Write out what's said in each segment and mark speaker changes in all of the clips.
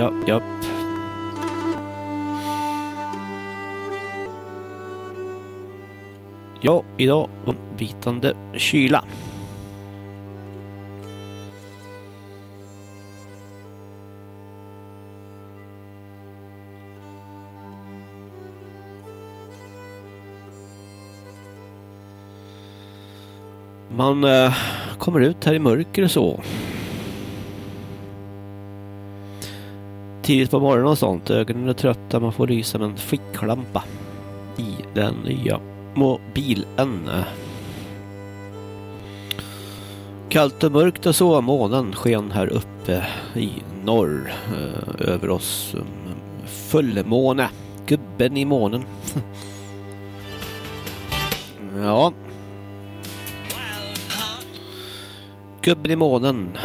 Speaker 1: Ja, ja. Ja, idag var bitande kyla. Man eh, kommer ut här i mörker och så. Tidigt på morgonen och sånt. Ögonen är trötta. Man får lysa med en ficklampa i den nya mobilen. Kallt och mörkt och så. Månen sken här uppe i norr eh, över oss. Fullmåne. Gubben i månen. ja. Gubben i månen.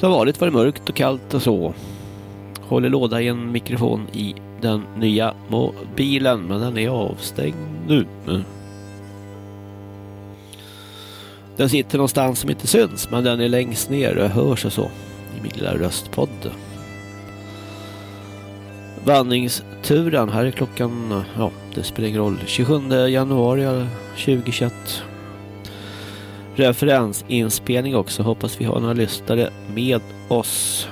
Speaker 1: Som vanligt var det mörkt och kallt och så. Håller låda i en mikrofon i den nya mobilen men den är avstängd nu. Den sitter någonstans som inte syns men den är längst ner och hörs och så i min lilla röstpodd. Vandringsturen, här är klockan, ja det spelar ingen roll, 27 januari 2021 referensinspelning också. Hoppas vi har några lyssnare med oss.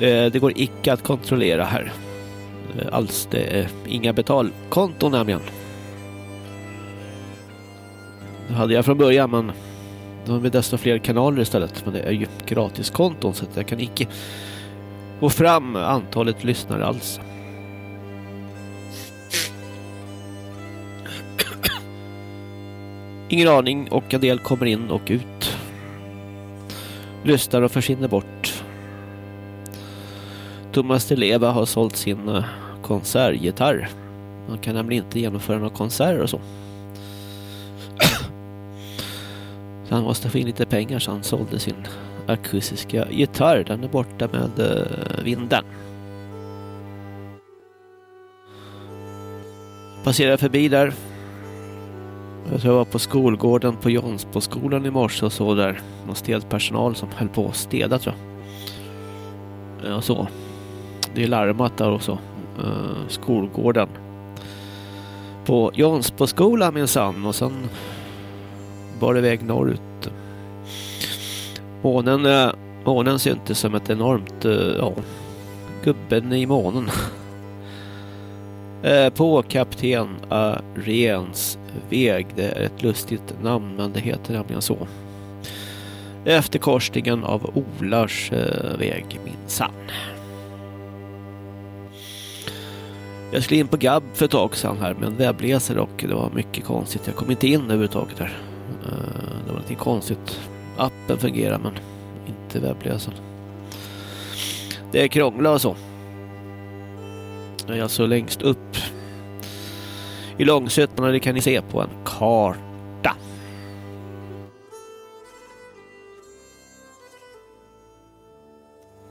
Speaker 1: Eh, det går icke att kontrollera här. Eh, alls. Det är inga betalkonton nämligen. Det hade jag från början men då har vi desto fler kanaler istället. Men det är ju gratiskonton så att jag kan icke få fram antalet lyssnare alls. Ingen aning och en del kommer in och ut. Lyssnar och försvinner bort. Thomas Di Leva har sålt sin eh, konsertgitarr. Man kan nämligen inte genomföra några konserter och så. Så han måste få in lite pengar så han sålde sin akustiska gitarr. Den är borta med eh, vinden. Passerar förbi där jag tror jag var på skolgården på Jonsboskolan i morse och så där. Någon städpersonal som höll på att städa tror jag. Eh, ja, så. Det är larmat där också. Uh, eh, skolgården. På Jonsboskolan minsann och sen bar det iväg norrut. Månen, uh, månen syntes som ett enormt uh, ja, Gubben i månen. På kapten Arens väg. Det är ett lustigt namn men det heter nämligen så. Efter korsningen av Olars eh, väg minsann. Jag skulle in på Gab för ett tag sedan här med en webbläsare och det var mycket konstigt. Jag kom inte in överhuvudtaget där. Eh, det var lite konstigt. Appen fungerar men inte webbläsaren. Det är krångla och så. Jag är alltså längst upp i Långsötan och det kan ni se på en karta.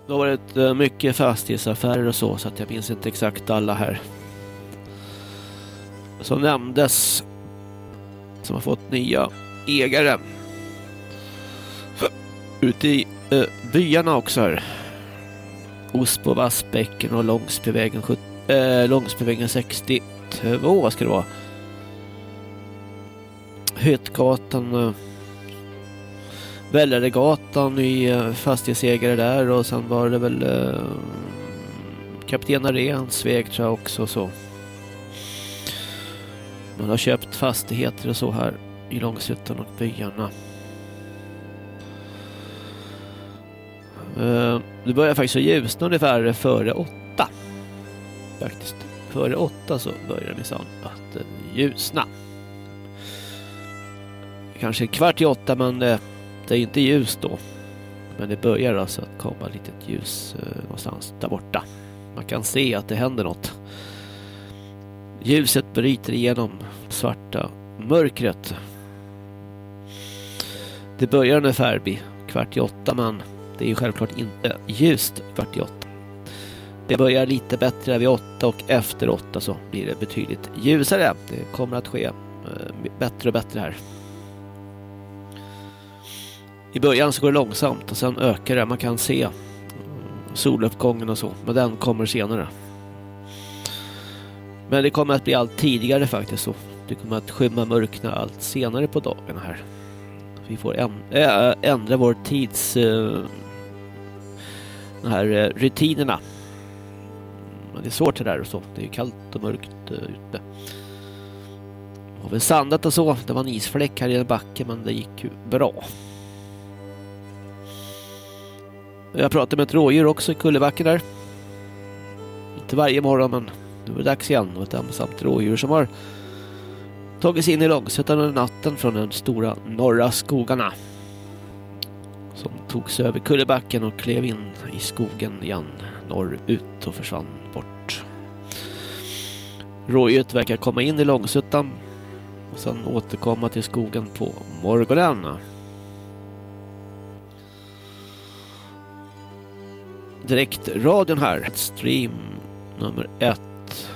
Speaker 1: Det har varit eh, mycket fastighetsaffärer och så så att jag minns inte exakt alla här. Som nämndes som har fått nya ägare. Ute i eh, byarna också här. Osbo, Vassbäcken och Långsbyvägen, äh, Långsbyvägen 62 ska det vara. Hyttgatan, eh, Vällaregatan i eh, fastighetsägare där och sen var det väl eh, Kapten Arens väg tror jag också så. Man har köpt fastigheter och så här i Långshyttan och byarna. Det börjar faktiskt att ljusna ungefär före åtta. Faktiskt. Före åtta så börjar det att ljusna. Kanske kvart i åtta men eh, det är inte ljus då. Men det börjar alltså att komma litet ljus eh, någonstans där borta. Man kan se att det händer något. Ljuset bryter igenom svarta mörkret. Det börjar ungefär vid kvart i åtta men det är ju självklart inte ljust 48. Det börjar lite bättre vid 8 och efter 8 så blir det betydligt ljusare. Det kommer att ske eh, bättre och bättre här. I början så går det långsamt och sen ökar det. Man kan se mm, soluppgången och så, men den kommer senare. Men det kommer att bli allt tidigare faktiskt så. Det kommer att skymma mörkna allt senare på dagarna här. Vi får eh, ändra vår tids äh, de här rutinerna. Men Det är svårt det där och så. Det är kallt och mörkt uh, ute. Det var väl sandat och så. Det var en isfläck här i en backe men det gick ju bra. Jag pratade med ett rådjur också i Kullebacken där. Inte varje morgon men nu är det dags igen. Och ett ensamt rådjur som har tagit sig in i Långsötan under natten från de stora norra skogarna som tog sig över kullebacken och klev in i skogen igen norrut och försvann bort. Rådjuret verkar komma in i Långsuttan och sen återkomma till skogen på morgonen. Direkt radion här, stream nummer ett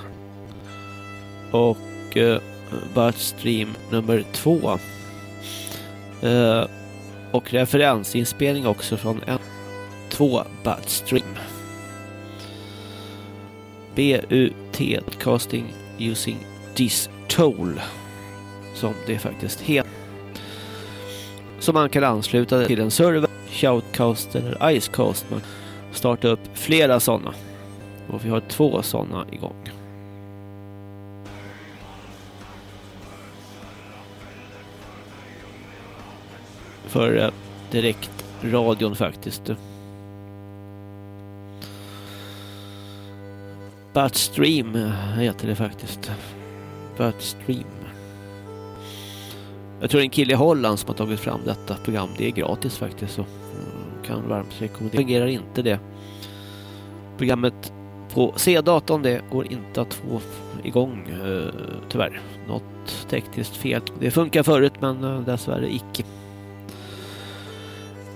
Speaker 1: och eh, stream nummer två. Eh, och referensinspelning också från en två Budstream. BUT Casting Using This Tool som det faktiskt heter. Som man kan ansluta till en server, Shoutcast eller Icecast. Man startar upp flera sådana. Och vi har två sådana igång. för eh, direkt radion faktiskt. Buttstream eh, heter det faktiskt. Buttstream. Jag tror det är en kille i Holland som har tagit fram detta program. Det är gratis faktiskt så mm, kan varmt rekommendera. Fungerar inte det. Programmet på C-datorn det går inte att få igång eh, tyvärr. Något tekniskt fel. Det funkar förut men eh, dessvärre icke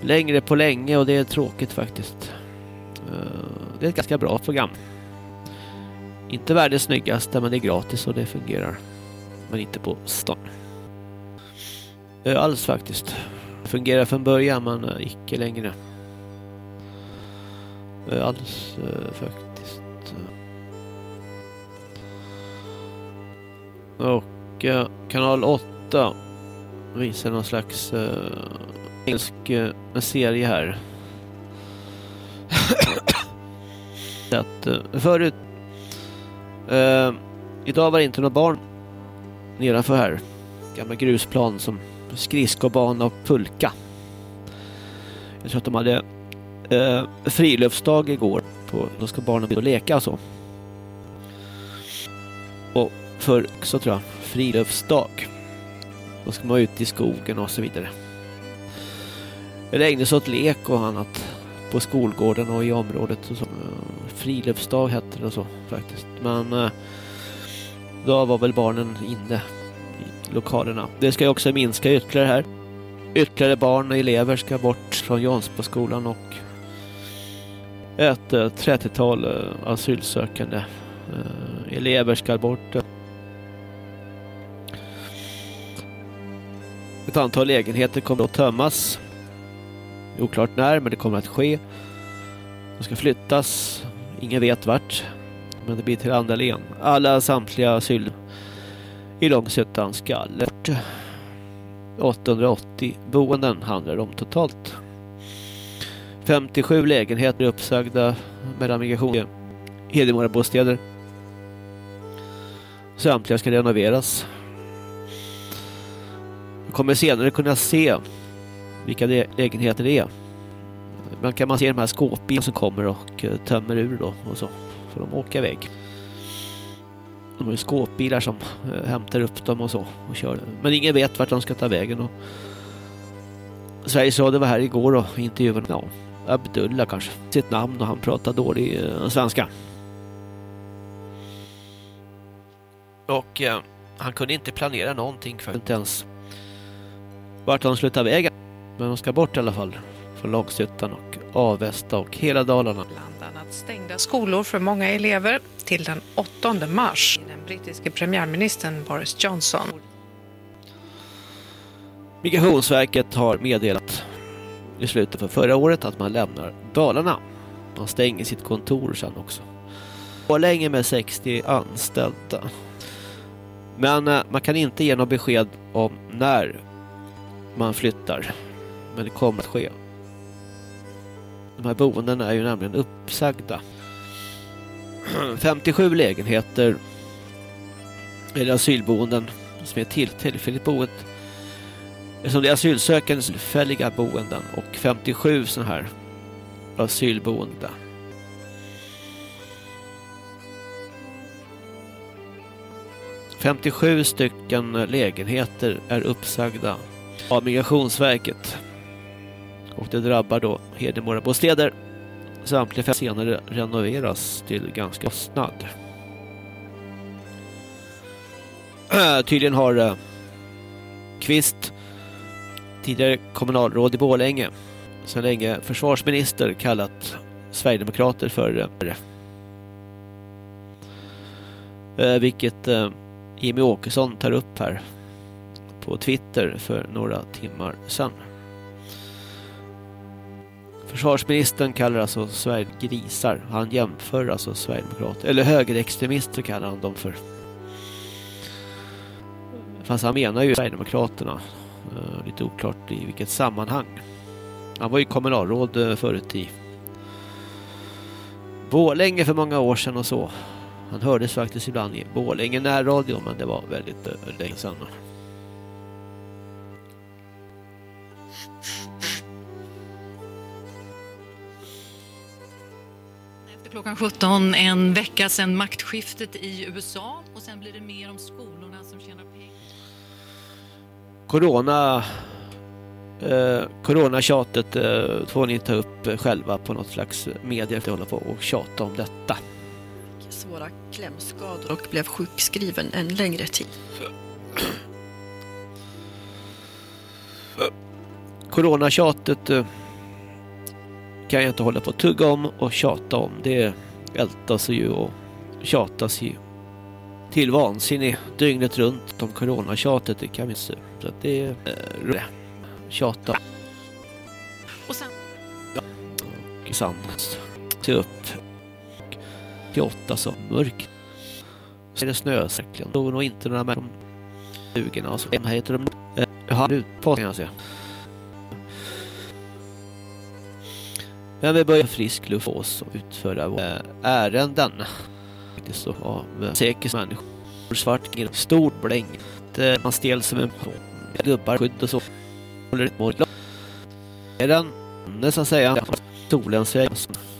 Speaker 1: längre på länge och det är tråkigt faktiskt. Det är ett ganska bra program. Inte världens snyggaste men det är gratis och det fungerar. Men inte på stan. Eh, alls faktiskt. Fungerar från början men eh, icke längre. Eh, alls faktiskt. Och kanal 8 visar någon slags engelsk serie här. Att, förut uh, Idag var det inte några barn nedanför här. Gamla grusplan som skridskobana och pulka. Jag tror att de hade uh, friluftsdag igår. På, då ska barnen och leka och så. Och för så tror jag friluftsdag. Då ska man ut i skogen och så vidare. Det ägnas sig åt lek och annat på skolgården och i området. Och så. Friluftsdag hette det och så faktiskt. Men eh, då var väl barnen inne i lokalerna. Det ska ju också minska ytterligare här. Ytterligare barn och elever ska bort från Jansboskolan och ett eh, 30-tal eh, asylsökande eh, elever ska bort. Ett antal lägenheter kommer att tömmas. Oklart när, men det kommer att ske. De ska flyttas. Ingen vet vart. Men det blir till andra len. Alla samtliga asyl i Långsötan ska bort. 880 boenden handlar om totalt. 57 lägenheter är uppsagda mellan migration Hedemora bostäder. Samtliga ska renoveras. Vi kommer senare kunna se vilka lägenheter det är. Men kan man se de här skåpbilarna som kommer och eh, tömmer ur då och så får de åka iväg. De har ju skåpbilar som eh, hämtar upp dem och så och kör. Men ingen vet vart de ska ta vägen. Och Sveriges Radio var här igår och intervjuade ja, Abdullah kanske. Sitt namn och han pratar dålig eh, svenska. Och eh, han kunde inte planera någonting för inte ens vart de ta vägen. Men de ska bort i alla fall från Långshyttan och Avesta och hela Dalarna.
Speaker 2: Bland annat stängda skolor för många elever till den 8 mars. Den brittiske premiärministern Boris Johnson.
Speaker 1: Migrationsverket har meddelat i slutet för förra året att man lämnar Dalarna. Man stänger sitt kontor sen också. Och länge med 60 anställda. Men eh, man kan inte ge något besked om när man flyttar. Men det kommer att ske. De här boendena är ju nämligen uppsagda. 57 lägenheter eller asylboenden som är till, tillfälligt boende. Som det är asylsökande tillfälliga boenden och 57 sådana här asylboenden. ...57 stycken lägenheter är uppsagda av Migrationsverket. Och det drabbar då Hedemora bostäder. Samtliga fem senare renoveras till ganska kostnad. Tydligen har eh, Kvist, tidigare kommunalråd i Bålänge, sedan länge försvarsminister kallat Sverigedemokrater för eh, eh, vilket uh, Jimmy Åkesson tar upp här på Twitter för några timmar sedan. Försvarsministern kallar alltså Sverige grisar. Han jämför alltså Sverigedemokrater, eller högerextremister kallar han dem för. Fast han menar ju Sverigedemokraterna. Uh, lite oklart i vilket sammanhang. Han var ju kommunalråd uh, förut i Bålänge för många år sedan och så. Han hördes faktiskt ibland i Bålänge närradio men det var väldigt uh, länge sedan.
Speaker 2: Klockan 17 en vecka sedan maktskiftet i USA och sen blir det mer om skolorna som tjänar pengar.
Speaker 1: Corona eh, Coronatjatet eh, får ni ta upp själva på något slags media att hålla på och tjata om detta.
Speaker 3: Svåra klämskador och blev sjukskriven en längre tid.
Speaker 1: Coronatjatet eh, kan jag inte hålla på att tugga om och tjata om. Det ältas ju och tjatas ju till vansinne dygnet runt om coronatjatet. Det kan vi se. Så att det är äh, tjata.
Speaker 2: Och sen?
Speaker 1: Ja. Och sen se upp till åtta så mörk. Så är det snösäcklen. Då nog inte några med de stugorna. Alltså, de heter de. Jag har ut på Men vi börjar frisk luft oss och utföra våra eh, ärenden. Faktiskt så av eh, säker människor. Svart, stort bläng. Man stel som en gubbar, skydd och så. Håller ett mål. Är den, så att säga, solens väg.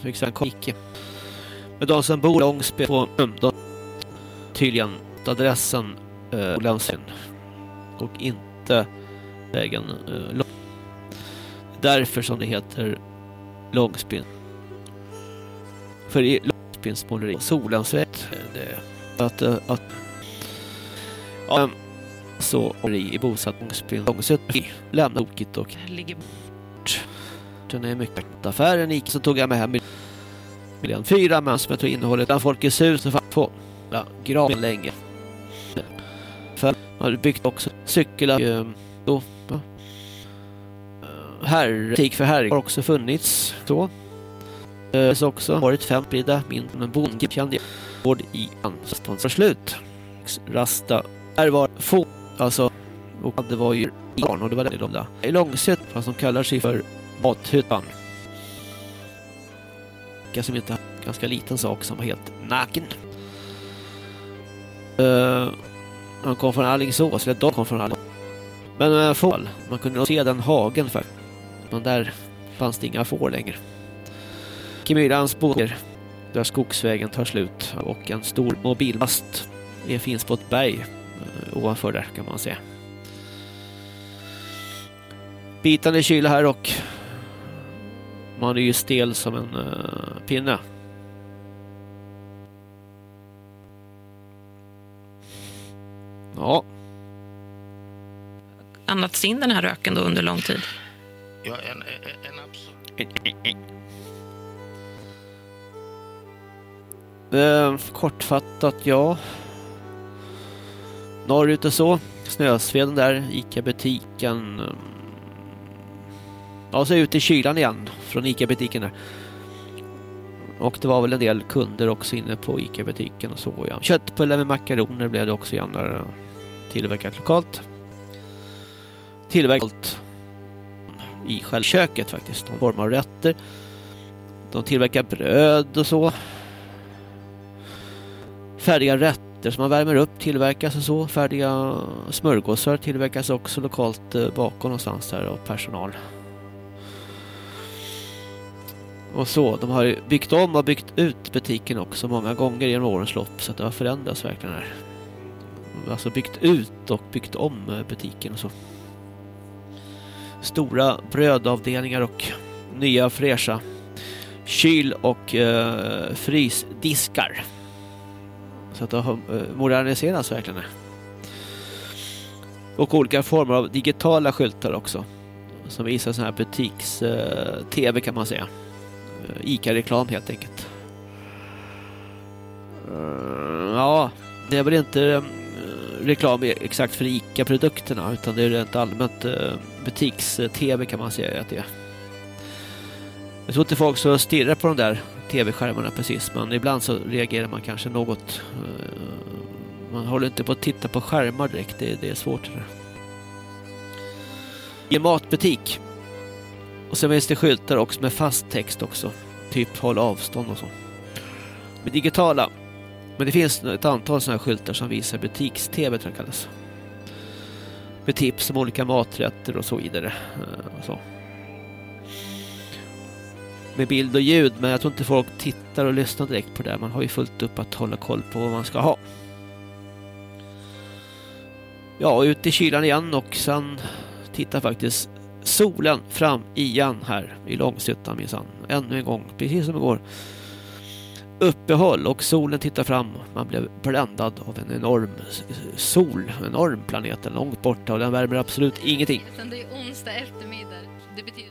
Speaker 1: Fick en icke. Men de som bor långt på de tydligen adressen eh, Länsen och inte vägen eh, Därför som det heter långspinn. För i långspinnsmåleri, Solansvägt, det att, eh, att ja, så i bosatt långspinn, långsätt lämna tokigt och
Speaker 2: ligger bort.
Speaker 1: Den är mycket affären gick så tog jag med hem miljön fyra men som jag tror innehållet bland Folkets hus och få ja, graven länge. För man har byggt också cykel och då ja. Herrtik för herr har också funnits eh, så. Det har också varit fem spridda min bonde kände gård i anstånd för slut. Rasta där var få alltså och det var ju barn och det var det de där. I Långsett vad som kallar sig för mathyttan. Som inte ganska liten sak som var helt naken. Eh, uh, han kom från Allingsås, eller de kom från Allingsås. Men eh, uh, fall, man kunde nog se den hagen faktiskt. Men där fanns det inga får längre. Kemyrans bågar där skogsvägen tar slut och en stor mobilmast det finns på ett berg eh, ovanför där kan man se. Bitande kyla här och man är ju stel som en uh, pinne. Ja.
Speaker 4: Andats in den här röken då under lång tid?
Speaker 5: Ja, en, en, en absolut.
Speaker 1: Eh, kortfattat, ja. Norrut och så. Snösveden där, Ica-butiken. Ja, så ut i kylan igen från Ica-butiken där. Och det var väl en del kunder också inne på Ica-butiken och så. Ja. Köttbullar med makaroner blev det också igen där. Eh, tillverkat lokalt. Tillverkat i själva köket faktiskt. De formar rätter. De tillverkar bröd och så. Färdiga rätter som man värmer upp tillverkas och så. Färdiga smörgåsar tillverkas också lokalt eh, bakom någonstans där av personal. Och så, de har byggt om och byggt ut butiken också många gånger genom årens lopp så att det har förändrats verkligen här. Alltså byggt ut och byggt om eh, butiken och så. Stora brödavdelningar och nya fräscha kyl- och eh, frysdiskar. Så att eh, det har moderniserats verkligen. Och olika former av digitala skyltar också. Som visar sån här butiks-tv eh, kan man säga. Eh, ICA-reklam helt enkelt. Eh, ja, det är väl inte reklam exakt för ICA-produkterna utan det är rent allmänt eh, butiks-tv kan man säga att det är. Jag tror inte folk så stirrar på de där tv-skärmarna precis men ibland så reagerar man kanske något. Eh, man håller inte på att titta på skärmar direkt, det, det är svårt. I en matbutik och sen finns det skyltar också med fast text också. Typ håll avstånd och så. Med digitala. Men det finns ett antal sådana här skyltar som visar butiks-tv tror jag kallas. Med tips om olika maträtter och så vidare. Eh, och så. Med bild och ljud, men jag tror inte folk tittar och lyssnar direkt på det. Man har ju fullt upp att hålla koll på vad man ska ha. Ja, ut i kylan igen och sen tittar faktiskt solen fram igen här i Långshyttan minsann. Ännu en gång, precis som igår. Uppehåll och solen tittar fram. Man blev bländad av en enorm sol, en enorm planet långt borta och den värmer absolut ingenting.
Speaker 6: Det är onsdag eftermiddag. Det betyder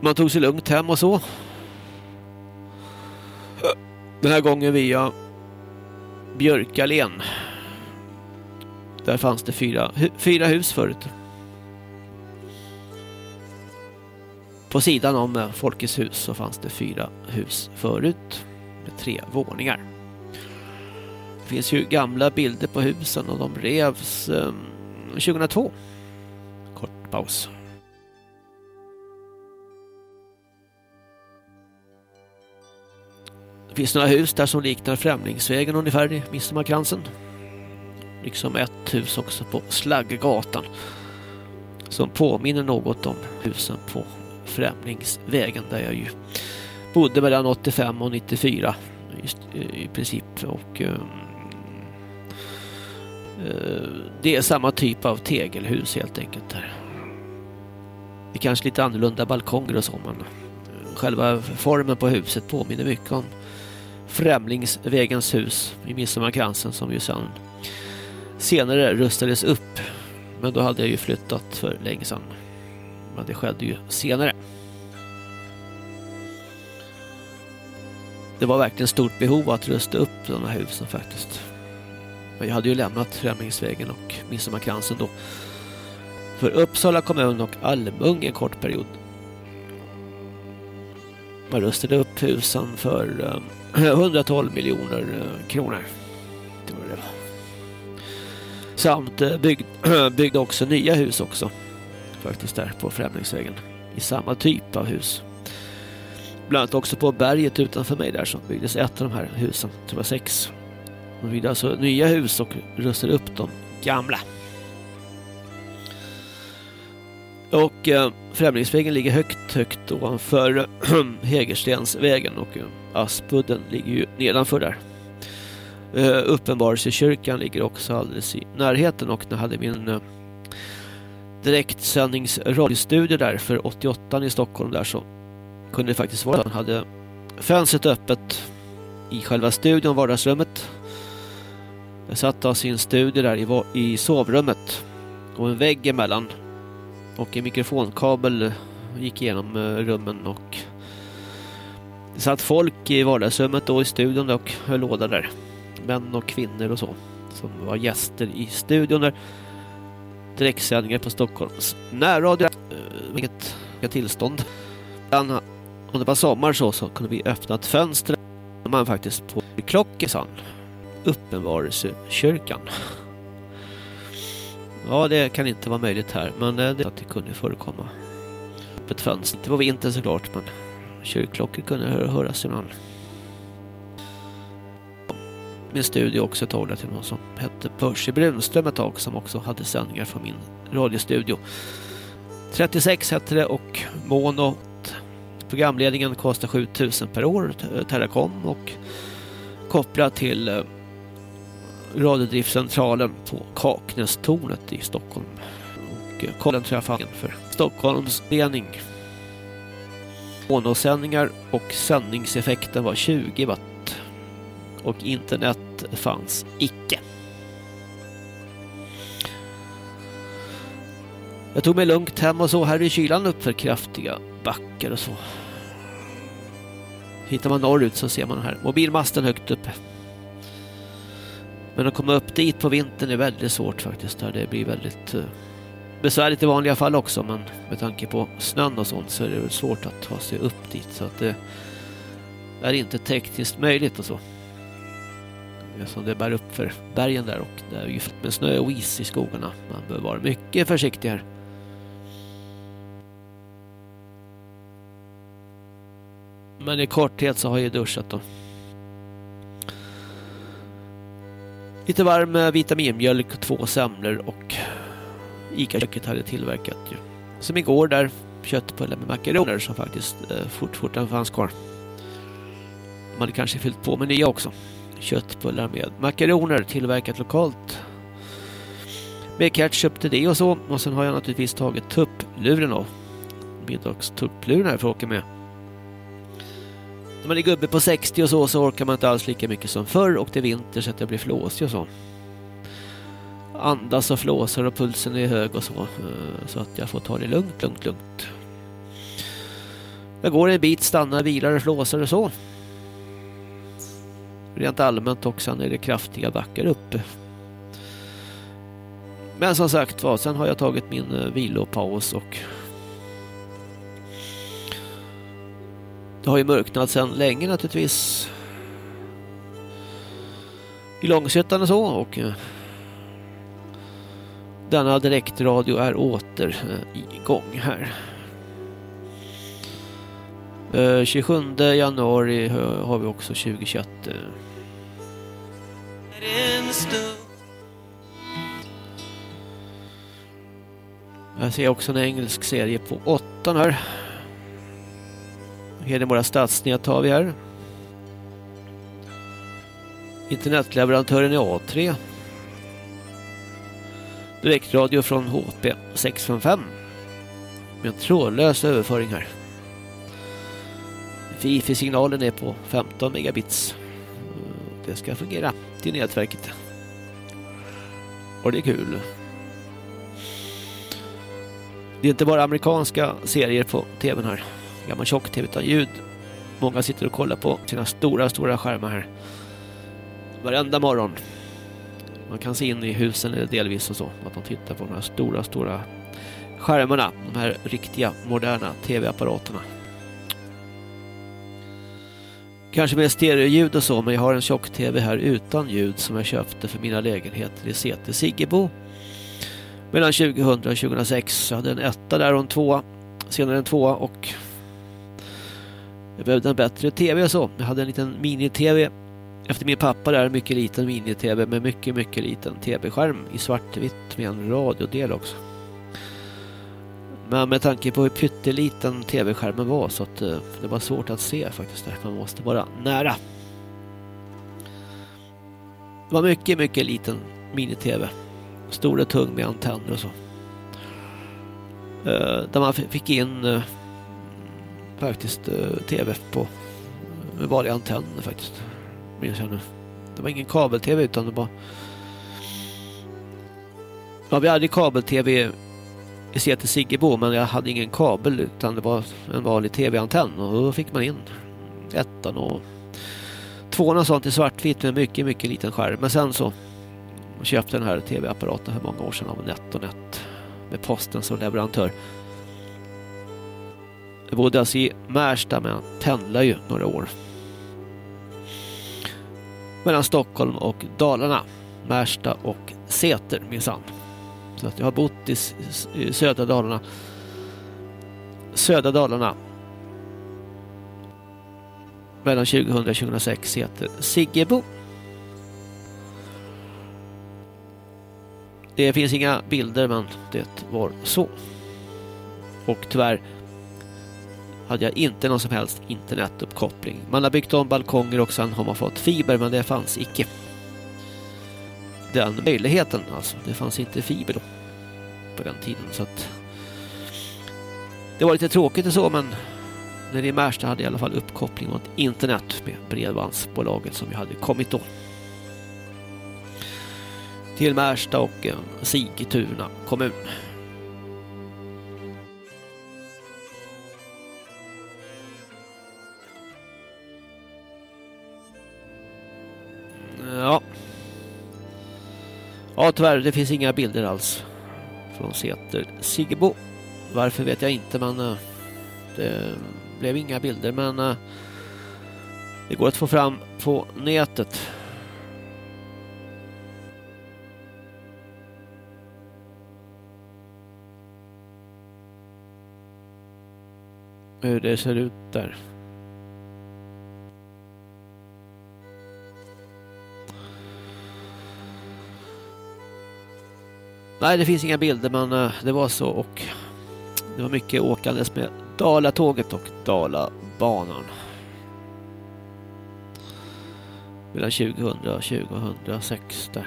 Speaker 1: Man tog sig lugnt hem och så. Den här gången via Björkalen. Där fanns det fyra, fyra hus förut. På sidan om eh, Folkets hus så fanns det fyra hus förut med tre våningar. Det finns ju gamla bilder på husen och de revs. Eh, 2002. Kort paus. Det finns några hus där som liknar Främlingsvägen ungefär i Midsommarkransen. Liksom ett hus också på Slaggegatan som påminner något om husen på Främlingsvägen där jag ju bodde mellan 85 och 94 eh, i princip och uh, det är samma typ av tegelhus helt enkelt där. Det är kanske lite annorlunda balkonger och så men själva formen på huset påminner mycket om Främlingsvägens hus i Midsommarkransen som ju sen senare rustades upp. Men då hade jag ju flyttat för länge sedan. Men det skedde ju senare. Det var verkligen stort behov att rusta upp de här husen faktiskt. Men jag hade ju lämnat Främlingsvägen och Midsommarkransen då. För Uppsala kommun och Almunge en kort period. Man rustade upp husen för eh, 112 miljoner eh, kronor. Det var det. Samt eh, bygg, byggde också nya hus också. Faktiskt där på Främlingsvägen. I samma typ av hus. Bland annat också på berget utanför mig där som byggdes ett av de här husen. tror var sex. De byggde alltså nya hus och rustade upp de gamla. Och eh, Främlingsvägen ligger högt, högt ovanför Hägerstensvägen och eh, Aspudden ligger ju nedanför där. Eh, Uppenbarelsekyrkan ligger också alldeles i närheten och när hade min eh, direktsändningsradiostudio där för 88 i Stockholm där så kunde det faktiskt vara att han hade fönstret öppet i själva studion, vardagsrummet. Jag satt av sin studio där i, i sovrummet och en vägg emellan och en mikrofonkabel gick igenom eh, rummen och det satt folk i vardagsrummet och i studion och höll låda där män och kvinnor och så som var gäster i studion där direktsändningar på Stockholms närradio. Uh, vilket, vilket tillstånd? Eh, om det var sommar så, så kunde vi öppna ett fönster. Man faktiskt på Klockesan Uppenbarelsekyrkan. Ja, det kan inte vara möjligt här men eh, det, att det kunde förekomma. Ett fönster. Det var vintern såklart men kyrkklockor kunde höras ibland min studio också ett tag till någon som hette Percy Brunström ett tag som också hade sändningar från min radiostudio. 36 hette det och mono. Programledningen kostar 7000 per år, eh, Terracom och kopplat till eh, radiodriftcentralen på Kaknästornet i Stockholm. Och eh, kollen träffade för Stockholms mening. Monosändningar och sändningseffekten var 20 watt och internet fanns icke. Jag tog mig lugnt hem och så här i kylan upp för kraftiga backar och så. Hittar man norrut så ser man den här mobilmasten högt uppe. Men att komma upp dit på vintern är väldigt svårt faktiskt. Det blir väldigt uh, besvärligt i vanliga fall också men med tanke på snön och sånt så är det svårt att ta sig upp dit så att det är inte tekniskt möjligt och så Eh, som det bär upp för bergen där och det är ju fullt med snö och is i skogarna. Man bör vara mycket försiktig här. Men i korthet så har jag duschat då. Lite varm eh, vitaminmjölk, två semlor och Ica-köket hade tillverkat ju. Som igår där, köttbullar med makaroner som faktiskt eh, fort, fortfarande fanns kvar. De hade kanske fyllt på med nya också köttbullar med makaroner tillverkat lokalt. Med ketchup till det och så. Och sen har jag naturligtvis tagit tuppluren då. Middagstuppluren här för att åka med. När man är gubbe på 60 och så så orkar man inte alls lika mycket som förr och det är vinter så att jag blir flåsig och så. Andas och flåsar och pulsen är hög och så. Eh, så att jag får ta det lugnt, lugnt, lugnt. Jag går en bit, stannar, vilar och flåsar och så rent allmänt och sen är det kraftiga backar uppe. Men som sagt var, sen har jag tagit min eh, vilopaus och det har ju mörknat sedan länge naturligtvis i Långshyttan och så och eh, Denna direktradio är åter eh, igång här. Eh, 27 januari eh, har vi också 2021. Jag ser också en engelsk serie på åttan här. Hedemora stadsnät har vi här. Internetleverantören är A3. Direktradio från HP 655. Med trådlös överföring här. Wifi-signalen är på 15 megabits. Det ska fungera till nätverket. Och det är kul. Det är inte bara amerikanska serier på tvn här. Gammal tjock-tv utan ljud. Många sitter och kollar på sina stora, stora skärmar här. Varenda morgon. Man kan se in i husen eller delvis och så. Att de tittar på de här stora, stora skärmarna. De här riktiga, moderna tv-apparaterna. Kanske med stereoljud och så, men jag har en tjock-tv här utan ljud som jag köpte för mina lägenheter i CT Siggebo. Mellan 2000 och 2006 jag hade en etta där och en tvåa, senare en tvåa och jag behövde en bättre tv och så. Jag hade en liten mini-tv efter min pappa där, en mycket liten mini-tv med mycket, mycket liten tv-skärm i svartvitt med en radiodel också. Men med tanke på hur pytteliten tv-skärmen var så att eh, det var svårt att se faktiskt där. Man måste vara nära. Det var mycket, mycket liten mini-tv. Stor och tung med antenner och så. Eh, där man fick in eh, faktiskt tv på med vanliga antenner faktiskt. Minns jag nu. Det var ingen kabel-tv utan det var Ja, vi hade kabel-tv se till Siggebo men jag hade ingen kabel utan det var en vanlig tv-antenn och då fick man in ettan och tvåan och sånt i svartvitt med mycket, mycket liten skärm. Men sen så köpte den här tv-apparaten för många år sedan av NetOnNet med posten som leverantör. Jag bodde alltså i Märsta men pendlade ju några år. Mellan Stockholm och Dalarna. Märsta och Säter minsann. Så jag har bott i, i södra Dalarna. Södra Dalarna. Mellan 2000 och 2006 heter Siggebo. Det finns inga bilder men det var så. Och tyvärr hade jag inte någon som helst internetuppkoppling. Man har byggt om balkonger och sen har man fått fiber men det fanns icke den möjligheten. Alltså, det fanns inte fiber då på den tiden. Så att det var lite tråkigt och så, men när det i Märsta hade i alla fall uppkoppling mot internet med bredbandsbolaget som vi hade kommit då. Till Märsta och eh, Sigtuna kommun. Ja. Ja, tyvärr, det finns inga bilder alls från Säter Siggebo. Varför vet jag inte, men eh, det blev inga bilder. Men eh, det går att få fram på nätet. Hur det ser ut där. Nej, det finns inga bilder men uh, det var så och det var mycket åkandes med Dalatåget och Dalabanan. Mellan 2000 och 2006 där.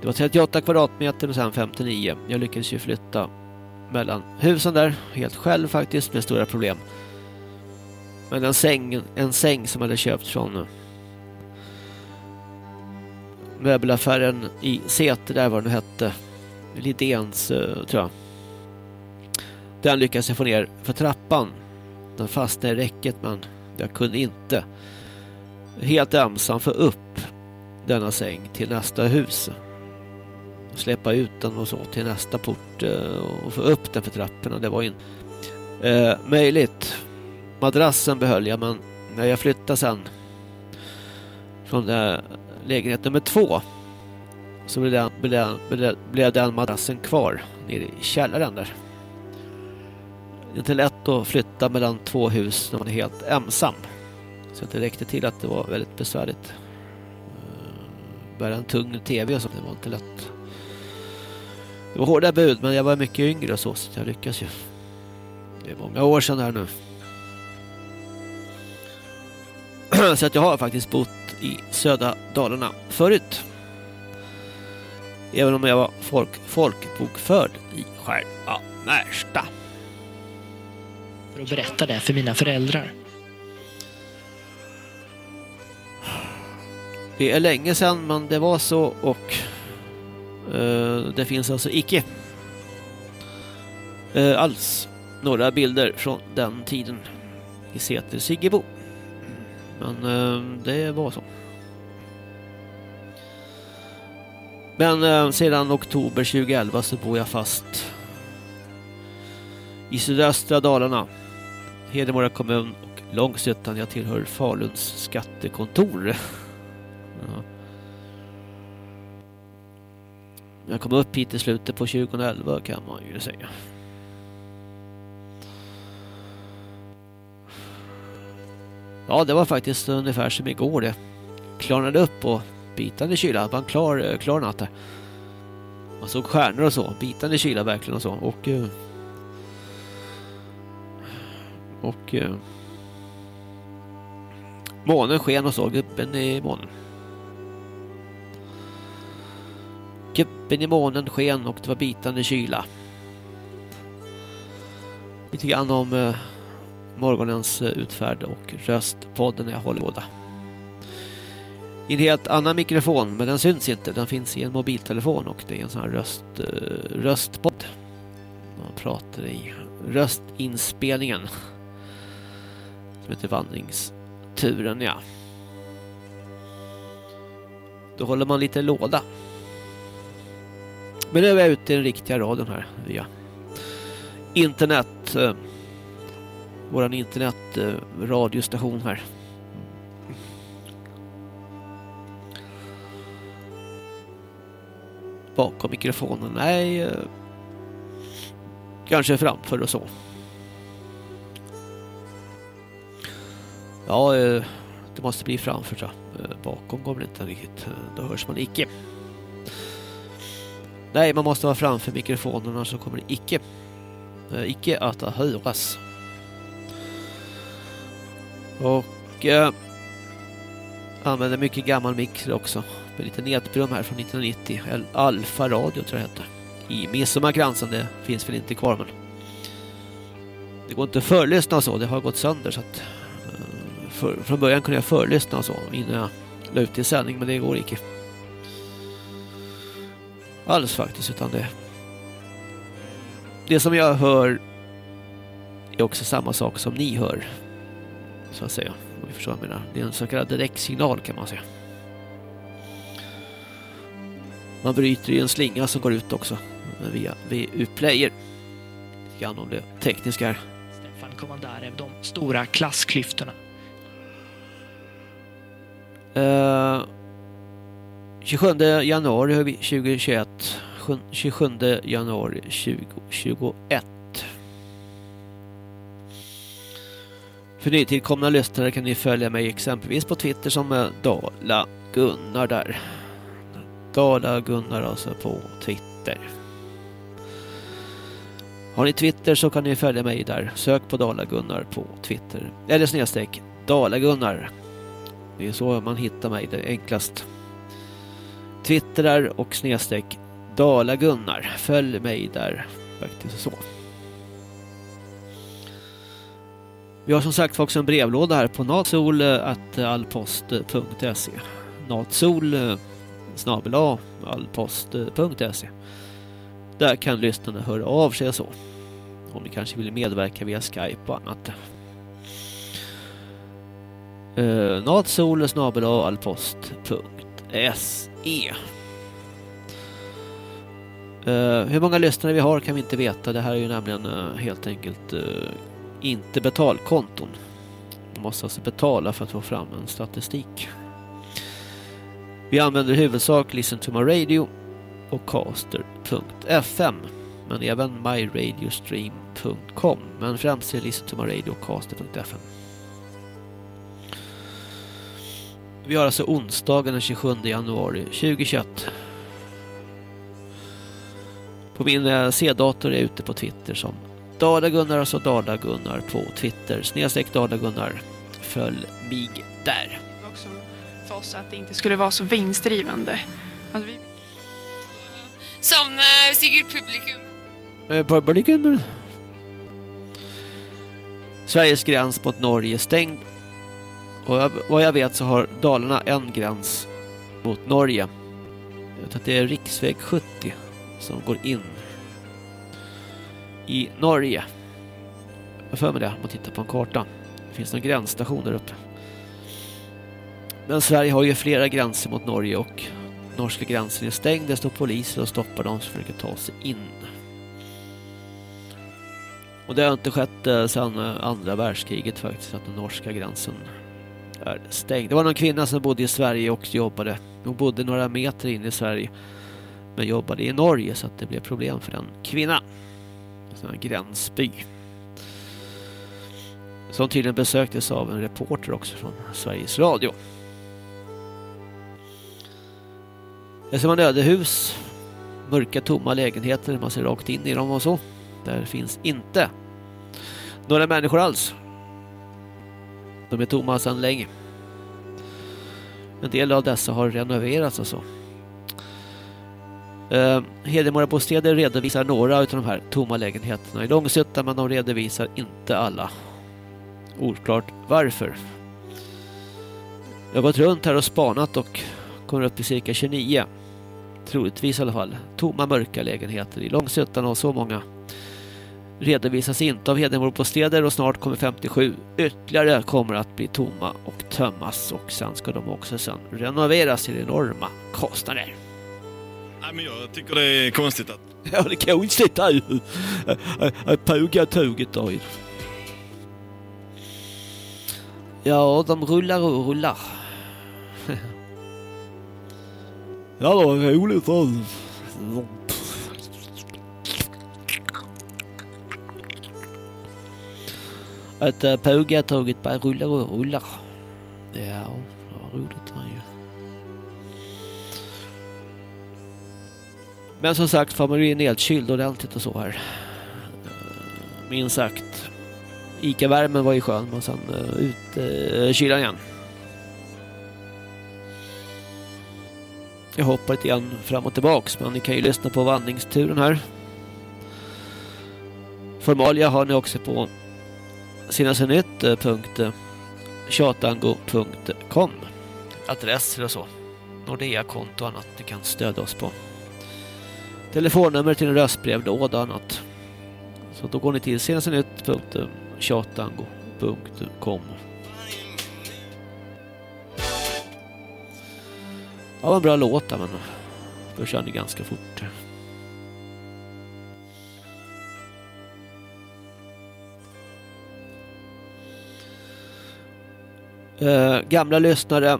Speaker 1: Det var 38 kvadratmeter och sen 59. Jag lyckades ju flytta mellan husen där helt själv faktiskt med stora problem. Men en säng, en säng som jag hade köpt från eh, möbelaffären i Säter där vad den hette. Lidéns eh, tror jag. Den lyckades jag få ner för trappan. Den fastnade i räcket men jag kunde inte helt ensam få upp denna säng till nästa hus. Släppa ut den och så till nästa port eh, och få upp den för trapporna. Det var ju eh, möjligt. Madrassen behöll jag men när jag flyttade sen från det lägenhet nummer två så blev den, blev, den, blev den madrassen kvar nere i källaren där. Det är inte lätt att flytta mellan två hus när man är helt ensam. Så det räckte till att det var väldigt besvärligt. Eh, Bära en tung tv och så, det var inte lätt. Det var hårda bud men jag var mycket yngre och så, så jag lyckas ju. Det är många år sedan här nu. Så att jag har faktiskt bott i södra Dalarna förut. Även om jag var folk, folkbokförd i själva Märsta.
Speaker 7: För att berätta det för mina föräldrar.
Speaker 1: Det är länge sedan men det var så och uh, det finns alltså icke uh, alls några bilder från den tiden i Säter Siggebo. Men eh, det var så. Men eh, sedan oktober 2011 så bor jag fast i sydöstra Dalarna, Hedemora kommun och Långsötan. Jag tillhör Faluns skattekontor. Ja. Jag kom upp hit i slutet på 2011 kan man ju säga. Ja, det var faktiskt ungefär som igår det. Klarnade upp och bitande kyla. Bara en klar, eh, klar natt där. Man såg stjärnor och så. Bitande kyla verkligen och så. Och... Eh, och... Eh, månen sken och så. Gubben i månen. Gubben i månen sken och det var bitande kyla. Lite grann om morgonens eh, utfärd och röstpodden jag håller båda. I en helt annan mikrofon, men den syns inte. Den finns i en mobiltelefon och det är en sån här röst, eh, röstpodd. Man pratar i röstinspelningen. Som heter Vandringsturen, ja. Då håller man lite låda. Men nu är jag ute i den riktiga radion här via internet. Eh. Vår våran eh, här. Bakom mikrofonen, nej. Eh, kanske framför och så. Ja, eh, det måste bli framför så. Bakom går det inte riktigt. Då hörs man icke. Nej, man måste vara framför mikrofonerna så kommer det icke, icke att höras. Och eh, använder mycket gammal mikro också. Med lite nedbrum här från 1990. Alfa Radio tror jag heter. I Midsommarkransen, det finns väl inte kvar men. Det går inte att förlyssna så, det har gått sönder så att. Eh, för, från början kunde jag förlyssna och så innan jag la ut i sändning men det går inte alls faktiskt utan det det som jag hör är också samma sak som ni hör så att säga om vi förstår vad jag menar. Det är en så kallad direktsignal kan man säga. Man bryter i en slinga som går ut också via VU-player. Grann om det tekniska här.
Speaker 7: Stefan Kommandarev, de stora klassklyftorna.
Speaker 1: Uh, 27 januari 2021 27 januari 2021 För nytillkomna lyssnare kan ni följa mig exempelvis på Twitter som Dala Gunnar där. Dala Gunnar alltså på Twitter. Har ni Twitter så kan ni följa mig där. Sök på Dala Gunnar på Twitter. Eller snedstreck Dala Gunnar. Det är så man hittar mig, det är enklast. Twittrar och snedstreck Dala Gunnar. Följ mig där faktiskt så. Vi har som sagt också en brevlåda här på natsol.allpost.se natsol eh, snabel eh, allpost.se eh, Där kan lyssnarna höra av sig så. Om ni kanske vill medverka via Skype och annat. Uh, natsol snabel allpost.se Uh, hur många lyssnare vi har kan vi inte veta. Det här är ju nämligen uh, helt enkelt uh, inte betalkonton. Man måste alltså betala för att få fram en statistik. Vi använder i huvudsak Listen to my radio och caster.fm men även myradiostream.com men främst är Listen to my radio och caster.fm. Vi har alltså onsdagen den 27 januari 2021. På min eh, C-dator är jag ute på Twitter som Dala-Gunnar, alltså Dala-Gunnar på Twitter. Snedstreck Dala-Gunnar. Följ mig där.
Speaker 8: Också för oss att det inte skulle vara så vinstdrivande. Alltså vi...
Speaker 6: Som uh, Sigurd Publikum.
Speaker 1: Eh, Publikum? Sveriges gräns mot Norge stängd. Och jag, vad jag vet så har Dalarna en gräns mot Norge. Jag tror att det är riksväg 70 som går in i Norge. Jag för mig det om man tittar på en karta. Det finns en gränsstation där uppe. Men Sverige har ju flera gränser mot Norge och norska gränsen är stängd. Det står poliser och stoppar dem som försöker ta sig in. Och det har inte skett eh, sedan eh, andra världskriget faktiskt att den norska gränsen är stängd. Det var någon kvinna som bodde i Sverige och jobbade. Hon bodde några meter in i Sverige men jobbade i Norge så att det blev problem för den kvinnan. En sån här gränsby. Som tydligen besöktes av en reporter också från Sveriges Radio. Jag ser man ödehus, mörka tomma lägenheter, man ser rakt in i dem och så. Där finns inte några människor alls. De är tomma sedan länge. En del av dessa har renoverats och så. Eh, Hedemora bostäder redovisar några av de här tomma lägenheterna i Långsuttan men de redovisar inte alla. Oklart varför. Jag har gått runt här och spanat och kommer upp i cirka 29. Troligtvis i alla fall. Tomma mörka lägenheter i Långsuttan och så många redovisas inte av Hedemora bostäder och snart kommer 57 ytterligare kommer att bli tomma och tömmas och sen ska de också sen renoveras till enorma kostnader.
Speaker 9: Nej, men jag tycker det är konstigt att...
Speaker 1: Ja, det är konstigt här ju. Att puga tåget ju. Ja, de rullar och rullar. Ja, det var roligt. Att uh, pugatåget bara rullar och rullar. Ja, det var roligt Men som sagt, man är nedkyld ordentligt och så här. Eh, minst sagt. Ica-värmen var ju skön, men sen eh, ut uh, kylan igen. Jag hoppar lite grann fram och tillbaks, men ni kan ju lyssna på vandringsturen här. Formalia har ni också på senastenytt.tjatango.com Adresser och så. Nordea-konto och annat ni kan stödja oss på. Telefonnummer till en röstbrevlåda och annat. Så då går ni till senastenytt.tjatango.com Ja, det var en bra låt där, men då kör ni ganska fort. Uh, gamla lyssnare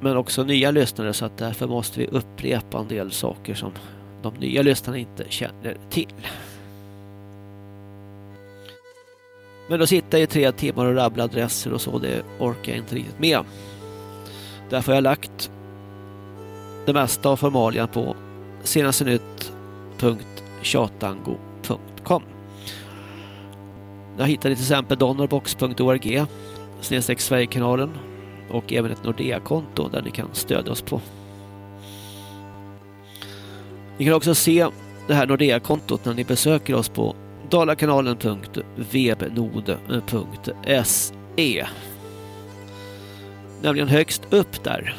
Speaker 1: men också nya lyssnare så att därför måste vi upprepa en del saker som de nya lyssnarna inte känner till. Men att sitta i tre timmar och rabbla adresser och så, det orkar jag inte riktigt med. Därför har jag lagt det mesta av formalian på senastenytt.tjatango.com hittar ni till exempel donorbox.org snedstreck Sverigekanalen och även ett Nordea-konto där ni kan stödja oss på. Ni kan också se det här Nordea-kontot när ni besöker oss på dalakanalen.webnode.se Nämligen högst upp där.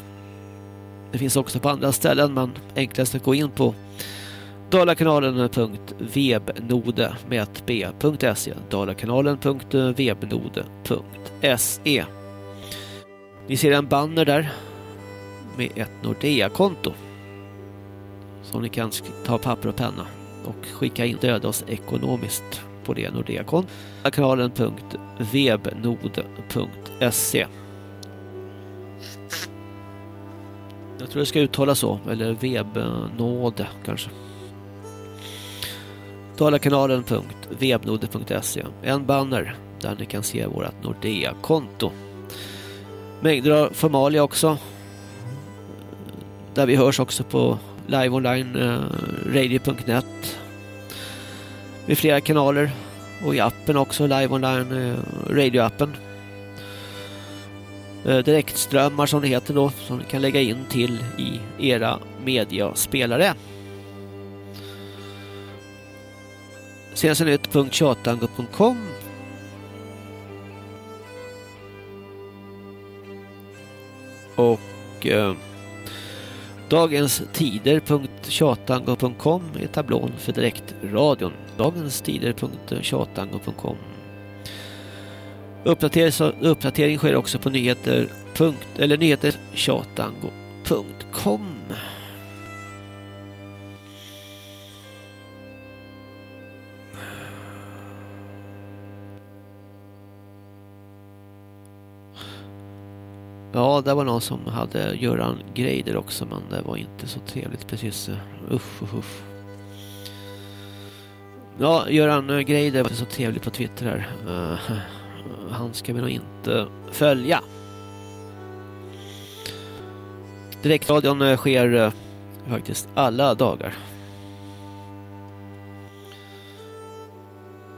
Speaker 1: Det finns också på andra ställen men enklast att gå in på dalakanalen.webnode med ett b.se dalakanalen.webnode.se Ni ser en banner där med ett Nordea-konto som ni kan ta papper och penna och skicka in stöd oss ekonomiskt på det Nordea-kontot Jag tror det ska uttalas så. Eller webnode kanske. Dalakanalen.webnode.se En banner där ni kan se vårt Nordea-konto. Mängder av formalia också. Där vi hörs också på live online eh, radio.net med flera kanaler och i appen också, live online eh, radioappen. Eh, direktströmmar som det heter då, som ni kan lägga in till i era mediaspelare. Senaste.tjatango.com Och eh, dagenstider.tjatango.com är tablån för direktradion. dagenstider.tjatango.com Uppdatering, uppdatering sker också på nyheter. eller nyhetertjatango.com Ja, det var någon som hade Göran Greider också, men det var inte så trevligt precis. Usch, usch, usch. Ja, Göran Greider var inte så trevlig på Twitter här. Uh, han ska vi nog inte följa. Direktradion sker uh, faktiskt alla dagar.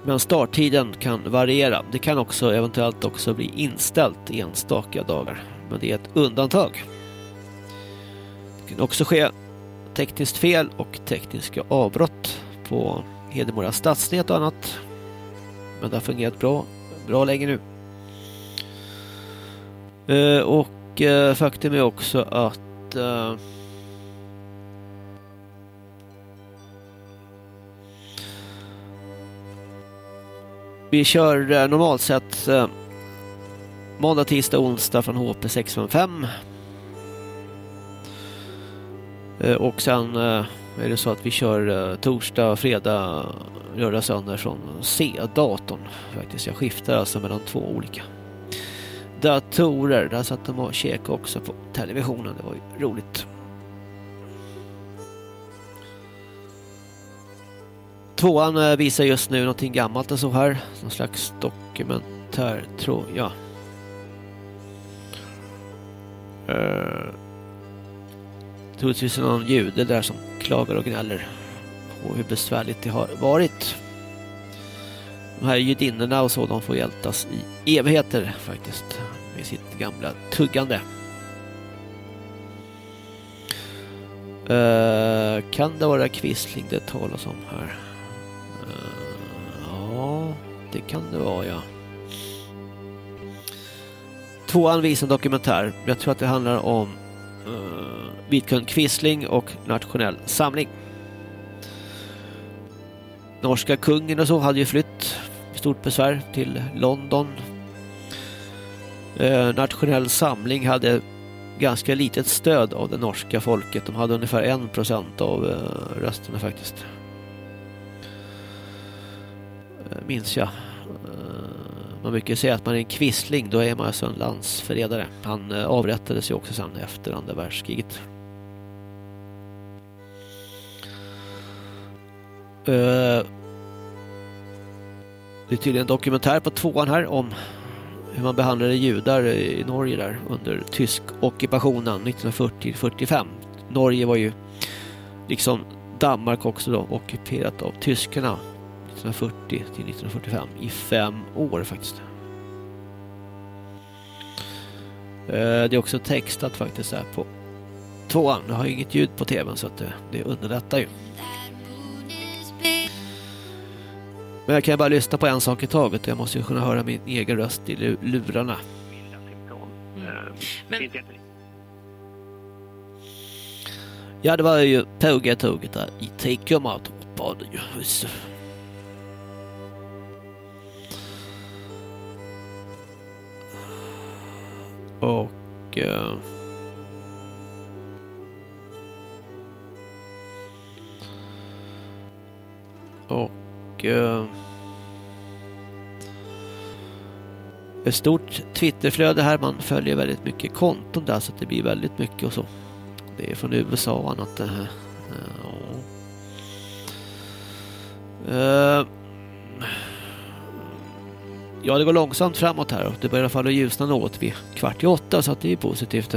Speaker 1: Men starttiden kan variera. Det kan också eventuellt också bli inställt enstaka dagar men det är ett undantag. Det kan också ske tekniskt fel och tekniska avbrott på Hedemora stadsnät och annat. Men det har fungerat bra, bra länge nu. Eh, och eh, faktum är också att eh, vi kör eh, normalt sett eh, Måndag, tisdag, onsdag från HP 655. Eh, och sen eh, är det så att vi kör eh, torsdag, fredag, lördag, söndag från C-datorn. Faktiskt, jag skiftar alltså mellan två olika datorer. Där satt de och käkade också på televisionen. Det var ju roligt. Tvåan visar just nu någonting gammalt och så här. Någon slags dokumentär tror jag. Uh, troligtvis någon jude där som klagar och gnäller på hur besvärligt det har varit. De här judinnorna och så, de får hjältas i evigheter faktiskt med sitt gamla tuggande. Uh, kan det vara Quisling det talas om här? Uh, ja, det kan det vara, ja. Tvåan visar en dokumentär. Jag tror att det handlar om eh, uh, Vidkun Quisling och Nationell Samling. Norska kungen och så hade ju flytt stort besvär till London. Uh, Nationell Samling hade ganska litet stöd av det norska folket. De hade ungefär en procent av uh, rösterna faktiskt. Uh, minns jag. Man brukar säga att man är en kvissling, då är man alltså en landsförrädare. Han eh, avrättades ju också sen efter andra världskriget. Eh, det är tydligen en dokumentär på tvåan här om hur man behandlade judar i Norge där under tysk ockupationen 1940-45. Norge var ju liksom Danmark också då ockuperat av tyskarna 1940 till 1945 i fem år faktiskt. Eh, det är också textat faktiskt här på tvåan. Jag har inget ljud på tvn så att det, det underlättar ju. Men jag kan bara lyssna på en sak i taget. Jag måste ju kunna höra min egen röst i lurarna. Mm. Men... Ja, det var ju tåget-tåget där i Tekumat. Och... Eh, och... Eh, ett stort Twitterflöde här. Man följer väldigt mycket konton där så att det blir väldigt mycket och så. det är från USA och annat. det här. Eh, ja. Ja, det går långsamt framåt här och det börjar i alla fall att ljusna något vid kvart i åtta så att det är positivt.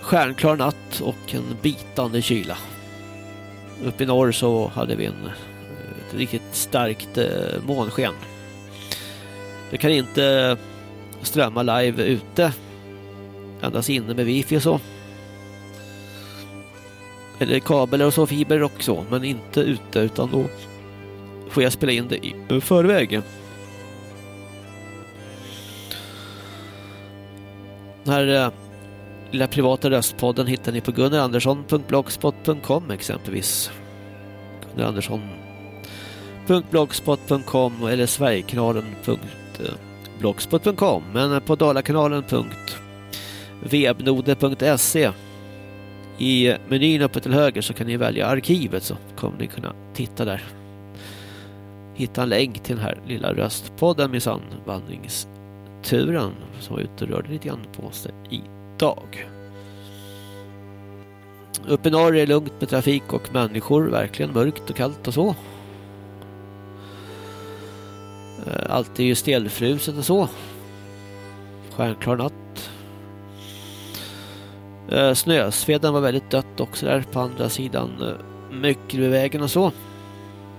Speaker 1: Stjärnklar natt och en bitande kyla. Uppe i norr så hade vi en, ett riktigt starkt eh, månsken. Det kan inte strömma live ute. Endast inne med wifi och så. Eller kabel och så, fiber och så. Men inte ute utan då får jag spela in det i förväg. Den här eh, lilla privata röstpodden hittar ni på gunnarandersson.blogspot.com exempelvis. gunnarandersson.blogspot.com eller sverigekanalen.blogspot.com men på dalakanalen.webnode.se i menyn uppe till höger så kan ni välja arkivet så kommer ni kunna titta där hitta en länk till den här lilla röstpodden med vandringsturen som var ute och rörde lite grann på sig idag. Uppe i norr är det lugnt med trafik och människor, verkligen mörkt och kallt och så. Eh, Allt är ju stelfruset och så. Stjärnklar natt. Eh, snösveden var väldigt dött också där på andra sidan eh, Myckelbyvägen och så.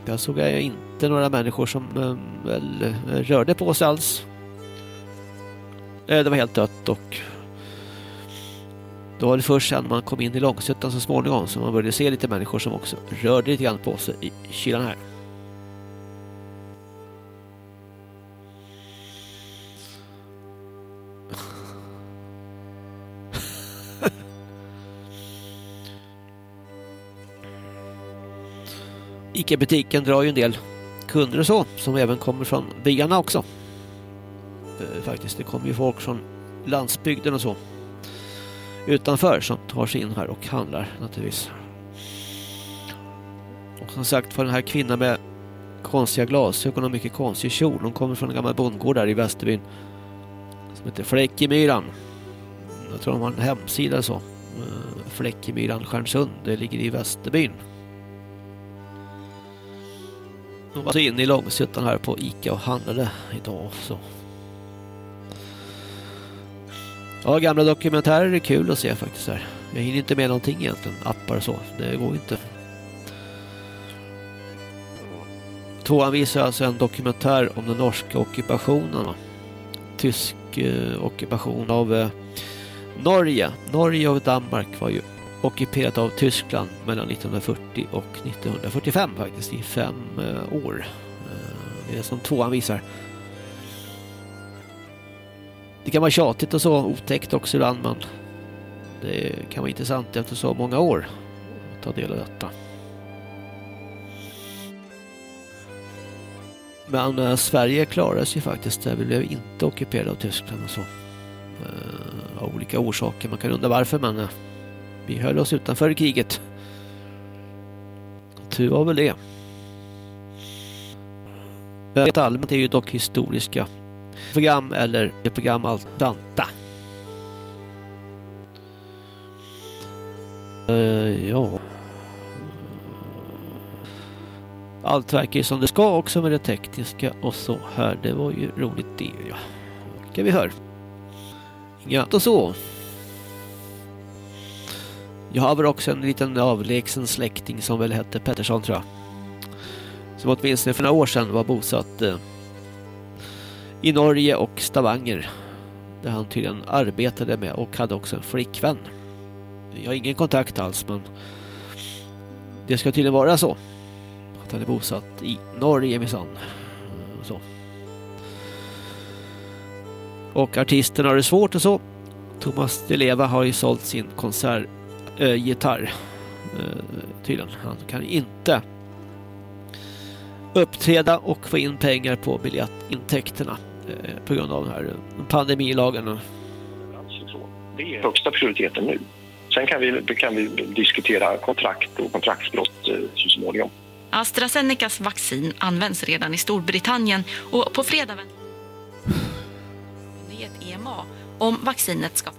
Speaker 1: Där såg jag inte inte några människor som eh, väl eh, rörde på sig alls. Eh, det var helt dött och då var det först sen man kom in i Långsötan så småningom som man började se lite människor som också rörde lite grann på sig i kylan här. Ica-butiken drar ju en del kunder och så som även kommer från byarna också. Eh, faktiskt, det kommer ju folk från landsbygden och så utanför som tar sig in här och handlar naturligtvis. Och som sagt för den här kvinnan med konstiga glasögon och mycket konstig kjol. Hon kommer från en gammal bondgård där i Västerbyn som heter Fläckemyran. Jag tror de har en hemsida så. Eh, Fläckemyran Stjärnsund. Det ligger i Västerbyn. De var så inne i Långshyttan här på Ica och handlade idag så. Ja, gamla dokumentärer är kul att se faktiskt här. Jag hinner inte med någonting egentligen, appar och så. Det går inte. Tvåan visar alltså en dokumentär om den norska ockupationen. Tysk eh, ockupation av eh, Norge. Norge och Danmark var ju ockuperat av Tyskland mellan 1940 och 1945 faktiskt i fem eh, år. Eh, det är som tvåan visar. Det kan vara tjatigt och så otäckt också ibland men det kan vara intressant efter så många år att ta del av detta. Men äh, Sverige klarade sig faktiskt. Vi blev inte ockuperade av Tyskland och så. Äh, av olika orsaker. Man kan undra varför men äh, vi höll oss utanför kriget. Tur var väl det. Rent allmänt är ju dock historiska program eller program Altanta. Uh, eh, ja. Allt verkar ju som det ska också med det tekniska och så här. Det var ju roligt det ja. Kan vi höra. Inget och så. Jag har väl också en liten avlägsen släkting som väl hette Pettersson tror jag. Som åtminstone för några år sedan var bosatt eh, i Norge och Stavanger. Där han tydligen arbetade med och hade också en flickvän. Jag har ingen kontakt alls men det ska tydligen vara så. Att han är bosatt i Norge minsann. Eh, så. Och artisten har det svårt och så. Thomas Deleva har ju sålt sin konsert äh, gitarr. Äh, tydligen. Han kan inte uppträda och få in pengar på biljettintäkterna äh, på grund av den här pandemilagen.
Speaker 10: Det är högsta prioriteten nu. Sen kan vi, kan vi diskutera kontrakt och kontraktsbrott så småningom.
Speaker 11: AstraZenecas vaccin används redan i Storbritannien och på fredag väntas EMA om vaccinet ska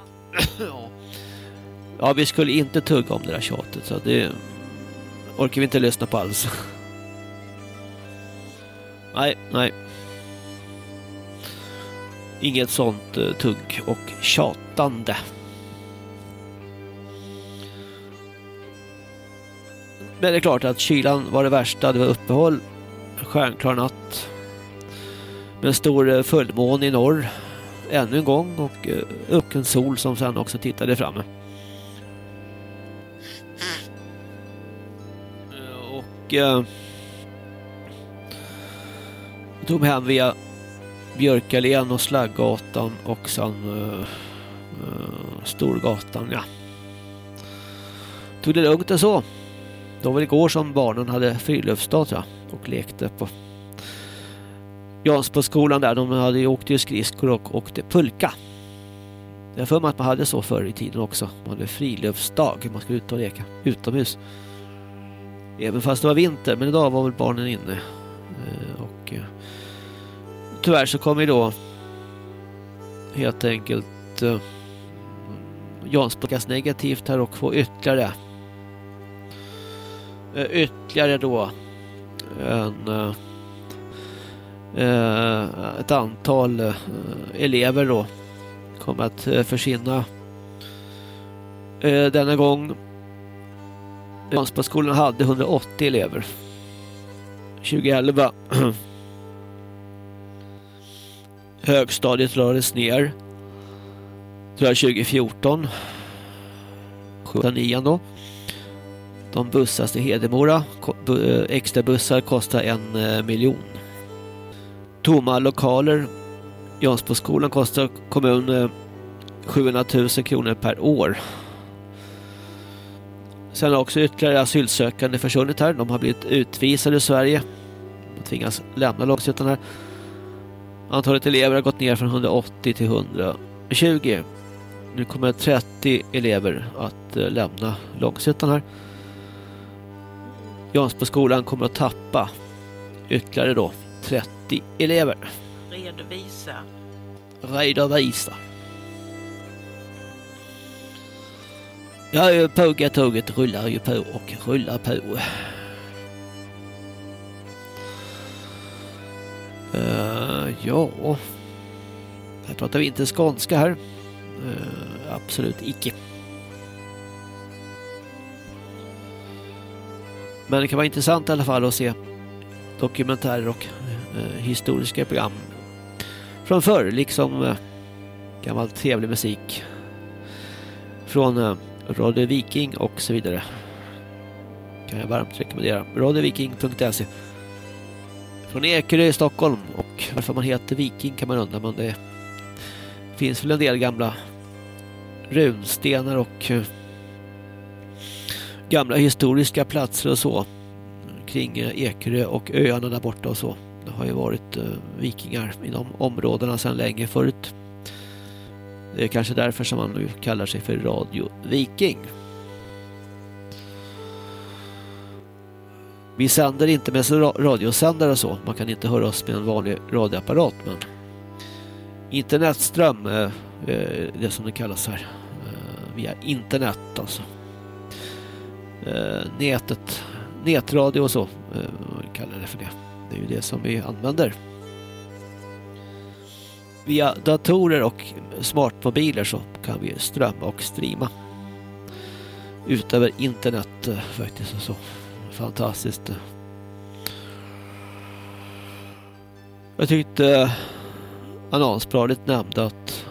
Speaker 1: ja ja, vi skulle inte tugga om det där tjatet så det orkar vi inte lyssna på alls. nej, nej. Inget sånt eh, tugg och tjatande. Men det är klart att kylan var det värsta. Det var uppehåll. Stjärnklar natt. Med stor eh, fullmåne i norr. Ännu en gång. Och eh, öken sol som sen också tittade framme. Och... Eh, tog hem via Björkallén och Slaggatan och sen eh, eh, Storgatan, ja. Tog det lugnt och så. Det var igår som barnen hade friluftsdag tror jag, och lekte på Jansboskolan där. De hade ju åkt ju skridskor och åkte pulka. Jag har för mig att man hade så förr i tiden också. Man hade friluftsdag, man skulle ut och leka utomhus. Även fast det var vinter, men idag var väl barnen inne. Eh, och eh, tyvärr så kommer då helt enkelt eh, uh, Jansbokas negativt här och få ytterligare ytterligare då en, ett antal elever då kommer att försvinna denna gång. Vansbergsskolan hade 180 elever 2011. Högstadiet lades ner tror jag 2014. 79 då. De bussas till Hedemora. Eh, extra bussar kostar en eh, miljon. Tomma lokaler. Jansboskolan kostar kommun 700 000 kronor per år. Sen har också ytterligare asylsökande försvunnit här. De har blivit utvisade i Sverige. De tvingas lämna Långshyttan här. Antalet elever har gått ner från 180 till 120. Nu kommer 30 elever att lämna Långshyttan här. Jansboskolan kommer att tappa ytterligare då 30 elever.
Speaker 12: Redovisa.
Speaker 1: Redovisa. Ja, Pågatåget rullar ju på och rullar på. Uh, ja, här pratar vi inte skånska här. Uh, absolut icke. Men det kan vara intressant i alla fall att se dokumentärer och uh, historiska program från förr, liksom gammal trevlig musik från Radio Viking och så vidare. Kan jag varmt rekommendera. radioviking.se Från Ekerö i Stockholm och varför man heter Viking kan man undra men det finns väl en del gamla runstenar och eh, gamla historiska platser och så kring eh, Ekerö och öarna där borta och så. Det har ju varit eh, vikingar i de områdena sedan länge förut. Det är kanske därför som man nu kallar sig för Radio Viking. Vi sänder inte med radiosändare och så. Man kan inte höra oss med en vanlig radioapparat men internetström eh, eh, det som det kallas här. Eh, via internet alltså nätet, nätradio och så, eh, kallar det för det. Det är ju det som vi använder. Via datorer och smartmobiler så kan vi strömma och streama. Utöver internet eh, faktiskt och så. Fantastiskt. Jag tyckte eh, annonsbladet nämnde att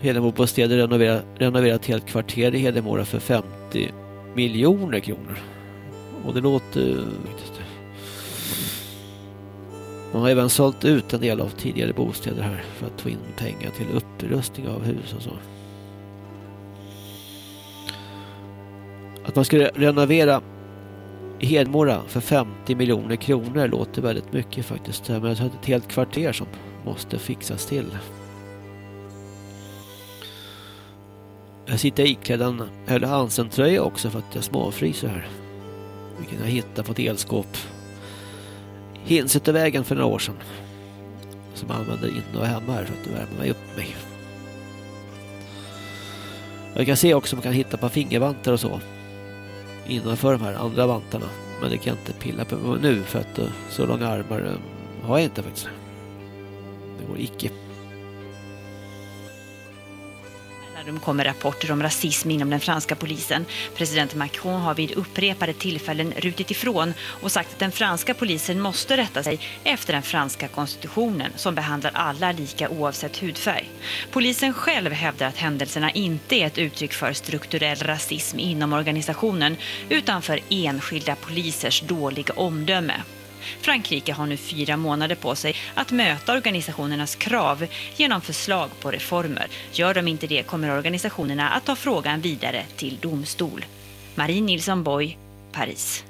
Speaker 1: Hedemora bostäder renoverat, renoverat helt kvarter i Hedemora för 50 miljoner kronor. Och det låter... Man har även sålt ut en del av tidigare bostäder här för att få in pengar till upprustning av hus och så. Att man ska renovera Hedmora för 50 miljoner kronor låter väldigt mycket faktiskt. Men det är ett helt kvarter som måste fixas till. Jag sitter iklädd en Hölle Hansen-tröja också för att jag småfryser här. Vilken jag hittade på ett elskåp. Hinsutövägen för några år sedan. Som använder in och hemma här för att värma värmer upp mig. Jag kan se också om man kan hitta ett par fingervantar och så. Innanför de här andra vantarna. Men det kan jag inte pilla på nu för att eh, så långa armar eh, har jag inte faktiskt. Det går icke.
Speaker 11: Mellanrum kommer rapporter om rasism inom den franska polisen. President Macron har vid upprepade tillfällen rutit ifrån och sagt att den franska polisen måste rätta sig efter den franska konstitutionen som behandlar alla lika oavsett hudfärg. Polisen själv hävdar att händelserna inte är ett uttryck för strukturell rasism inom organisationen utan för enskilda polisers dåliga omdöme. Frankrike har nu fyra månader på sig att möta organisationernas krav genom förslag på reformer. Gör de inte det kommer organisationerna att ta frågan vidare till domstol. Marie Nilsson Boy, Paris.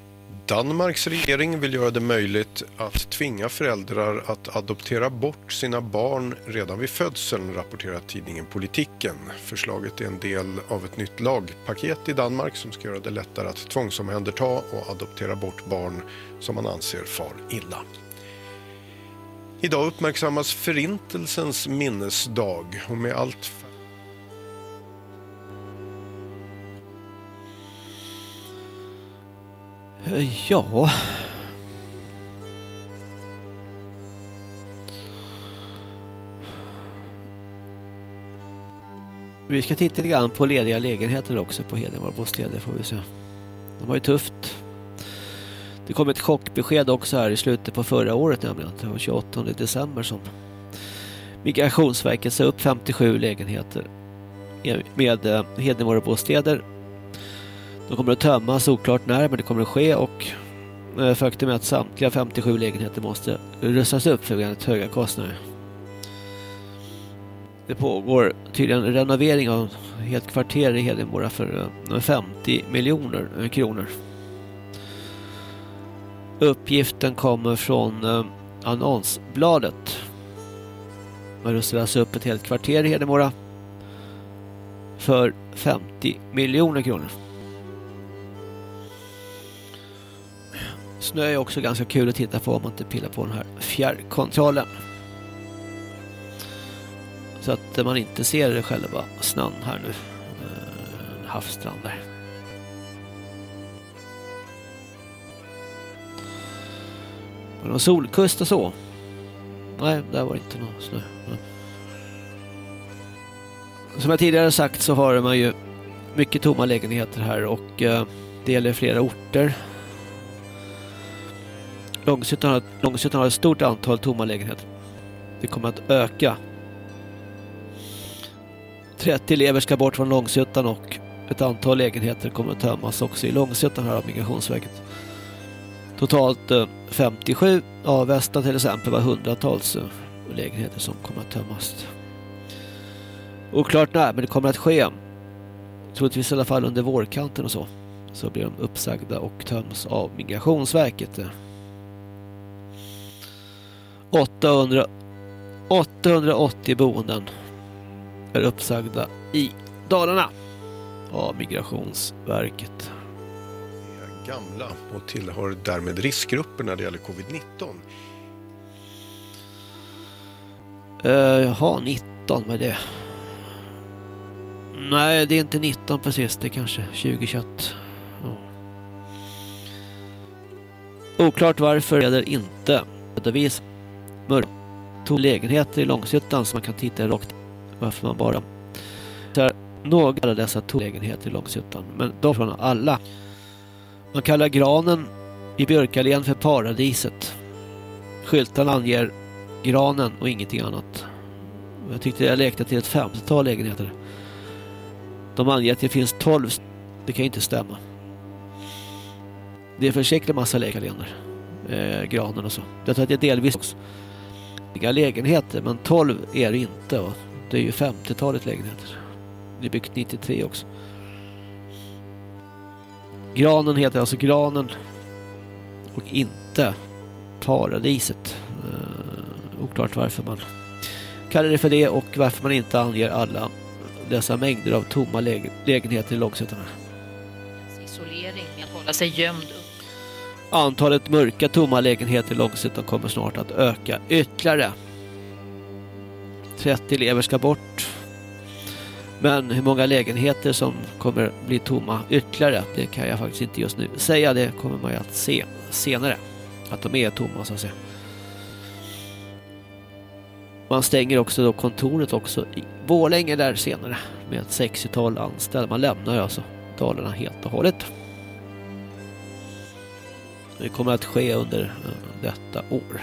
Speaker 12: Danmarks regering vill göra det möjligt att tvinga föräldrar att adoptera bort sina barn redan vid födseln, rapporterar tidningen Politiken. Förslaget är en del av ett nytt lagpaket i Danmark som ska göra det lättare att tvångsomhänderta och adoptera bort barn som man anser far illa. Idag uppmärksammas Förintelsens minnesdag och med allt
Speaker 1: Ja. Vi ska titta lite grann på lediga lägenheter också på Hedemora bostäder får vi se. De har ju tufft. Det kom ett chockbesked också här i slutet på förra året nämligen. Det var 28 december som Migrationsverket sa upp 57 lägenheter med Hedemora bostäder de kommer att tömmas, oklart när, men det kommer att ske och eh, faktum är att samtliga 57 lägenheter måste rustas upp för väldigt höga kostnader. Det pågår tydligen renovering av helt kvarter i Hedemora för eh, 50 miljoner eh, kronor. Uppgiften kommer från annonsbladet. Man rustar alltså upp ett helt kvarter i Hedemora för 50 miljoner kronor. Snö är också ganska kul att titta på om man inte pillar på den här fjärrkontrollen. Så att man inte ser själva snön här nu. Eh, havsstrand där. Var det någon solkust och så? Nej, där var det inte någon snö. Som jag tidigare sagt så har man ju mycket tomma lägenheter här och eh, det gäller flera orter. Långshyttan har, Långshyttan har ett stort antal tomma lägenheter. Det kommer att öka. 30 elever ska bort från Långshyttan och ett antal lägenheter kommer att tömmas också i Långshyttan här av Migrationsverket. Totalt eh, 57 av Västra till exempel var hundratals eh, lägenheter som kommer att tömmas. Oklart när, men det kommer att ske. Troligtvis i alla fall under vårkanten och så. Så blir de uppsagda och töms av Migrationsverket. Eh. 800, 880 boenden är uppsagda i Dalarna av Migrationsverket.
Speaker 12: Är gamla och tillhör därmed riskgrupper när det gäller covid-19.
Speaker 1: Uh, jaha, 19 med det. Nej, det är inte 19 precis. Det är kanske 2021. Ja. Oklart varför eller inte. Redovis mörk tom lägenheter i Långshyttan som man kan titta rakt varför man bara. Så några av dessa tomma lägenheter i Långshyttan men de från alla. Man kallar granen i Björkallén för paradiset. Skyltarna anger granen och ingenting annat. Jag tyckte jag lekte till ett femtiotal lägenheter. De anger att det finns 12 det kan inte stämma. Det är försäklig massa lägenheter eh, granen och så. Jag tror att det är delvis också lägenheter men 12 är det inte och det är ju 50-talet lägenheter. Det är byggt 93 också. Granen heter alltså Granen och inte Paradiset. Eh, oklart varför man kallar det för det och varför man inte anger alla dessa mängder av tomma lägen lägenheter i långsättarna.
Speaker 4: Isolering med att hålla sig gömd
Speaker 1: Antalet mörka tomma lägenheter i Långshyttan kommer snart att öka ytterligare. 30 elever ska bort. Men hur många lägenheter som kommer bli tomma ytterligare, det kan jag faktiskt inte just nu säga. Det kommer man ju att se senare. Att de är tomma så att säga. Man stänger också då kontoret också i Borlänge där senare med ett 60-tal anställda. Man lämnar alltså Dalarna helt och hållet. Det kommer att ske under eh, detta år.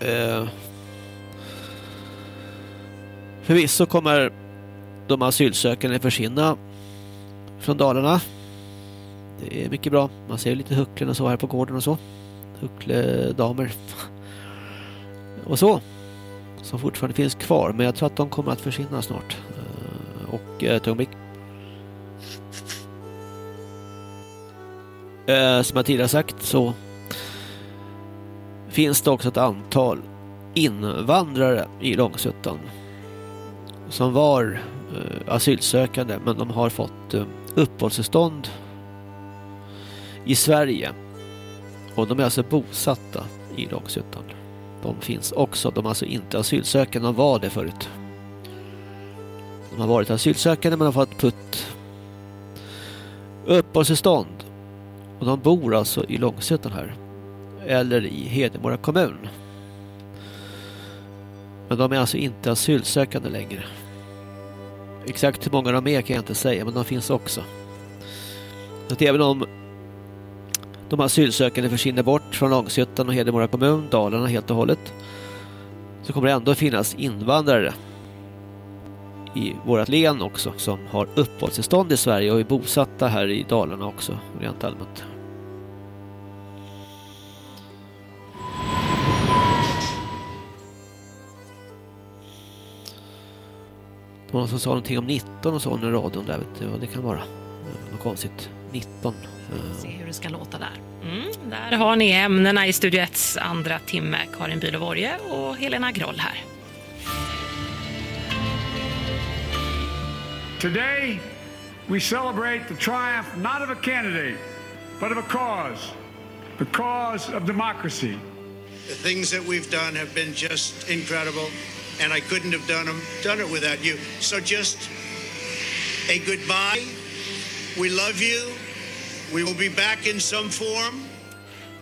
Speaker 1: Eh, förvisso kommer de asylsökande försvinna från Dalarna. Det är mycket bra. Man ser lite hucklen och så här på gården och så. Huckledamer. Och så. Som fortfarande finns kvar. Men jag tror att de kommer att försvinna snart. Eh, och och ögonblick. Eh, som jag tidigare sagt så finns det också ett antal invandrare i Långsuttan som var eh, asylsökande men de har fått eh, uppehållstillstånd i Sverige och de är alltså bosatta i Långsuttan. De finns också, de är alltså inte asylsökande, de var det förut. De har varit asylsökande men har fått putt uppehållstillstånd och de bor alltså i Långsötan här. Eller i Hedemora kommun. Men de är alltså inte asylsökande längre. Exakt hur många de är kan jag inte säga, men de finns också. Så att även om de asylsökande försvinner bort från Långsötan och Hedemora kommun, Dalarna helt och hållet, så kommer det ändå finnas invandrare i vårt län också som har uppehållstillstånd i Sverige och är bosatta här i Dalarna också rent allmänt. Det var någon som sa någonting om 19 och så under radion där, vet du vad det kan vara? Något konstigt. 19.
Speaker 4: Se hur det ska låta där. Mm, där har ni ämnena i Studio 1 andra timme. Karin Bülow och Helena Groll här.
Speaker 13: Today, we celebrate the triumph not of a candidate, but of a cause, the cause of democracy.
Speaker 14: The things that we've done have been just incredible, and I couldn't have done them, done it without you. So just a goodbye. We love you. We will be back in some form.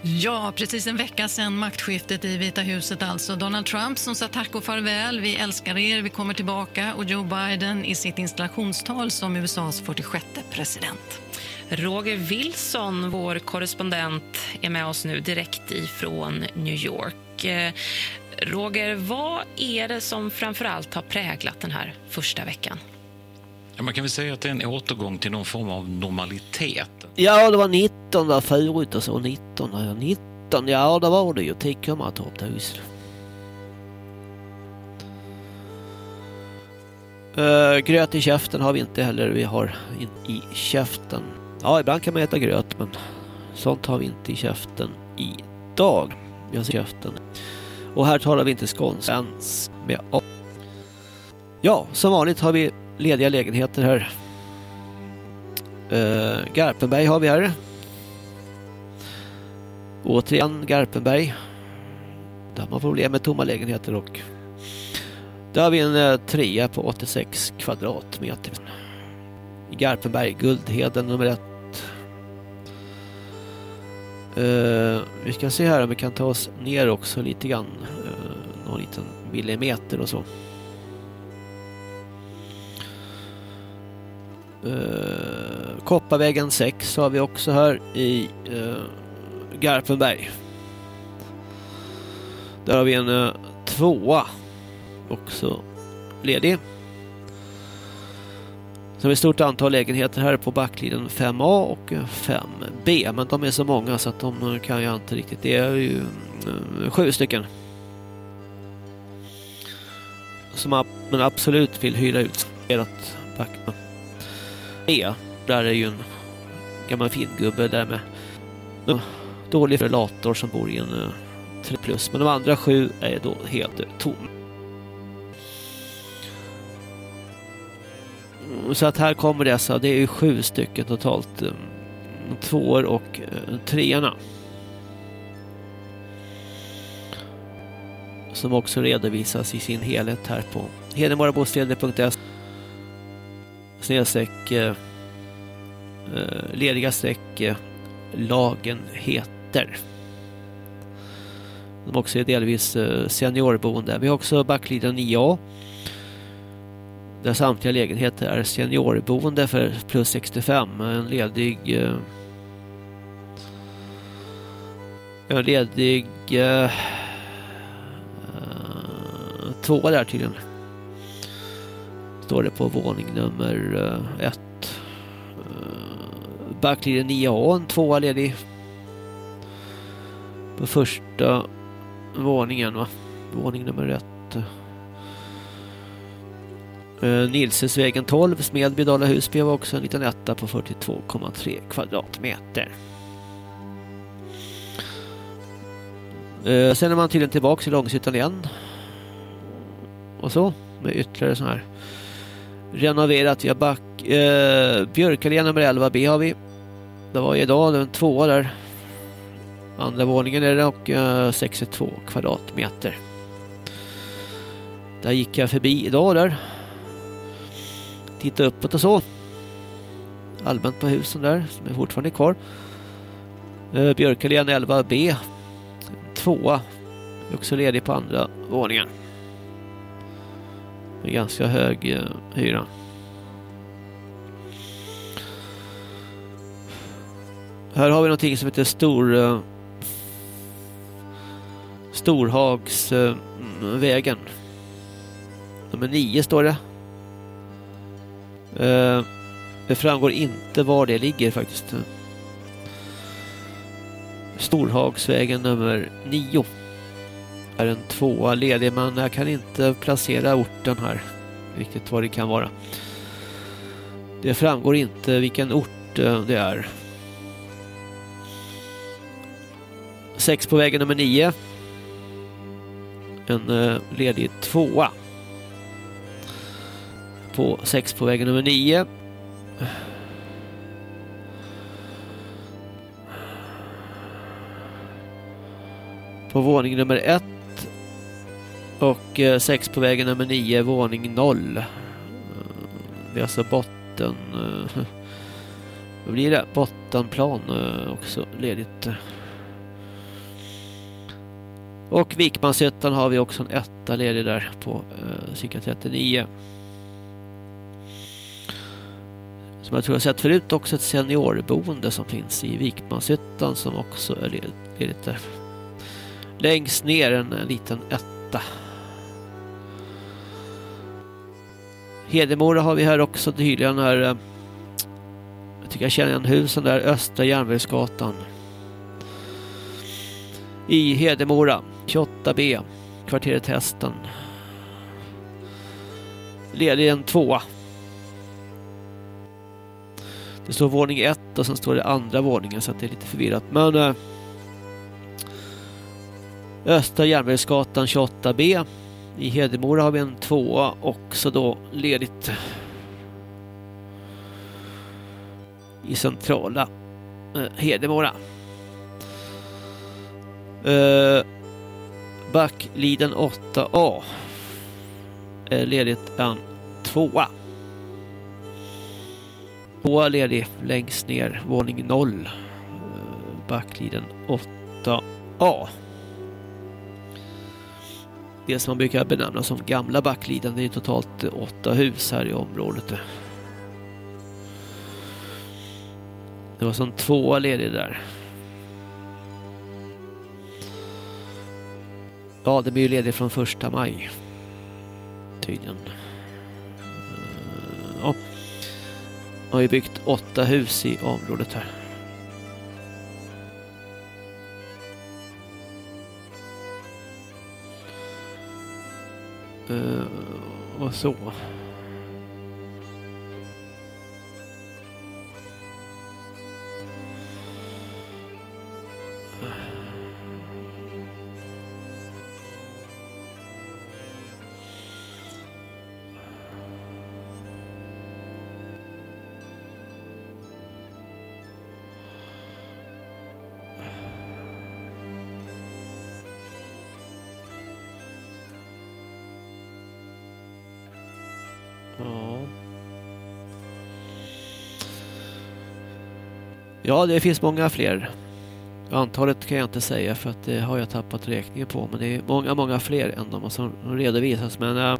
Speaker 2: Ja, precis en vecka sedan maktskiftet i Vita huset alltså. Donald Trump som sa tack och farväl, vi älskar er, vi kommer tillbaka och Joe Biden i sitt installationstal som USAs 46 president.
Speaker 4: Roger Wilson, vår korrespondent, är med oss nu direkt ifrån New York. Eh, Roger, vad är det som framför allt har präglat den här första veckan?
Speaker 5: Ja, man kan väl säga att det är en återgång till någon form av normalitet.
Speaker 1: Ja, det var 19 där förut och så 19. Ja, 19, ja det var det ju. Teckammartorp där visst. Uh, eh, gröt i käften har vi inte heller. Vi har in i käften. Ja, ibland kan man äta gröt men sånt har vi inte i käften idag. Vi har käften. Och här talar vi inte skånska ens med A. Ja, som vanligt har vi lediga lägenheter här. Uh, Garpenberg har vi här. Återigen Garpenberg. Där har man problem med tomma lägenheter och där har vi en uh, trea på 86 kvadratmeter. I Garpenberg, Guldheden nummer ett. Uh, vi ska se här om vi kan ta oss ner också lite grann. Uh, någon liten millimeter och så. Eh, Kopparvägen 6 har vi också här i eh, Garpenberg. Där har vi en eh, tvåa också ledig. Så har vi ett stort antal lägenheter här på backlinjen 5A och 5B. Men de är så många så att de eh, kan jag inte riktigt. Det är ju eh, sju stycken. Som man absolut vill hyra ut. Ert back. B. Där är ju en gammal fin gubbe där med dålig relator som bor i en eh, 3 plus. Men de andra sju är då helt eh, tom. Mm, så att här kommer dessa, alltså. det är ju sju stycken totalt. Eh, Tvåor och treorna. som också redovisas i sin helhet här på hedemarabostäder.se snedstreck eh, eh, lediga streck eh, lagenheter. De också är delvis eh, seniorboende. Vi har också Backliden 9A där samtliga lägenheter är seniorboende för plus 65. En ledig eh, en ledig eh, eh två där tydligen. Står det på våning nummer eh, ett. Eh, Backlinjen 9A, en tvåa ledig. På första våningen va? Våning nummer ett. Eh, Nilsesvägen 12, Smedby, Dala Husby var också en liten etta på 42,3 kvadratmeter. Eh, sen är man tydligen tillbaka i Långshyttan igen. Och så, med ytterligare sån här renoverat. Vi har back, eh, Björkallén nummer 11B har vi. Det var idag en tvåa där. Andra våningen är det och eh, 62 kvadratmeter. Där gick jag förbi idag där. Titta uppåt och så. Allmänt på husen där som är fortfarande kvar. Eh, Björkallén 11B. Tvåa. Också ledig på andra våningen. Ganska hög eh, hyra. Här har vi någonting som heter Stor eh, Storhagsvägen. Eh, nummer nio står det. Det framgår inte var det ligger faktiskt. Storhagsvägen nummer nio är en tvåa ledig men jag kan inte placera orten här riktigt vad det kan vara. Det framgår inte vilken ort eh, det är. Sex på vägen nummer nio. En eh, ledig tvåa. På sex på vägen nummer nio. På våning nummer ett och eh, sex på vägen nummer nio, våning noll. Eh, det är alltså botten... Då eh, vad blir det? Bottenplan också ledigt. Och Vikmanshyttan har vi också en etta ledig där på cirka 39. Som jag tror jag sett förut också ett seniorboende som finns i Vikmanshyttan som också är ledigt där. Längst ner en liten etta. Hedemora har vi här också tydligen här. Eh, jag tycker jag känner igen husen där, Östra Järnvägsgatan. I Hedemora, 28B, kvarteret Hästen. Ledig en tvåa. Det står våning ett och sen står det andra våningen så det är lite förvirrat. Men äh, Östra Järnvägsgatan 28B i Hedemora har vi en tvåa också då ledigt. I centrala eh, Hedemora. Eh, Backliden 8A. Är ledigt en tvåa. Tvåa ledig längst ner, våning 0. Eh, Backliden 8A det som man brukar benämna som gamla Backliden. Det är totalt åtta hus här i området. Det var som två ledig där. Ja, det blir ju ledig från första maj. Tydligen. Eh, ja. Man har ju byggt åtta hus i området här. Eh, och så. Ja, det finns många fler. Antalet kan jag inte säga för att det har jag tappat räkningen på. Men det är många, många fler än de som redovisas. Men äh,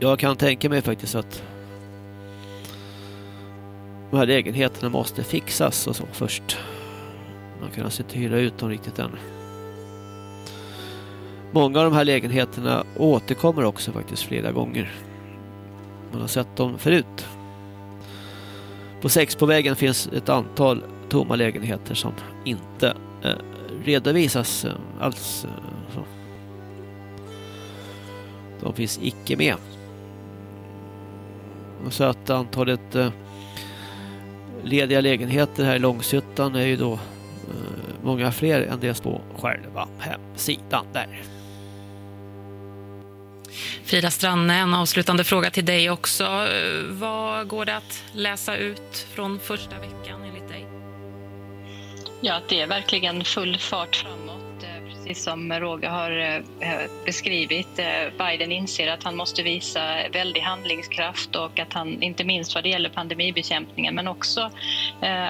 Speaker 1: jag kan tänka mig faktiskt att de här lägenheterna måste fixas och så först. Man kan alltså inte hyra ut dem riktigt än. Många av de här lägenheterna återkommer också faktiskt flera gånger. Man har sett dem förut. På sex på vägen finns ett antal tomma lägenheter som inte eh, redovisas eh, alls. Eh, så. De finns icke med. Så att antalet eh, lediga lägenheter här i Långshyttan är ju då eh, många fler än det på själva hemsidan där.
Speaker 4: Frida Stranne, en avslutande fråga till dig också. Vad går det att läsa ut från första veckan enligt dig?
Speaker 15: Ja, det är verkligen full fart framåt precis som Roger har eh, eh, beskrivit. Eh, Biden inser att han måste visa väldig handlingskraft och att han, inte minst vad det gäller pandemibekämpningen, men också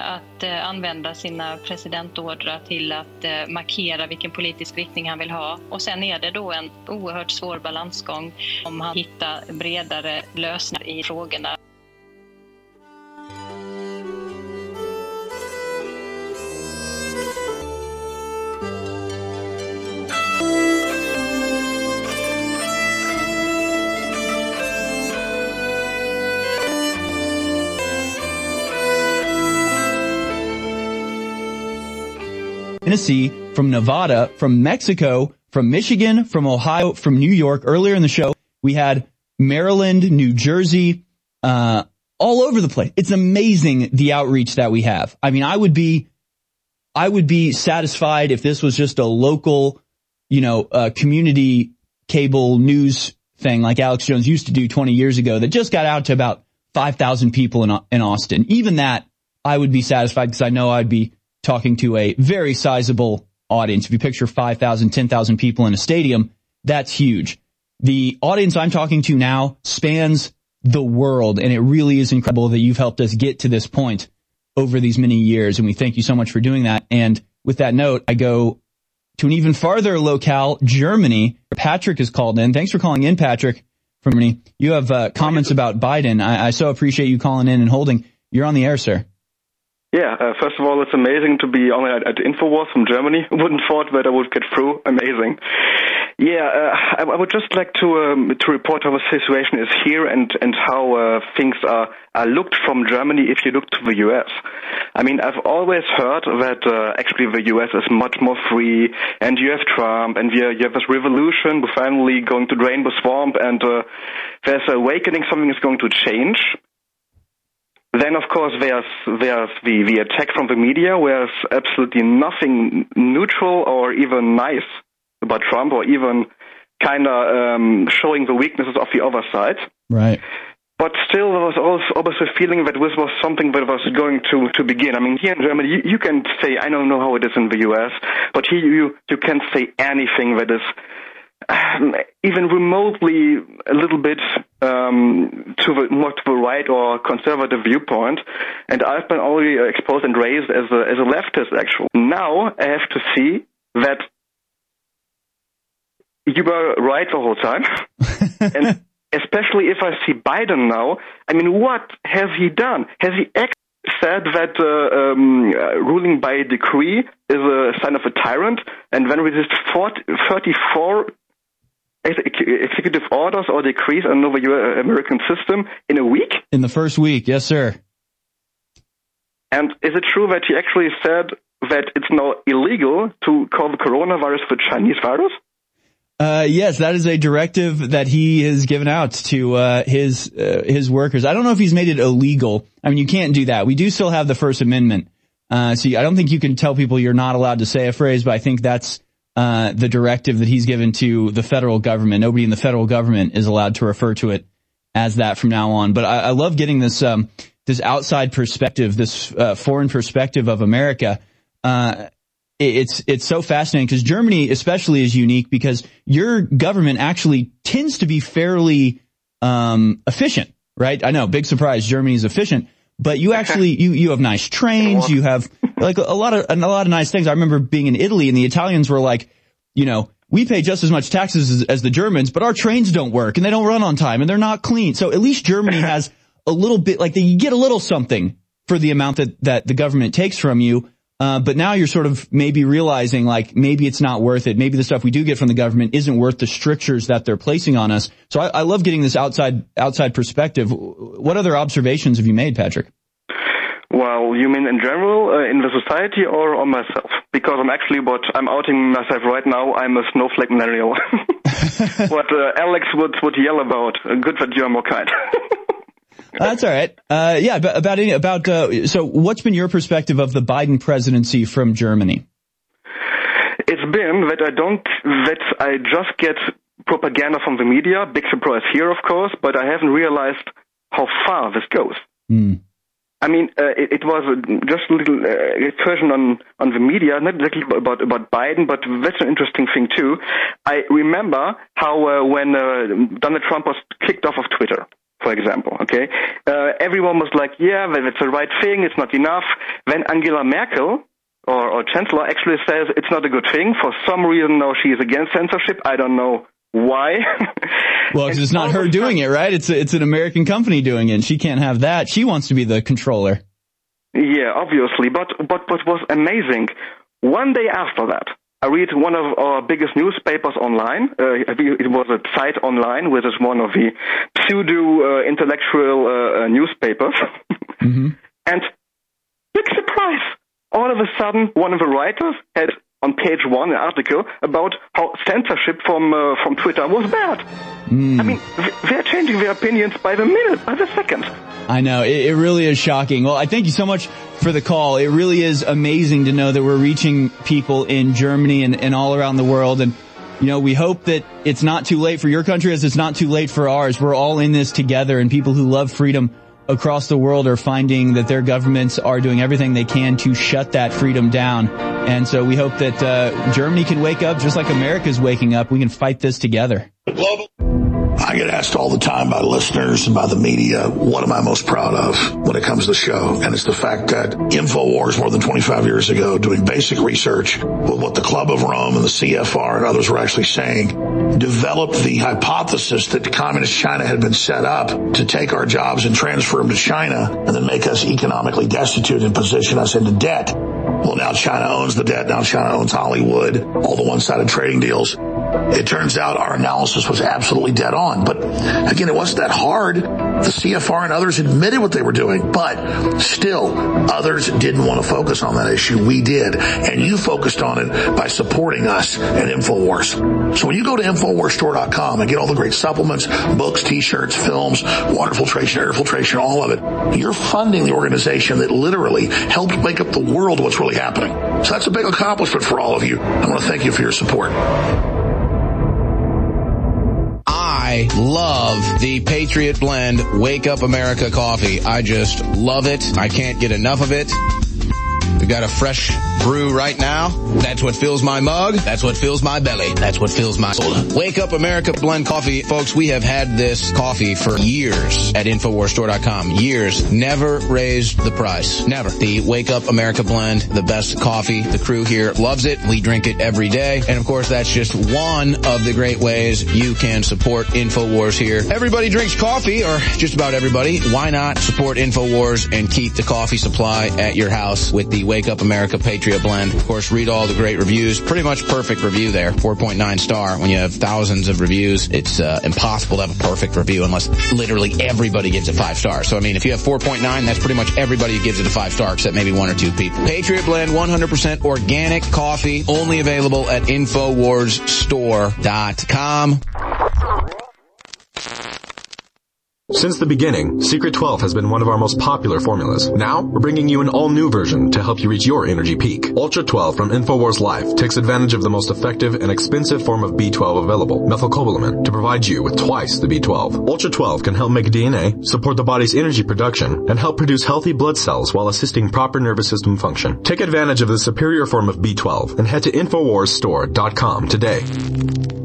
Speaker 15: att använda sina presidentordrar till att markera vilken politisk riktning han vill ha. Och sen är det då en oerhört svår balansgång om han hittar bredare lösningar i frågorna.
Speaker 16: Tennessee, from Nevada, from Mexico, from Michigan, from Ohio, from New York. Earlier in the show, we had Maryland, New Jersey, uh, all over the place. It's amazing the outreach that we have. I mean, I would be, I would be satisfied if this was just a local, you know, uh, community cable news thing like Alex Jones used to do 20 years ago that just got out to about 5,000 people in, in Austin. Even that, I would be satisfied because I know I'd be talking to a very sizable audience. If you picture 5,000, 10,000 people in a stadium, that's huge. The audience I'm talking to now spans the world, and it really is incredible that you've helped us get to this point over these many years, and we thank you so much for doing that. And with that note, I go to an even farther locale, Germany. Patrick is called in. Thanks for calling in, Patrick from Germany. You have uh, comments about Biden. I, I so appreciate you calling in and holding. You're on the air, sir.
Speaker 17: Yeah, uh, first of all, it's amazing to be on at, at Infowars from Germany. Wouldn't thought that I would get through. Amazing. Yeah, uh, I, I, would just like to um, to report how the situation is here and and how uh, things are, are looked from Germany if you look to the US. I mean, I've always heard that uh, actually the US is much more free, and you have Trump, and you, have this revolution. We're finally going to drain the swamp, and uh, there's awakening. Something is going to change. Then, of course, there's, there's the, the attack from the media, where there's absolutely nothing neutral or even nice about Trump, or even kind of um, showing the weaknesses of the other side.
Speaker 16: Right.
Speaker 17: But still, there was also always a feeling that this was something that was going to, to begin. I mean, here in Germany, you, you can say, I don't know how it is in the US, but here you, you can say anything that is um, even remotely a little bit um, to the more to the right or conservative viewpoint, and I've been already exposed and raised as a as a leftist. Actually, now I have to see that you were right the whole time, and especially if I see Biden now. I mean, what has he done? Has he actually said that uh, um, uh, ruling by decree is a sign of a tyrant, and then with his 40, 34 executive orders or decrees under the uh, American system in a week?
Speaker 16: In the first week, yes, sir.
Speaker 17: And is it true that he actually said that it's now illegal to call the coronavirus the Chinese virus?
Speaker 16: Uh, yes, that is a directive that he has given out to uh, his uh, his workers. I don't know if he's made it illegal. I mean, you can't do that. We do still have the First Amendment. Uh, so I don't think you can tell people you're not allowed to say a phrase, but I think that's uh, the directive that he's given to the federal government. Nobody in the federal government is allowed to refer to it as that from now on. But I, I love getting this um, this outside perspective, this uh, foreign perspective of America. Uh, it's it's so fascinating because Germany especially is unique because your government actually tends to be fairly um, efficient, right? I know, big surprise, Germany is efficient, but you actually, you, you have nice trains, you have like a, lot of, a lot of nice things. I remember being in Italy and the Italians were like, you know, we pay just as much taxes as, as the Germans, but our trains don't work and they don't run on time and they're not clean. So at least Germany has a little bit, like you get a little something for the amount that, that the government takes from you. Uh, but now you're sort of maybe realizing like maybe it's not worth it. Maybe the stuff we do get from the government isn't worth the strictures that they're placing on us. So I, I love getting this outside outside perspective. What other observations have you made, Patrick?
Speaker 17: Well, you mean in general, uh, in the society, or on myself? Because I'm actually what I'm outing myself right now. I'm a snowflake millennial. what uh, Alex would would yell about. Good that you are more kind.
Speaker 16: That's all right. Uh, yeah, about about, any, about uh, so what's been your perspective of the Biden presidency from Germany?
Speaker 17: It's been that I don't that I just get propaganda from the media. Big surprise here, of course, but I haven't realized how far this goes.
Speaker 16: Mm.
Speaker 17: I mean, uh, it, it, was just a little uh, version on, on the media, not exactly about, about Biden, but that's an interesting thing too. I remember how uh, when uh, Donald Trump was kicked off of Twitter, for example, okay, uh, everyone was like, yeah, that's the right thing, it's not enough. Then Angela Merkel, or, or Chancellor, actually says it's not a good thing. For some reason, now she is against censorship. I don't know why?
Speaker 16: well, because it's not her doing it, right? It's a, it's an American company doing it, and she can't have that. She wants to be the controller.
Speaker 17: Yeah, obviously, but but what was amazing, one day after that, I read one of our biggest newspapers online. Uh, it was a site online, which is one of the pseudo uh, intellectual uh, uh newspapers,
Speaker 16: mm-hmm.
Speaker 17: and big surprise! All of a sudden, one of the writers had on page one an article about how censorship from uh, from Twitter was bad.
Speaker 16: Mm.
Speaker 17: I mean, they're changing their opinions by the minute, by the second.
Speaker 16: I know it, it really is shocking. Well, I thank you so much for the call. It really is amazing to know that we're reaching people in Germany and, and all around the world. And you know, we hope that it's not too late for your country as it's not too late for ours. We're all in this together and people who love freedom across the world are finding that their governments are doing everything they can to shut that freedom down. And so we hope that uh, Germany can wake up just like America's waking up. We can fight this together.
Speaker 18: Global. I get asked all the time by listeners and by the media, what am I most proud of when it comes to the show? And it's the fact that InfoWars more than 25 years ago doing basic research with what the Club of Rome and the CFR and others were actually saying, developed the hypothesis that communist China had been set up to take our jobs and transfer them to China and then make us economically destitute and position us into debt. Well, now China owns the debt. Now China owns Hollywood, all the one-sided trading deals. It turns out our analysis was absolutely dead on. But again, it wasn't that hard. The CFR and others admitted what they were doing, but still others didn't want to focus on that issue. We did. And you focused on it by supporting us at InfoWars. So when you go to InfoWarsStore.com and get all the great supplements, books, t-shirts, films, water filtration, air filtration, all of it, you're funding the organization that literally helped make up the world what's really happening. So that's a big accomplishment for all of you. I want to thank you for your support.
Speaker 19: I love the Patriot Blend Wake Up America coffee. I just love it. I can't get enough of it. We've got a fresh brew right now. That's what fills my mug. That's what fills my belly. That's what fills my soul. Wake Up America Blend Coffee. Folks, we have had this coffee for years at InfoWarsStore.com. Years. Never raised the price. Never. The Wake Up America Blend, the best coffee. The crew here loves it. We drink it every day. And of course, that's just one of the great ways you can support InfoWars here. Everybody drinks coffee, or just about everybody. Why not support InfoWars and keep the coffee supply at your house with the Wake Up America Patriot Blend. Of course, read all the great reviews. Pretty much perfect review there. 4.9 star. When you have thousands of reviews, it's uh, impossible to have a perfect review unless literally everybody gives it five stars. So I mean, if you have 4.9, that's pretty much everybody who gives it a five star except maybe one or two people. Patriot Blend, 100% organic coffee, only available at InfoWarsStore.com.
Speaker 20: Since the beginning, Secret 12 has been one of our most popular formulas. Now, we're bringing you an all-new version to help you reach your energy peak. Ultra 12 from InfoWars Life takes advantage of the most effective and expensive form of B12 available, methylcobalamin, to provide you with twice the B12. Ultra 12 can help make DNA, support the body's energy production, and help produce healthy blood cells while assisting proper nervous system function. Take advantage of the superior form of B12 and head to InfoWarsStore.com today.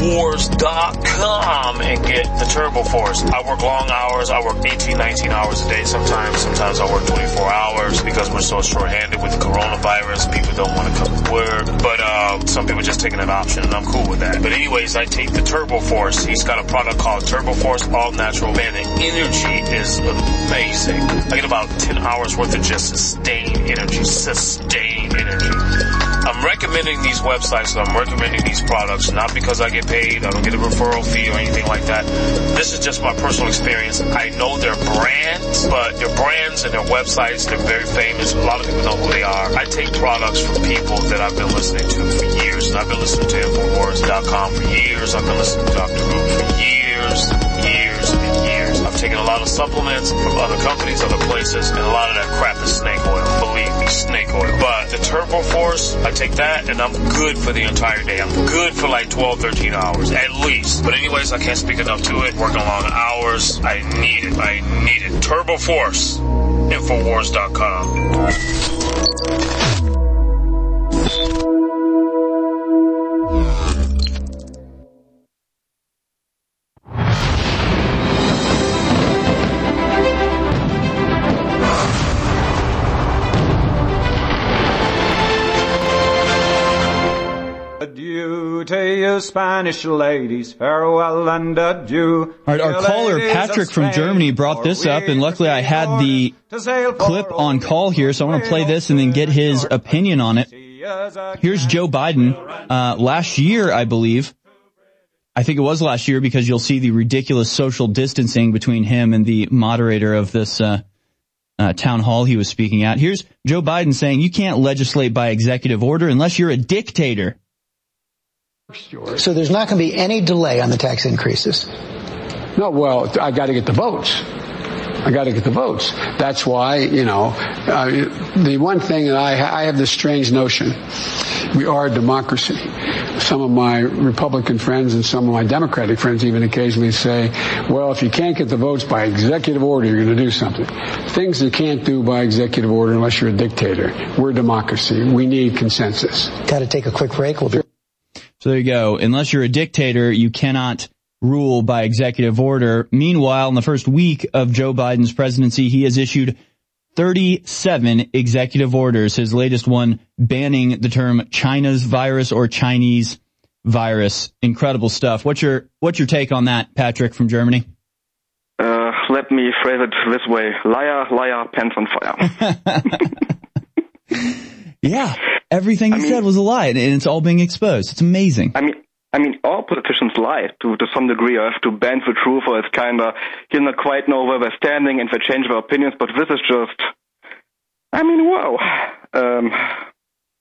Speaker 21: InfoWars.com and get the Turbo Force. I work long hours. I work 18, 19 hours a day sometimes. Sometimes I work 24 hours because we're so short-handed with the coronavirus. People don't want to come to work. But uh, some people just taking an option, and I'm cool with that. But anyways, I take the Turbo Force. He's got a product called Turbo Force All Natural. Man, the energy is amazing. I get about 10 hours worth of just sustained energy. Sustained energy. I'm recommending these websites and I'm recommending these products not because I get paid, I don't get a referral fee or anything like that. This is just my personal experience. I know their brands, but their brands and their websites, they're very famous. A lot of people know who they are. I take products from people that I've been listening to for years. And I've been listening to Infowars.com for years. I've been listening to Dr. Who for years, years, and years. I've taken a lot of supplements from other companies, other places, and a lot of that crap is snake oil. Snake oil. But the Turbo Force, I take that and I'm good for the entire day. I'm good for like 12, 13 hours at least. But anyways, I can't speak enough to it. Working long hours. I need it. I need it. Turbo Force. Infowars.com.
Speaker 22: Spanish ladies, farewell and adieu.
Speaker 16: All right, our caller Patrick from Germany brought this up, and luckily I had the clip on call here, so I want to play this and then get his opinion on it. Here's Joe Biden. Uh, last year, I believe, I think it was last year because you'll see the ridiculous social distancing between him and the moderator of this uh, uh, town hall he was speaking at. Here's Joe Biden saying you can't legislate by executive order unless you're a dictator.
Speaker 23: So there's not going to be any delay on the tax increases.
Speaker 24: No, well, I got to get the votes. I got to get the votes. That's why, you know, uh, the one thing that I, I have this strange notion. We are a democracy. Some of my Republican friends and some of my Democratic friends even occasionally say, well, if you can't get the votes by executive order, you're going to do something. Things you can't do by executive order unless you're a dictator. We're a democracy. We need consensus.
Speaker 23: Got to take a quick break. We'll be
Speaker 16: So there you go. Unless you're a dictator, you cannot rule by executive order. Meanwhile, in the first week of Joe Biden's presidency, he has issued 37 executive orders. His latest one banning the term China's virus or Chinese virus. Incredible stuff. What's your, what's your take on that, Patrick from Germany?
Speaker 17: Uh, let me phrase it this way. Liar, liar, pants on fire.
Speaker 16: Yeah. Everything he said was a lie and it's all being exposed. It's amazing.
Speaker 17: I mean, I mean, all politicians lie to, to some degree or have to bend the truth or it's kind of, you not quite know where they're standing and they change their opinions, but this is just, I mean, wow. Um,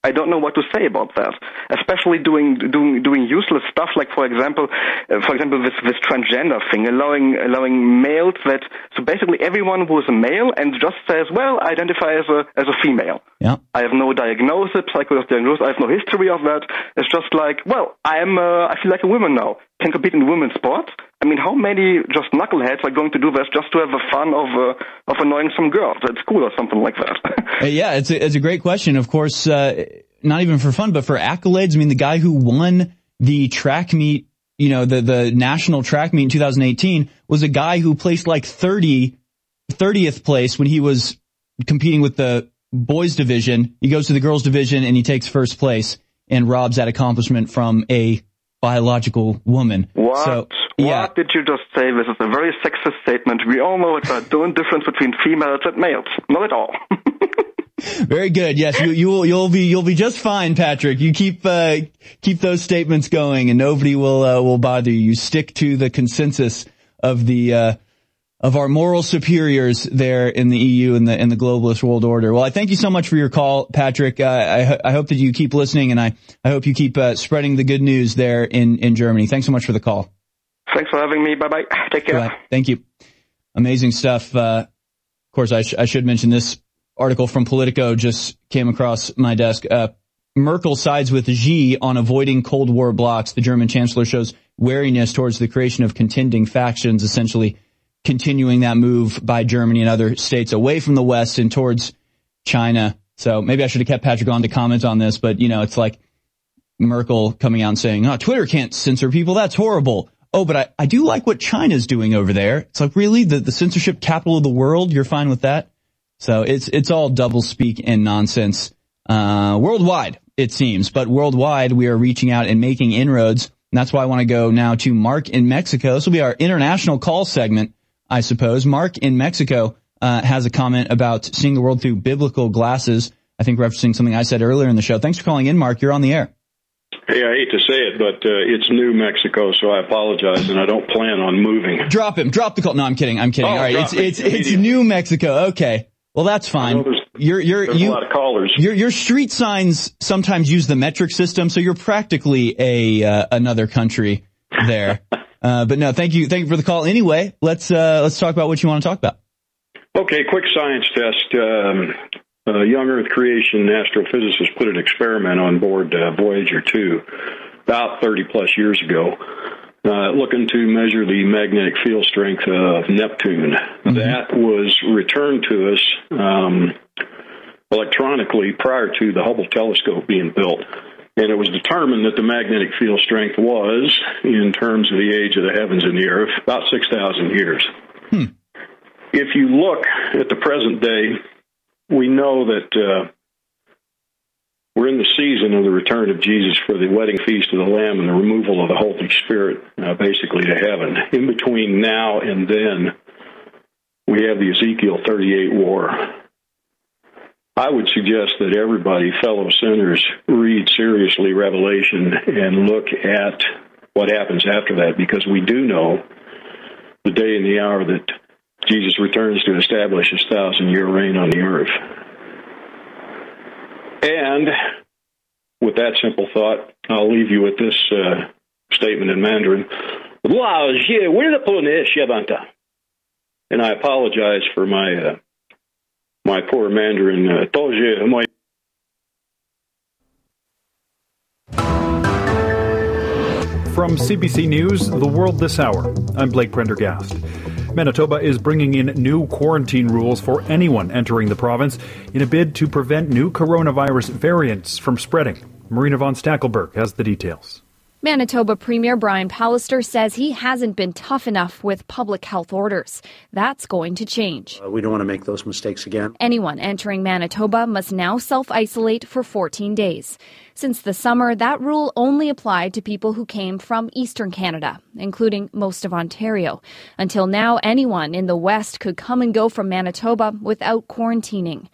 Speaker 17: I don't know what to say about that. Especially doing doing doing useless stuff like, for example, uh, for example, this this transgender thing, allowing allowing males that so basically everyone who is a male and just says, well, I identify as a as a female.
Speaker 16: Yeah.
Speaker 17: I have no diagnosis, psychological diagnosis. I have no history of that. It's just like, well, I am. Uh, I feel like a woman now. Can compete in women's sports. I mean, how many just knuckleheads are going to do this just to have the fun of uh, of annoying some girls at school or something like that?
Speaker 16: Uh, yeah, it's a, it's a great question. Of course, uh, not even for fun, but for accolades. I mean, the guy who won the track meet, you know, the, the national track meet in 2018 was a guy who placed like 30, 30th place when he was competing with the boys division. He goes to the girls division and he takes first place and robs that accomplishment from a biological woman.
Speaker 17: What?
Speaker 16: So,
Speaker 17: What did you just say? This is a very sexist statement. We all know it's a don't difference between females and males. Not at all.
Speaker 16: Very good. Yes, you, you'll you'll be you'll be just fine, Patrick. You keep uh, keep those statements going, and nobody will uh, will bother you. You stick to the consensus of the uh, of our moral superiors there in the EU and the in the globalist world order. Well, I thank you so much for your call, Patrick. Uh, I I hope that you keep listening, and I I hope you keep uh, spreading the good news there in in Germany. Thanks so much for the call.
Speaker 17: Thanks for having me. Bye bye. Take care.
Speaker 16: Bye. Thank you. Amazing stuff. Uh, of course, I, sh- I should mention this article from Politico just came across my desk. Uh, Merkel sides with Xi on avoiding Cold War blocks. The German chancellor shows wariness towards the creation of contending factions, essentially continuing that move by Germany and other states away from the West and towards China. So maybe I should have kept Patrick on to comment on this, but you know, it's like Merkel coming out and saying, oh, Twitter can't censor people. That's horrible. Oh, but I, I do like what China's doing over there. It's like, really? The, the censorship capital of the world? You're fine with that? So it's, it's all double speak and nonsense, uh, worldwide, it seems. But worldwide, we are reaching out and making inroads. And that's why I want to go now to Mark in Mexico. This will be our international call segment, I suppose. Mark in Mexico, uh, has a comment about seeing the world through biblical glasses. I think referencing something I said earlier in the show. Thanks for calling in, Mark. You're on the air.
Speaker 25: Hey, I hate to say it, but uh, it's New Mexico, so I apologize, and I don't plan on moving.
Speaker 16: Drop him. Drop the call. No, I'm kidding. I'm kidding.
Speaker 25: Oh,
Speaker 16: All right, it's it's it's New Mexico. Okay. Well, that's fine.
Speaker 25: there's-
Speaker 16: You're you're
Speaker 25: there's a lot of callers.
Speaker 16: Your your street signs sometimes use the metric system, so you're practically a uh, another country there. uh, but no, thank you, thank you for the call. Anyway, let's uh, let's talk about what you want to talk about.
Speaker 25: Okay, quick science test. Um, uh, young Earth creation astrophysicists put an experiment on board uh, Voyager 2 about 30 plus years ago, uh, looking to measure the magnetic field strength of Neptune. That was returned to us um, electronically prior to the Hubble telescope being built. And it was determined that the magnetic field strength was, in terms of the age of the heavens and the earth, about 6,000 years. If you look at the present day, we know that uh, we're in the season of the return of Jesus for the wedding feast of the Lamb and the removal of the Holy Spirit, uh, basically to heaven. In between now and then, we have the Ezekiel 38 war. I would suggest that everybody, fellow sinners, read seriously Revelation and look at what happens after that because we do know the day and the hour that Jesus returns to establish his thousand year reign on the earth. And with that simple thought, I'll leave you with this uh, statement in Mandarin. And I apologize for my uh, my poor Mandarin. Uh,
Speaker 26: From CBC News, The World This Hour, I'm Blake Prendergast. Manitoba is bringing in new quarantine rules for anyone entering the province in a bid to prevent new coronavirus variants from spreading. Marina von Stackelberg has the details.
Speaker 27: Manitoba Premier Brian Pallister says he hasn't been tough enough with public health orders. That's going to change.
Speaker 28: Uh, we don't want to make those mistakes again.
Speaker 27: Anyone entering Manitoba must now self isolate for 14 days. Since the summer, that rule only applied to people who came from eastern Canada, including most of Ontario. Until now, anyone in the west could come and go from Manitoba without quarantining.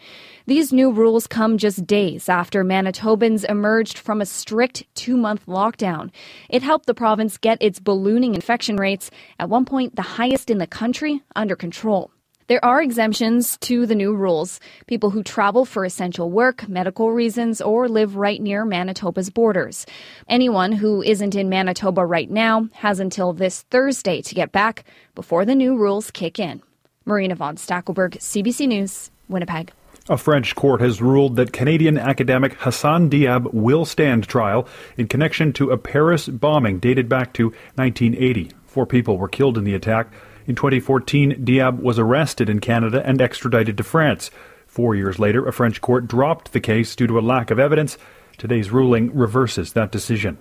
Speaker 27: These new rules come just days after Manitobans emerged from a strict two month lockdown. It helped the province get its ballooning infection rates, at one point the highest in the country, under control. There are exemptions to the new rules. People who travel for essential work, medical reasons, or live right near Manitoba's borders. Anyone who isn't in Manitoba right now has until this Thursday to get back before the new rules kick in. Marina von Stackelberg, CBC News, Winnipeg.
Speaker 26: A French court has ruled that Canadian academic Hassan Diab will stand trial in connection to a Paris bombing dated back to 1980. Four people were killed in the attack. In 2014, Diab was arrested in Canada and extradited to France. Four years later, a French court dropped the case due to a lack of evidence. Today's ruling reverses that decision.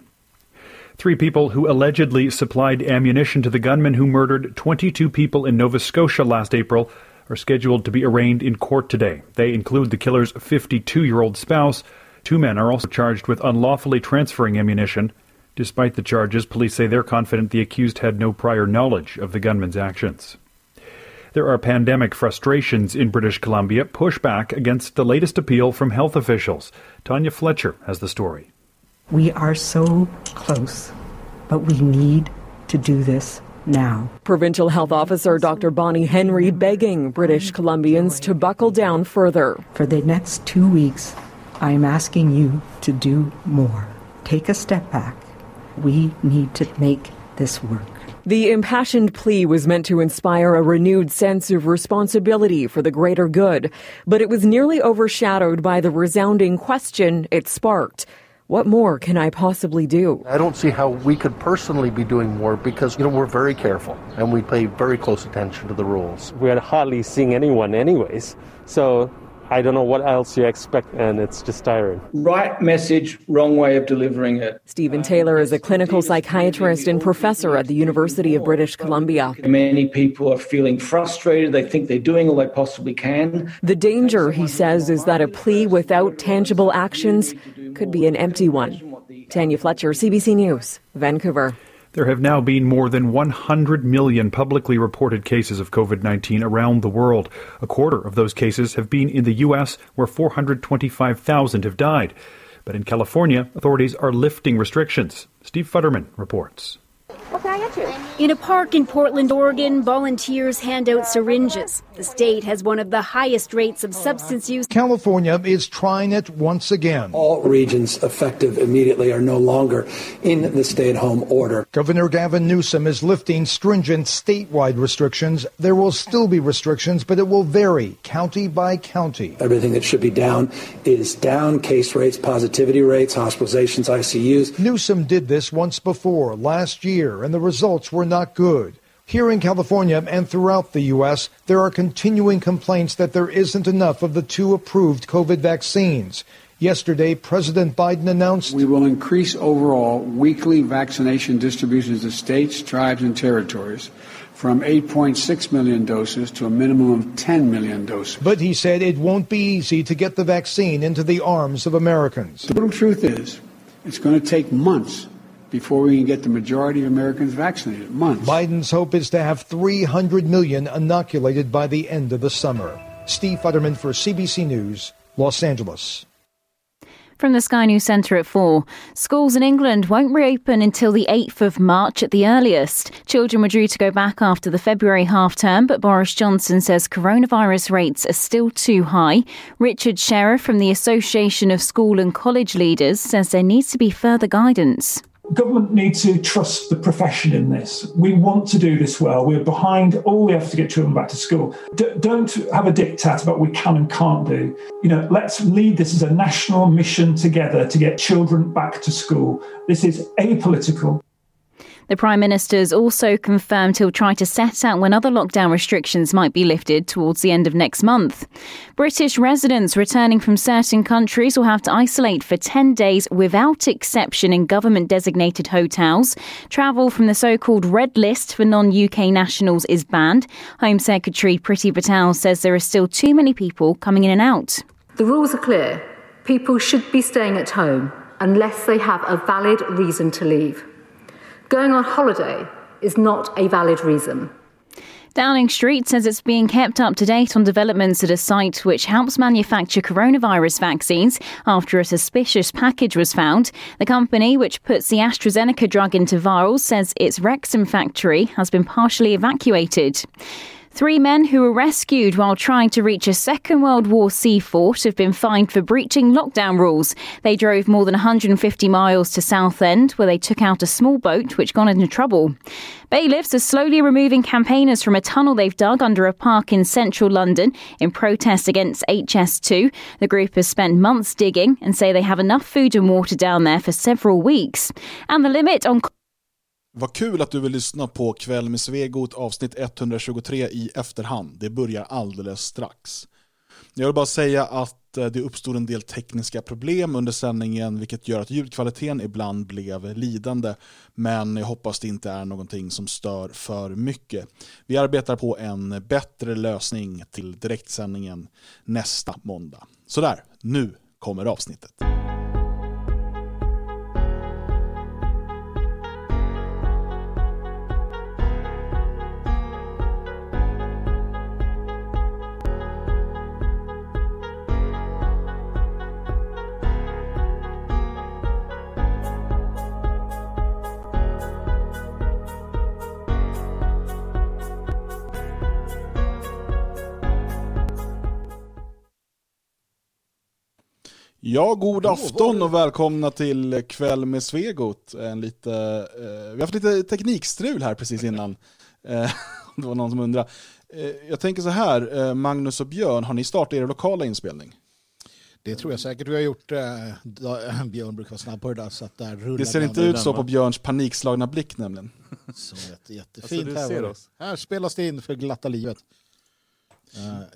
Speaker 26: Three people who allegedly supplied ammunition to the gunman who murdered 22 people in Nova Scotia last April are scheduled to be arraigned in court today. They include the killer's 52 year old spouse. Two men are also charged with unlawfully transferring ammunition. Despite the charges, police say they're confident the accused had no prior knowledge of the gunman's actions. There are pandemic frustrations in British Columbia, pushback against the latest appeal from health officials. Tanya Fletcher has the story.
Speaker 29: We are so close, but we need to do this now.
Speaker 30: Provincial Health Officer Dr. Bonnie Henry begging British Columbians to buckle down further.
Speaker 29: For the next two weeks, I am asking you to do more. Take a step back. We need to make this work.
Speaker 30: The impassioned plea was meant to inspire a renewed sense of responsibility for the greater good, but it was nearly overshadowed by the resounding question it sparked. What more can I possibly do?
Speaker 31: I don't see how we could personally be doing more because, you know, we're very careful and we pay very close attention to the rules.
Speaker 32: We're hardly seeing anyone anyways. So I don't know what else you expect, and it's just tiring.
Speaker 33: Right message, wrong way of delivering it.
Speaker 34: Stephen Taylor is a clinical psychiatrist and professor at the University of British Columbia.
Speaker 33: Many people are feeling frustrated. They think they're doing all they possibly can.
Speaker 34: The danger, he says, is that a plea without tangible actions could be an empty one. Tanya Fletcher, CBC News, Vancouver.
Speaker 26: There have now been more than 100 million publicly reported cases of COVID 19 around the world. A quarter of those cases have been in the U.S., where 425,000 have died. But in California, authorities are lifting restrictions. Steve Futterman reports.
Speaker 35: What can I get you? In a park in Portland, Oregon, volunteers hand out syringes. The state has one of the highest rates of substance use.
Speaker 30: California is trying it once again.
Speaker 36: All regions effective immediately are no longer in the stay at home order.
Speaker 30: Governor Gavin Newsom is lifting stringent statewide restrictions. There will still be restrictions, but it will vary county by county.
Speaker 36: Everything that should be down is down case rates, positivity rates, hospitalizations, ICUs.
Speaker 30: Newsom did this once before last year, and the results were not good. Here in California and throughout the U.S., there are continuing complaints that there isn't enough of the two approved COVID vaccines. Yesterday, President Biden announced
Speaker 22: We will increase overall weekly vaccination distributions to states, tribes, and territories from 8.6 million doses to a minimum of 10 million doses.
Speaker 30: But he said it won't be easy to get the vaccine into the arms of Americans.
Speaker 22: The little truth is, it's going to take months before we can get the majority of Americans vaccinated. Months.
Speaker 30: Biden's hope is to have 300 million inoculated by the end of the summer. Steve Futterman for CBC News, Los Angeles.
Speaker 37: From the Sky News Centre at 4. Schools in England won't reopen until the 8th of March at the earliest. Children were due to go back after the February half term, but Boris Johnson says coronavirus rates are still too high. Richard Scherer from the Association of School and College Leaders says there needs to be further guidance.
Speaker 38: Government need to trust the profession in this. We want to do this well. We're behind all the effort to get children back to school. D- don't have a diktat about what we can and can't do. You know, let's lead this as a national mission together to get children back to school. This is apolitical.
Speaker 37: The Prime Minister's also confirmed he'll try to set out when other lockdown restrictions might be lifted towards the end of next month. British residents returning from certain countries will have to isolate for 10 days without exception in government designated hotels. Travel from the so called red list for non UK nationals is banned. Home Secretary Priti Patel says there are still too many people coming in and out.
Speaker 39: The rules are clear. People should be staying at home unless they have a valid reason to leave. Going on holiday is not a valid reason.
Speaker 37: Downing Street says it's being kept up to date on developments at a site which helps manufacture coronavirus vaccines after a suspicious package was found. The company, which puts the AstraZeneca drug into vials, says its Wrexham factory has been partially evacuated. Three men who were rescued while trying to reach a Second World War sea fort have been fined for breaching lockdown rules. They drove more than 150 miles to Southend, where they took out a small boat which got into trouble. Bailiffs are slowly removing campaigners from a tunnel they've dug under a park in central London in protest against HS2. The group has spent months digging and say they have enough food and water down there for several weeks. And the limit on
Speaker 40: Vad kul att du vill lyssna på Kväll med Svegot avsnitt 123 i efterhand. Det börjar alldeles strax. Jag vill bara säga att eh, det uppstod en del tekniska problem under sändningen vilket gör att ljudkvaliteten ibland blev lidande. Men jag hoppas det inte är någonting som stör för mycket. Vi arbetar på en bättre lösning till direktsändningen nästa måndag. Sådär, nu kommer avsnittet. Ja, god afton och välkomna till Kväll med Svegot. En lite, eh, vi har haft lite teknikstrul här precis innan. Eh, det var någon som undrade. Eh, jag tänker så här, eh, Magnus och Björn, har ni startat er lokala inspelning?
Speaker 41: Det tror jag säkert vi har gjort. Eh, Björn brukar vara snabb på det där. Så att där rullar
Speaker 40: Det ser inte ut så på Björns panikslagna blick nämligen.
Speaker 41: Så jätte, jättefint
Speaker 40: Alltså,
Speaker 41: här. Här spelas det in för glatta livet.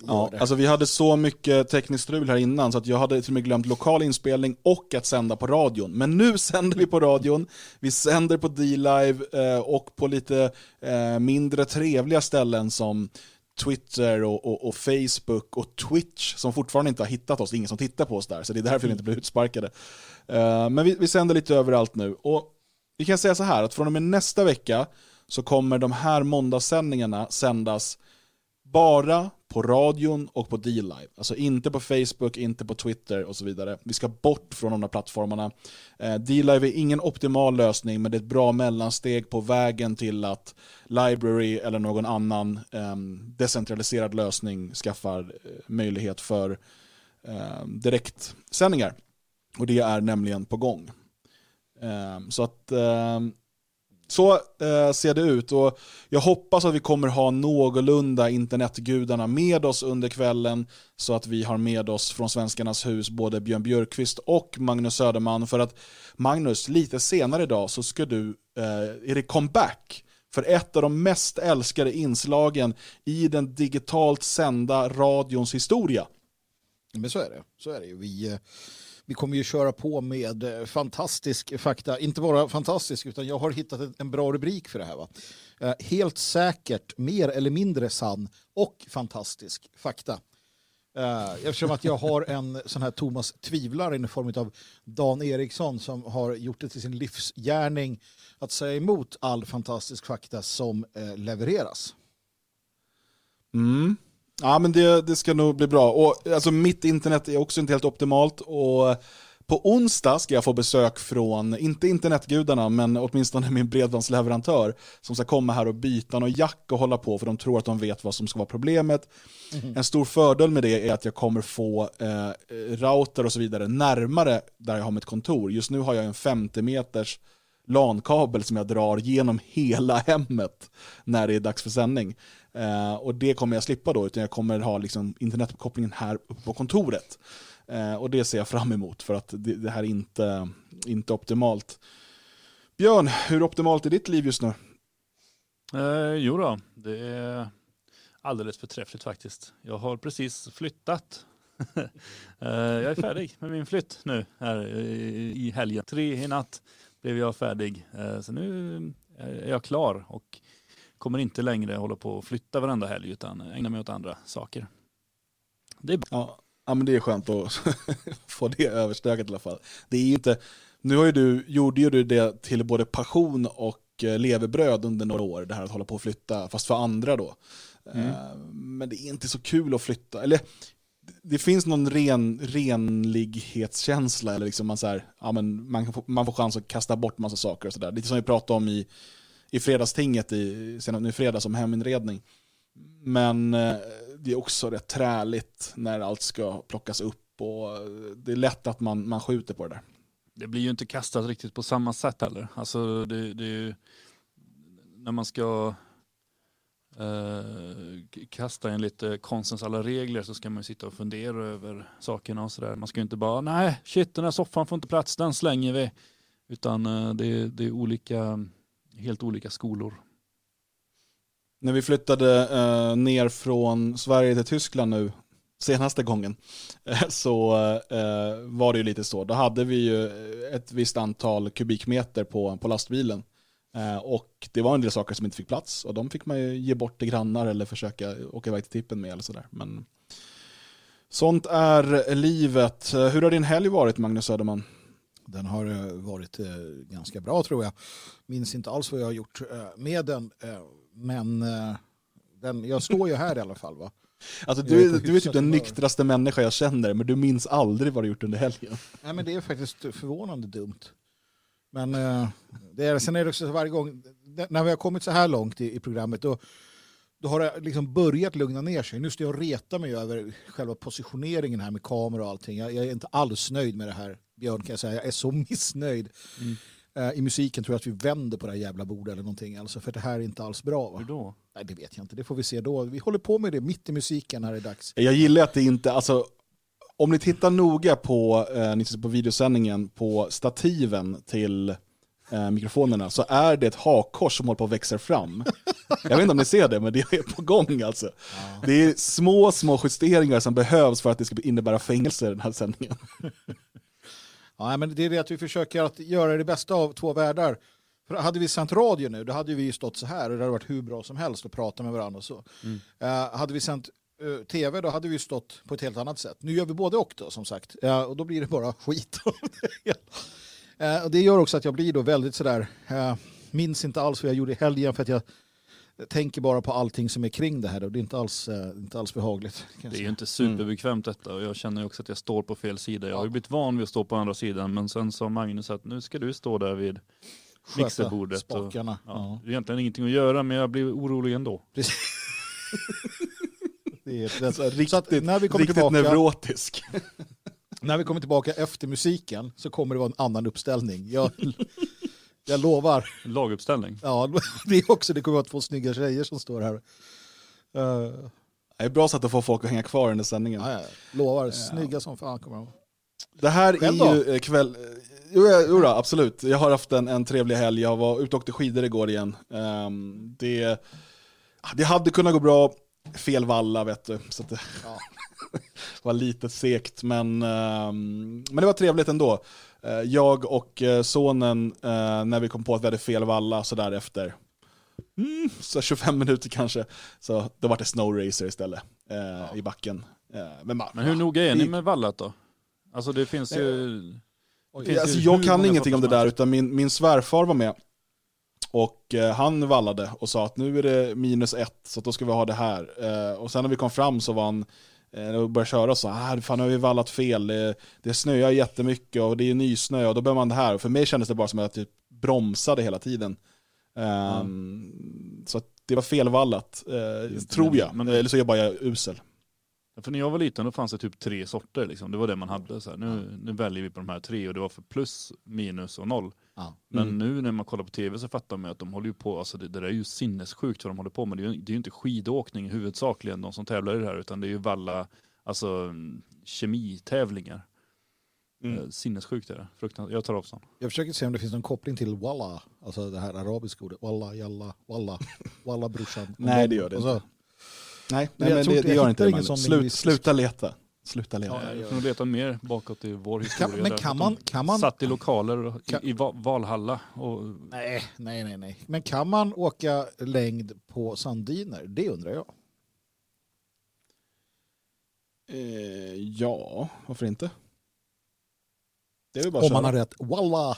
Speaker 40: Ja, alltså vi hade så mycket tekniskt strul här innan så att jag hade till och med glömt lokal inspelning och att sända på radion. Men nu sänder vi på radion, vi sänder på D-Live eh, och på lite eh, mindre trevliga ställen som Twitter och, och, och, Facebook och Twitch som fortfarande inte har hittat oss, ingen som tittar på oss där, så det är därför vi inte blir utsparkade. Uh, men vi, vi sänder lite överallt nu. Och vi kan säga så här, att från och med nästa vecka så kommer de här måndagssändningarna sändas bara på radion och på D-Live. Alltså inte på Facebook, inte på Twitter och så vidare. Vi ska bort från de här plattformarna. Eh, D-Live är ingen optimal lösning, men det är ett bra mellansteg på vägen till att Library eller någon annan eh, decentraliserad lösning skaffar eh, möjlighet för eh, direktsändningar. Och det är nämligen på gång. Ehm, så att ehm, så eh, ser det ut och jag hoppas att vi kommer ha någorlunda internetgudarna med oss under kvällen så att vi har med oss från Svenskarnas hus både Björn Björkqvist och Magnus Söderman för att Magnus, lite senare idag så ska du, eh, är det comeback för ett av de mest älskade inslagen i den digitalt sända radions historia.
Speaker 41: Men så är det. Så är det. Vi, eh, vi kommer ju köra på med eh, fantastisk fakta. Inte bara fantastisk, utan jag har hittat en bra rubrik för det här. Va? Eh, helt säkert, mer eller mindre sann och fantastisk fakta. Eh, eftersom att jag har en sån här Thomas tvivlar i form av Dan Eriksson som har gjort det till sin livsgärning att säga emot all fantastisk fakta som levereras.
Speaker 40: Mm. Ja, men det, det ska nog bli bra. Och, alltså, mitt internet är också inte helt optimalt. Och på onsdag ska jag få besök från, inte internetgudarna, men åtminstone min bredbandsleverantör som ska komma här och byta och jack och hålla på för de tror att de vet vad som ska vara problemet. Mm. En stor fördel med det är att jag kommer få eh, router och så vidare närmare där jag har mitt kontor. Just nu har jag en 50 meters LAN-kabel som jag drar genom hela hemmet när det är dags för sändning. Eh, och det kommer jag slippa då, utan jag kommer ha liksom internetuppkopplingen här uppe på kontoret. Eh, och det ser jag fram emot för att det, det här är inte, inte optimalt. Björn, hur optimalt är ditt liv just nu?
Speaker 42: Eh, jo då, det är alldeles förträffligt faktiskt. Jag har precis flyttat. eh, jag är färdig med min flytt nu här i helgen. Tre i natt blev jag färdig. Eh, så nu är jag klar och kommer inte längre hålla på och flytta varenda helg utan ägna mig åt andra saker.
Speaker 40: Det är ja, ja, men det är skönt att få det överstökat i alla fall. Det är inte, nu har ju du, gjorde ju du det till både passion och eh, levebröd under några år, det här att hålla på och flytta, fast för andra då. Mm. Eh, men det är inte så kul att flytta. Eller det finns någon ren, renlighetskänsla, eller liksom man, så här, ja, men man, får, man får chans att kasta bort massa saker och sådär. Lite som vi pratade om i i fredagstinget i, senare nu fredags om heminredning. Men eh, det är också rätt träligt när allt ska plockas upp och eh, det är lätt att man, man skjuter på det där.
Speaker 42: Det blir ju inte kastat riktigt på samma sätt heller. Alltså det, det är ju, när man ska eh, kasta enligt konstens alla regler så ska man sitta och fundera över sakerna och sådär. Man ska ju inte bara, nej shit den här soffan får inte plats, den slänger vi. Utan eh, det, det är olika helt olika skolor.
Speaker 40: När vi flyttade eh, ner från Sverige till Tyskland nu senaste gången eh, så eh, var det ju lite så. Då hade vi ju ett visst antal kubikmeter på, på lastbilen. Eh, och det var en del saker som inte fick plats och de fick man ju ge bort till grannar eller försöka åka iväg till tippen med eller sådär. Men sånt är livet. Hur har din helg varit Magnus Söderman?
Speaker 41: Den har eh, varit eh, ganska bra tror jag. Minns inte alls vad jag har gjort eh, med den. Men den, jag står ju här i alla fall va.
Speaker 40: Alltså du, är, du är typ den nyktraste människa jag känner, men du minns aldrig vad du gjort under helgen.
Speaker 41: Nej, men det är faktiskt förvånande dumt. Men det är, sen är det också varje gång, när vi har kommit så här långt i, i programmet, då, då har det liksom börjat lugna ner sig. Nu står jag och reta mig över själva positioneringen här med kamera och allting. Jag, jag är inte alls nöjd med det här Björn kan jag säga, jag är så missnöjd. Mm. Uh, I musiken tror jag att vi vänder på det här jävla bordet eller någonting. Alltså, för det här är inte alls bra. Va?
Speaker 42: Hur då?
Speaker 41: Nej, det vet jag inte. Det får vi se då. Vi håller på med det mitt i musiken när det är dags.
Speaker 40: Jag gillar att det inte, alltså om ni tittar noga på, eh, ni på videosändningen, på stativen till eh, mikrofonerna så är det ett hakkors som håller på att växa fram. Jag vet inte om ni ser det, men det är på gång alltså. Det är små, små justeringar som behövs för att det ska innebära fängelse i den här sändningen.
Speaker 41: Ja, men det är det att vi försöker att göra det bästa av två världar. För hade vi sänt radio nu, då hade vi ju stått så här och det hade varit hur bra som helst att prata med varandra och så.
Speaker 42: Mm.
Speaker 41: Eh, hade vi sänt tv, då hade vi ju stått på ett helt annat sätt. Nu gör vi både och då, som sagt. Eh, och då blir det bara skit. Eh, och det gör också att jag blir då väldigt sådär, eh, minns inte alls vad jag gjorde i helgen för att jag tänker bara på allting som är kring det här och det är inte alls, eh, inte alls behagligt.
Speaker 42: Det är ju inte superbekvämt detta och jag känner också att jag står på fel sida. Jag har ju blivit van vid att stå på andra sidan men sen sa Magnus att nu ska du stå där vid mixerbordet.
Speaker 41: spakarna.
Speaker 42: Och, ja,
Speaker 41: Ja.
Speaker 42: Det är egentligen ingenting att göra men jag blir orolig ändå.
Speaker 41: Det är det.
Speaker 40: riktigt,
Speaker 41: Så att när vi kommer
Speaker 40: riktigt
Speaker 41: tillbaka,
Speaker 40: neurotisk.
Speaker 41: när vi kommer tillbaka efter musiken så kommer det vara en annan uppställning. Jag, jag lovar.
Speaker 42: Laguppställning.
Speaker 41: Ja, det är också. Det kommer vara två snygga tjejer som står här. Uh,
Speaker 40: Det är bra sätt att få folk att hänga kvar här sändningen.
Speaker 41: ja, ja. Lovar, snygga som fan kommer de.
Speaker 40: Det här
Speaker 41: Själv
Speaker 40: är
Speaker 41: då?
Speaker 40: ju eh, kväll... Jo, ja, jo då, absolut. Jag har haft en, en trevlig helg. Jag var ute och åkte skidor igår igen. Ehm, det, det hade kunnat gå bra. Fel valla, vet du. Så att det var lite segt, men, ehm, men det var trevligt ändå. Eh, jag och eh, sonen, eh, när vi kom på att vi hade fel valla, så där efter mm, så 25 minuter kanske, så då var det snow racer istället eh, i backen. Men, ma-
Speaker 42: Men hur noga är ni med vallat då? Alltså det finns ju... det finns
Speaker 40: alltså,
Speaker 42: ju
Speaker 40: jag kan ingenting om det där, utan min, min svärfar var med. Och eh, han vallade och sa att nu är det minus ett, så då ska vi ha det här. Eh, och sen när vi kom fram så var han, eh, vi började köra så ah, fan nu har vi vallat fel, det, det snöar jättemycket och det är nysnö och då behöver man det här. Och för mig kändes det bara som att jag typ bromsade hela tiden. Ehm, Så det var felvallat, eh, tror jag.
Speaker 42: men-
Speaker 40: Eller så är jag bara usel.
Speaker 42: Ja, För när jag var liten då fanns det typ tre sorter. Liksom. Det var det man hade. Så här. Nu, nu väljer vi på de här tre och det var för plus, minus och noll. Men
Speaker 40: Mm.
Speaker 42: nu när man kollar på tv så fattar man att de håller ju på, alltså det, det där är ju sinnessjukt vad de håller på med. Det är ju, det är ju inte skidåkning huvudsakligen de som tävlar i det här utan det är ju valla, alltså kemitävlingar.
Speaker 40: Mm.
Speaker 42: Eh, Sinnessjukt är det. Fruktansvärt. Jag tar avstånd.
Speaker 41: Jag försöker se om det finns någon koppling till walla, alltså det här arabiska ordet. Walla, jalla, walla, walla brorsan.
Speaker 40: Nej, det gör det inte. Nej,
Speaker 41: Men
Speaker 40: nej
Speaker 41: jag
Speaker 40: men det,
Speaker 41: inte-
Speaker 40: det gör inte det. Slut, sluta leta. Sluta leta.
Speaker 42: Ja, jag får nog leta mer bakåt i vår historia.
Speaker 41: Kan- men kan man- kan man-
Speaker 42: Satt i lokaler och-
Speaker 41: Kan-
Speaker 42: i, i Va- Valhalla. Och,
Speaker 41: Nej, nej, nej, nej. Men kan man åka längd på sandiner? Det undrar jag.
Speaker 40: Eh, ja, varför inte? Det är väl bara
Speaker 41: Om man har rätt. Walla!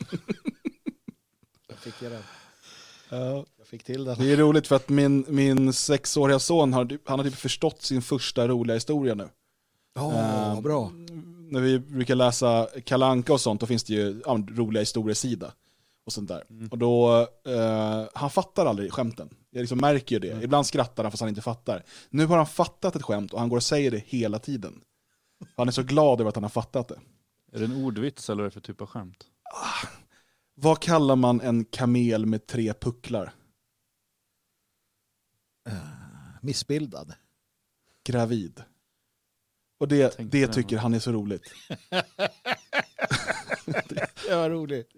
Speaker 41: jag fick jag den. Jag fick till den.
Speaker 40: Det är roligt för att min, min sexåriga son har, han har typ förstått sin första roliga historia nu.
Speaker 41: Ja,
Speaker 40: Eh,
Speaker 41: bra.
Speaker 40: När vi brukar läsa Kalanka och sånt, då finns det ju ja, roliga historiesida. Och sånt där.
Speaker 41: Mm.
Speaker 40: Och då, eh, han fattar aldrig skämten. Jag liksom märker ju det.
Speaker 41: Mm.
Speaker 40: Ibland skrattar han fast han inte fattar. Nu har han fattat ett skämt och han går och säger det hela tiden. Han är så glad över att han har fattat det.
Speaker 42: är det en ordvits eller vad är det för typ av skämt?
Speaker 40: Vad kallar man en kamel med tre pucklar?
Speaker 41: Missbildad.
Speaker 40: Gravid. Och det, det tycker han är så roligt.
Speaker 41: det var roligt.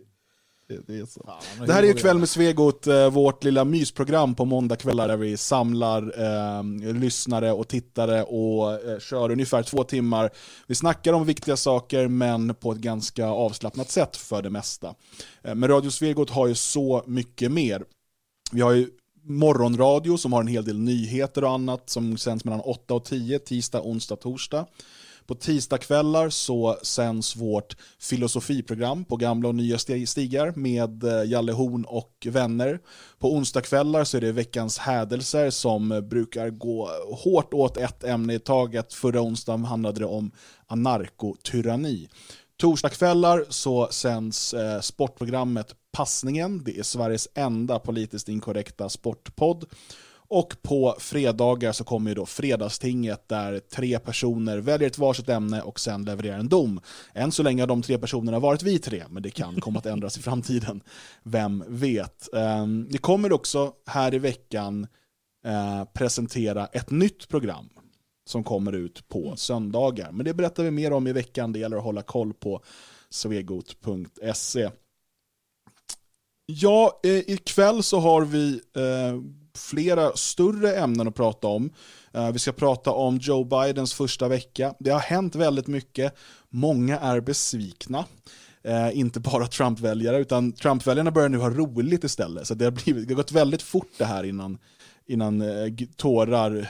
Speaker 40: Det, det, är så.
Speaker 41: Fan,
Speaker 40: det här är ju Kväll med Svegot, eh, vårt lilla mysprogram på måndagkvällar där vi samlar eh, lyssnare och tittare och eh, kör ungefär två timmar. Vi snackar om viktiga saker men på ett ganska avslappnat sätt för det mesta. Eh, men Radio Svegot har ju så mycket mer. Vi har ju morgonradio som har en hel del nyheter och annat som sänds mellan 8 och 10, tisdag, onsdag, torsdag. På tisdagskvällar så sänds vårt filosofiprogram på gamla och nya stigar med eh, Jalle Horn och vänner. På onsdagskvällar så är det veckans hädelser som brukar gå hårt åt ett ämne i taget. Förra onsdagen handlade det om anarkotyranni. Torsdagskvällar så sänds eh, sportprogrammet Passningen. Det är Sveriges enda politiskt inkorrekta sportpodd. Och på fredagar så kommer ju då Fredagstinget där tre personer väljer ett varsitt ämne och sen levererar en dom. Än så länge har de tre personerna varit vi tre, men det kan komma att ändras i framtiden. Vem vet? Ehm, vi kommer också här i veckan eh, presentera ett nytt program som kommer ut på söndagar. Men det berättar vi mer om i veckan. Det gäller att hålla koll på svegot.se. Ja, eh, ikväll så har vi eh, flera större ämnen att prata om. Eh, vi ska prata om Joe Bidens första vecka. Det har hänt väldigt mycket. Många är besvikna. Eh, inte bara Trump-väljare, utan Trump-väljarna börjar nu ha roligt istället. Så det har, blivit, det har gått väldigt fort det här innan, innan eh, tårar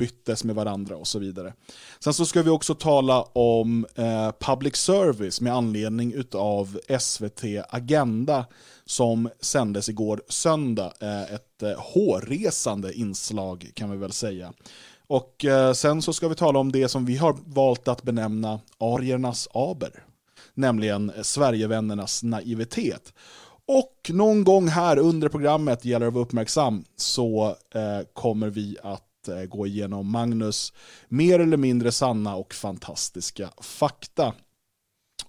Speaker 40: utbyttes byttes med varandra och så vidare. Sen så ska vi också tala om eh, public service med anledning av SVT Agenda som sändes igår söndag. Eh, ett eh, hårresande inslag kan vi väl säga. Och eh, sen så ska vi tala om det som vi har valt att benämna ariernas aber, nämligen Sverigevännernas naivitet. Och någon gång här under programmet, gäller det att vara uppmärksam, så eh, kommer vi att Eh, gå igenom Magnus mer eller mindre sanna och fantastiska fakta.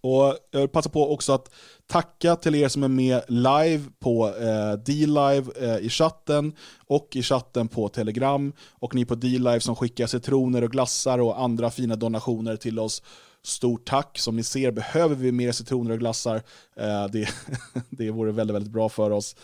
Speaker 40: Och jag vill passa på också att tacka till er som är med live på eh, D-Live eh, i chatten och i chatten på Telegram och ni på D-Live som skickar citroner och glassar och andra fina donationer till oss. Stort tack. Som ni ser behöver vi mer citroner och glassar. Eh, det, det vore väldigt, väldigt bra för oss.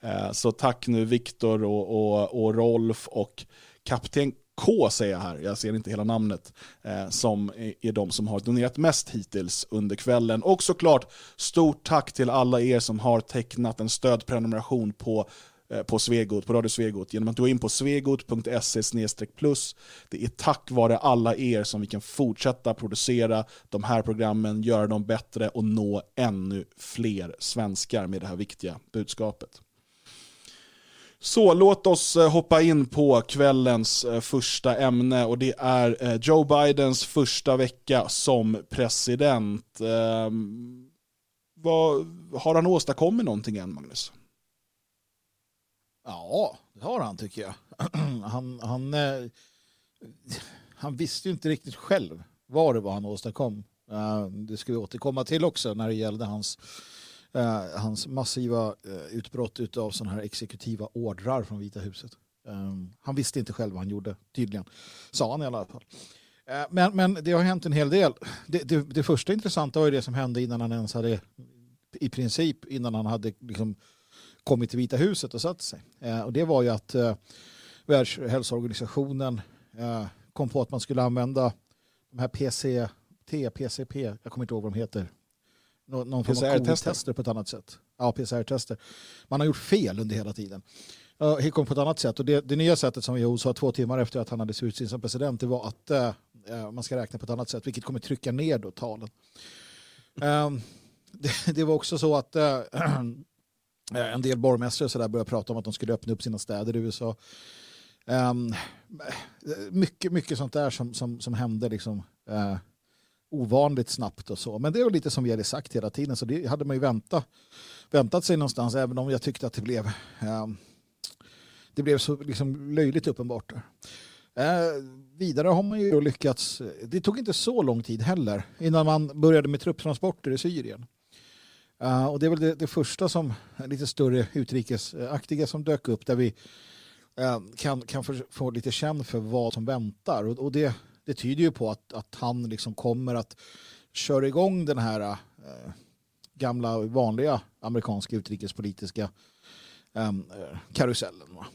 Speaker 40: Eh, så tack nu Viktor och, och, och Rolf och kapten K säger jag här, jag ser inte hela namnet, eh, som är de som har donerat mest hittills under kvällen. Och såklart, stort tack till alla er som har tecknat en stödprenumeration på eh, på Svegot, på Radio Svegot genom att gå in på svegot.se plus. Det är tack vare alla er som vi kan fortsätta producera de här programmen, göra dem bättre och nå ännu fler svenskar med det här viktiga budskapet. Så låt oss eh, hoppa in på kvällens eh, första ämne och det är eh, Joe Bidens första vecka som president. Ehm, vad, har han åstadkommit någonting än, Magnus?
Speaker 41: Ja, det har han tycker jag. Han, han, han visste ju inte riktigt själv vad det var han åstadkom. Ehm, det ska vi återkomma till också när det gällde hans eh, hans massiva eh, utbrott av sådana här exekutiva ordrar från Vita huset. Um, han visste inte själv vad han gjorde, tydligen. Sa han i alla fall. Uh, men, men det har hänt en hel del. Det, det, det, första intressanta var ju det som hände innan han ens hade, i princip innan han hade liksom kommit till Vita huset och satt sig. Uh, och det var ju att uh, Världshälsoorganisationen uh, kom på att man skulle använda de här PCT, PCP, jag kommer inte ihåg vad de heter, någon form av covid-tester på ett annat sätt. Ja, PCR-tester. Man har gjort fel under hela tiden. Uh, kom på ett annat sätt. Och det, det nya sättet som WHO sa två timmar efter att han hade utsetts som president det var att uh, man ska räkna på ett annat sätt vilket kommer trycka ner då talen. Um, det, det, var också så att uh, en del borgmästare så där började prata om att de skulle öppna upp sina städer i USA. Um, mycket, mycket sånt där som, som, som hände liksom, uh, ovanligt snabbt och så. Men det är lite som vi hade sagt hela tiden så det hade man ju väntat, väntat sig någonstans även om jag tyckte att det blev eh, det blev så liksom löjligt uppenbart. Eh, vidare har man ju lyckats, det tog inte så lång tid heller innan man började med trupptransporter i Syrien. Uh, och det är väl det, det, första som eh, lite större utrikesaktiga som dök upp där vi uh, kan, kan få, få lite känn för vad som väntar. Och, och det, det tyder ju på att, att han liksom kommer att köra igång den här äh, gamla vanliga amerikanska utrikespolitiska äh, karusellen. Va?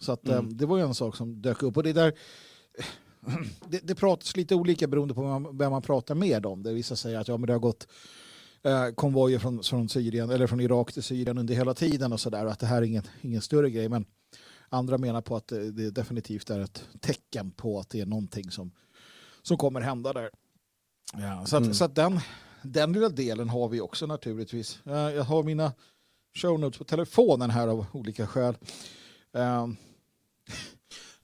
Speaker 41: Så att, mm. äh, det var ju en sak som dök upp. Och det där det, det pratas lite olika beroende på vem man, vem man pratar med om. Det vissa säger att ja, men det har gått eh, konvojer från, från, Syrien, eller från Irak till Syrien under hela tiden och sådär. Att det här är ingen, ingen större grej. Men andra menar på att det, det definitivt är ett tecken på att det är någonting som som kommer hända där. Ja, så att, mm. så att den, den lilla delen har vi också naturligtvis. Jag har mina show notes på telefonen här av olika skäl. Um.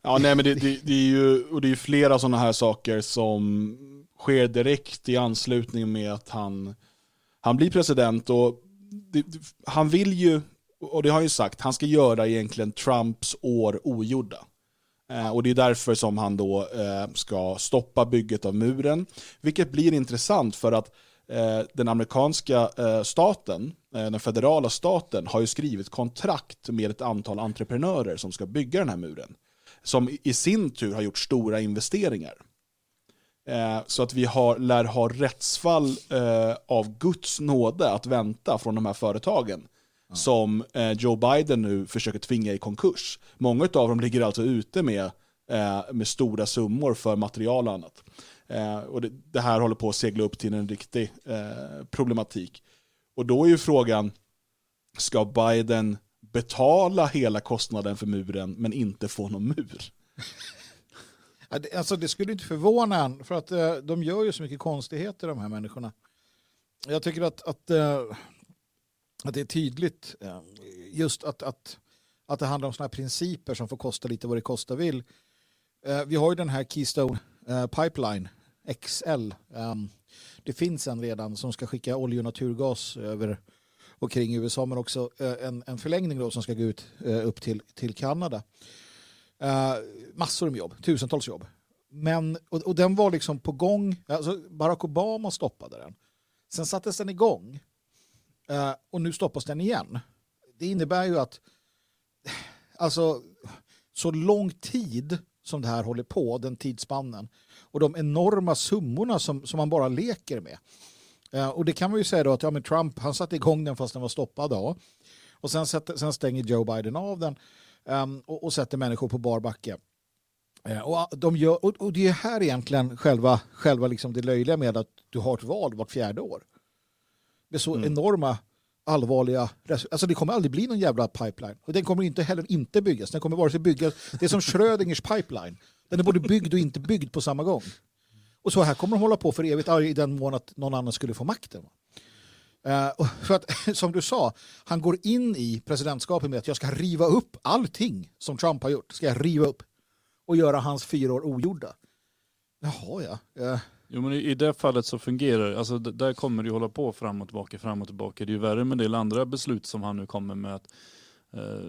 Speaker 40: Ja, nej, men det, det, det, är ju och det är flera sådana här saker som sker direkt i anslutning med att han, han blir president. och det, Han vill ju, och det har han ju sagt, han ska göra egentligen Trumps år ogjorda. Eh, och det är därför som han då eh, ska stoppa bygget av muren. Vilket blir intressant för att eh, den amerikanska staten, den federala staten, har ju skrivit kontrakt med ett antal entreprenörer som ska bygga den här muren. Som i sin tur har gjort stora investeringar. Så att vi har, lär ha rättsfall av Guds nåde att vänta från de här företagen som eh, Joe Biden nu försöker tvinga i konkurs. Många av dem ligger alltså ute med, eh, med stora summor för material och annat. Eh, och det, det, här håller på att segla upp till en riktig eh, problematik. Och då är ju frågan, ska Biden betala hela kostnaden för muren men inte få någon mur?
Speaker 41: Alltså det skulle inte förvåna en, för att eh, de gör ju så mycket konstigheter de här människorna. Jag tycker att, att, eh, att det är tydligt eh, just att, att, att det handlar om sådana principer som får kosta lite vad det kosta vill. Eh, vi har ju den här Keystone eh, Pipeline XL. Ehm, det finns en redan som ska skicka olja och naturgas över och kring USA men också en, en förlängning då som ska gå ut upp till, till Kanada. Massor med jobb, tusentals jobb. Men, och, och, den var liksom på gång, alltså Barack Obama stoppade den. Sen sattes den igång Eh, och nu stoppas den igen. Det innebär ju att alltså så lång tid som det här håller på, den tidsspannen och de enorma summorna som, som man bara leker med. Eh, och det kan man ju säga då att ja, men Trump han satte igång den fast den var stoppad då. Och sen, sätter, sen stänger Joe Biden av den um, och, och, sätter människor på bar backe. Uh, och, ah, de gör, och, och, det är här egentligen själva, själva liksom det löjliga med att du har ett val vart fjärde år. Är så mm. enorma allvarliga... Alltså det kommer aldrig bli någon jävla pipeline. Och den kommer inte heller inte byggas. Den kommer vare sig byggas... Det är som Schrödingers pipeline. Den är både byggd och inte byggd på samma gång. Och så här kommer de hålla på för evigt i den mån att någon annan skulle få makten. Uh, för att, som du sa, han går in i presidentskapet med att jag ska riva upp allting som Trump har gjort. Ska jag riva upp och göra hans fyra år ogjorda. Jaha, ja. Uh.
Speaker 42: Jo, men i det fallet så fungerar det. Alltså, där kommer det ju hålla på fram och tillbaka, fram och tillbaka. Det är ju värre med en del andra beslut som han nu kommer med. Att, eh,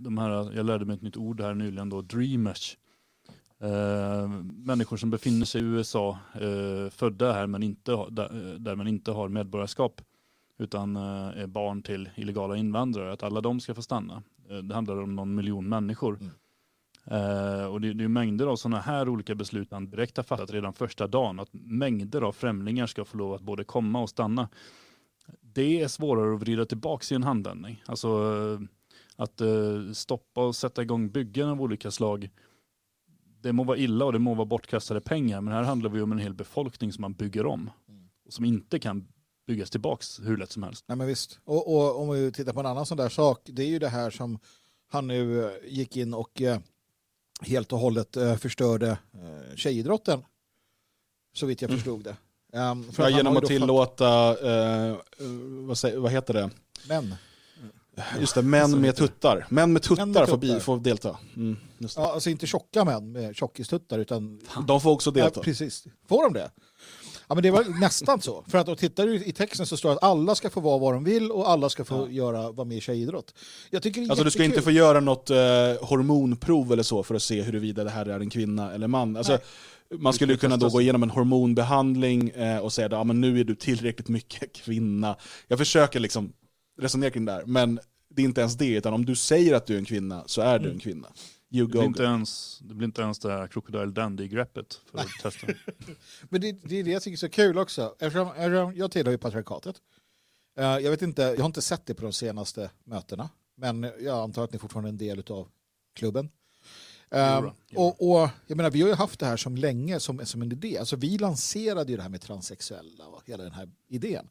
Speaker 42: de här, jag lärde mig ett nytt ord här nyligen, då, dreamers. Eh, människor som befinner sig i USA, eh, födda här men inte, där, eh, där man inte har medborgarskap, utan eh, är barn till illegala invandrare, att alla de ska få stanna. Eh, det handlar om någon miljon människor. Mm. Uh, och det, det är mängder av sådana här olika beslut man direkt har fattat redan första dagen. Att mängder av främlingar ska få lov att både komma och stanna. Det är svårare att vrida tillbaka i en handvändning. Alltså uh, att uh, stoppa och sätta igång byggen av olika slag det må vara illa och det må vara bortkastade pengar, men här handlar vi om en hel befolkning som man bygger om. Och som inte kan byggas tillbaks hur lätt som helst.
Speaker 41: Nej men visst. Och, och om vi tittar på en annan sån där sak, det är ju det här som han nu gick in och eh, helt och hållet eh, förstörde eh, tjejidrotten. Så vitt jag mm. förstod det.
Speaker 40: Um, ja, genom att tillåta, eh, vad, säger, vad heter det?
Speaker 41: Män.
Speaker 40: Just det, män med tuttar. Män med tuttar, män med tuttar. Får, får delta. Mm,
Speaker 41: ja, alltså inte tjocka män med tjockistuttar utan...
Speaker 40: De får också delta.
Speaker 41: Ja, precis. Får de det? Ja, men det var nästan så. För att då tittar du i texten så står det att alla ska få vara vad de vill och alla ska få ja. göra, vara med i tjejidrott. Jag tycker
Speaker 40: alltså du ska inte få göra något eh, hormonprov eller så för att se huruvida det här är en kvinna eller man. Alltså, man skulle kunna då gå igenom en hormonbehandling eh, och säga att ja, nu är du tillräckligt mycket kvinna. Jag försöker liksom resonera kring det här, men det är inte ens det, utan om du säger att du är en kvinna så är du en mm. kvinna.
Speaker 42: You det, blir inte ens, det blir inte ens det här Crocodile Dandy-greppet för att testa.
Speaker 41: Men det, det är det jag tycker är så kul också. Eftersom, jag tillhör ju patriarkatet. Uh, jag, vet inte, jag har inte sett det på de senaste mötena. Men jag antar att ni fortfarande är en del av klubben. Um, och, och, jag menar, vi har ju haft det här som länge som, som en idé. Alltså, vi lanserade ju det här med transsexuella och hela den här idén.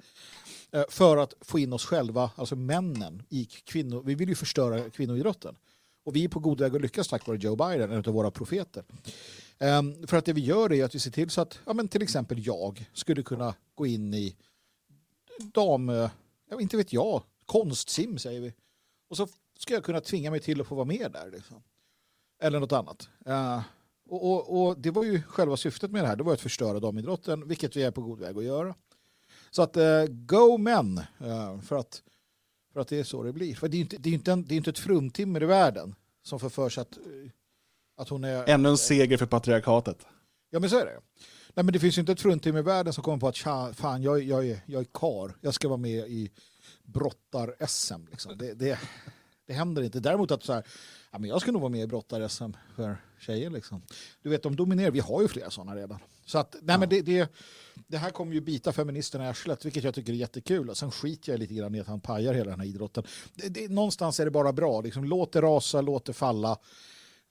Speaker 41: Uh, för att få in oss själva, alltså männen, i kvinnor. Vi vill ju förstöra kvinnoidrotten. Och vi är på god väg att lyckas tack vare Joe Biden, en av våra profeter. Um, för att det vi gör är att vi ser till så att ja, men till exempel jag skulle kunna gå in i dam, ja, inte vet jag, konstsim säger vi. Och så ska jag kunna tvinga mig till att få vara med där. Liksom. Eller något annat. Uh, och, och, och, det var ju själva syftet med det här, det var att förstöra damidrotten, vilket vi är på god väg att göra. Så att uh, go men, uh, för, att, för att det är så det blir. För det är inte, det är inte, en, det är inte ett fruntimmer i världen som får för sig att, att hon är...
Speaker 40: Ännu en seger för patriarkatet.
Speaker 41: Ja men så är det. Nej men det finns ju inte ett fruntimmer i världen som kommer på att fan jag, jag, är, jag är kar, jag ska vara med i brottar-SM. Liksom. Det, det, det händer inte. Däremot att så här, ja, men jag ska nog vara med i brottar-SM för tjejer. Liksom. Du vet, de dominerar. Vi har ju flera sådana redan. Så att, nej men det, det, det här kommer ju bita feministerna i arslet, vilket jag tycker är jättekul. Och sen skiter jag lite grann i att han pajar hela den här idrotten. Det, det, någonstans är det bara bra, liksom, låt det rasa, låt det falla.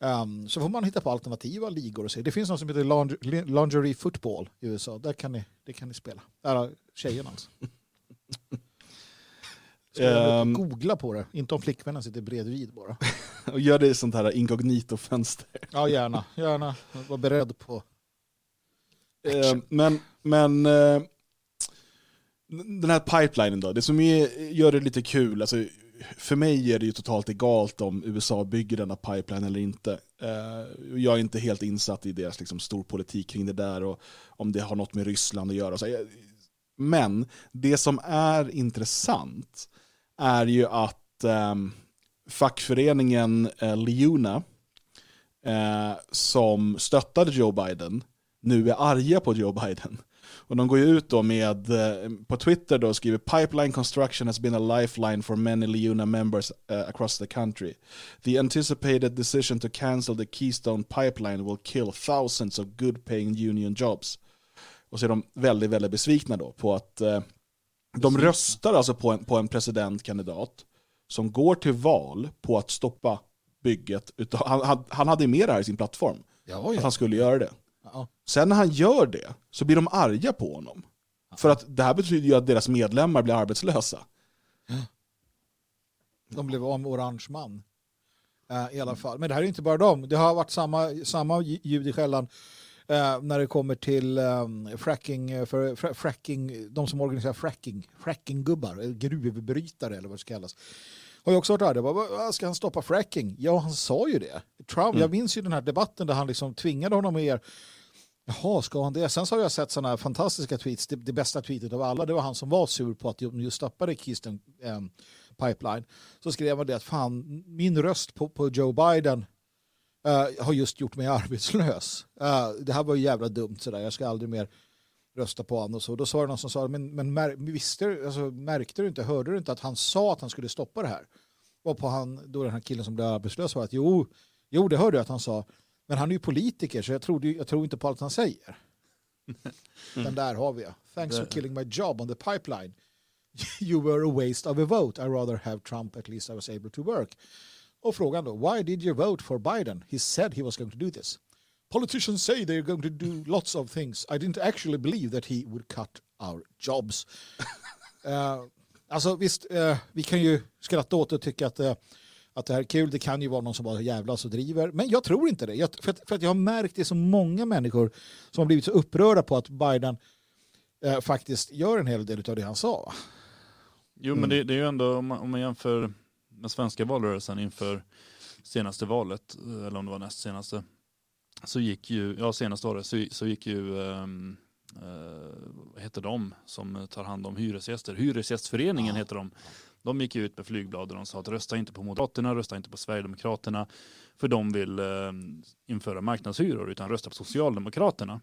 Speaker 41: Um, så får man hitta på alternativa ligor och se. Det finns något som heter lingerie, lingerie football i USA. Där kan ni, det kan ni spela. Där tjejerna alltså. Um, googla på det, inte om flickvännen sitter bredvid bara.
Speaker 40: och gör det i sånt här inkognito-fönster.
Speaker 41: ja, gärna. gärna. Var beredd på
Speaker 40: Eh, men, men eh, den här pipelinen då, det som gör det lite kul, alltså, för mig är det ju totalt egalt om USA bygger denna pipeline eller inte. Eh, jag är inte helt insatt i deras liksom, storpolitik kring det där och om det har något med Ryssland att göra. Så, men det som är intressant är ju att eh, fackföreningen eh, Liuna eh, som stöttade Joe Biden nu är arga på Joe Biden. Och de går ju ut då med, eh, på Twitter då skriver Pipeline construction has been a lifeline for many Liuna members uh, across the country. The anticipated decision to cancel the Keystone pipeline will kill thousands of good paying union jobs. Och så är de väldigt, väldigt besvikna då på att uh, de röstar alltså på en, på en presidentkandidat som går till val på att stoppa bygget. Utav, han, han hade med det här i sin plattform.
Speaker 41: Ja,
Speaker 40: att han skulle göra det. Ja. Sen när han gör det så blir de arga på honom. Ja. För att det här betyder ju att deras medlemmar blir arbetslösa.
Speaker 41: De blev av med orange man. Uh, I alla fall. Men det här är inte bara dem. Det har varit samma, samma ljud i skällan eh, när det kommer till um, fracking, eh, för, fra, fracking, de som organiserar fracking, frackinggubbar, eh, gruvbrytare eller vad det ska kallas. Har ju också varit arga. Ska han stoppa fracking? Ja, han sa ju det. Trump, mm. Jag minns ju den här debatten där han liksom tvingade honom att er Jaha, ska han det? Sen så har jag sett sådana här fantastiska tweets. Det, det, bästa tweetet av alla, det var han som var sur på att just stoppade Keystone um, Pipeline. Så skrev han det att fan, min röst på, på Joe Biden uh, har just gjort mig arbetslös. Uh, det här var ju jävla dumt sådär, jag ska aldrig mer rösta på honom och så. Då sa det någon som sa, men, men mär, visste, alltså, märkte du inte, hörde du inte att han sa att han skulle stoppa det här? Och på han, då den här killen som blev arbetslös var att jo, jo det hörde jag att han sa, men han är ju politiker så jag tror, jag tror inte på allt han säger. Mm. Den där har vi. Thanks for killing my job on the pipeline. You were a waste of a vote. I rather have Trump at least I was able to work. Och frågan då, why did you vote for Biden? He said he was going to do this. Politicians say they're going to do lots of things. I didn't actually believe that he would cut our jobs. uh, alltså visst, uh, vi kan ju skratta åt och tycka att, uh, att det här är kul. Det kan ju vara någon som bara jävlas och driver. Men jag tror inte det. Jag, för, att, för att jag har märkt det så många människor som har blivit så upprörda på att Biden faktiskt gör en hel del av det han sa.
Speaker 42: Jo, mm. men det, det, är ju ändå, om man, om man jämför den svenska valrörelsen inför senaste valet, eller om det var näst senaste, så gick ju, ja senaste året så, så gick ju, um, uh, vad heter de som tar hand om hyresgäster? Hyresgästföreningen ja. heter de. De gick ut med flygblad och de sa att rösta inte på Moderaterna, rösta inte på Sverigedemokraterna, för de vill uh, införa marknadshyror, utan rösta på Socialdemokraterna.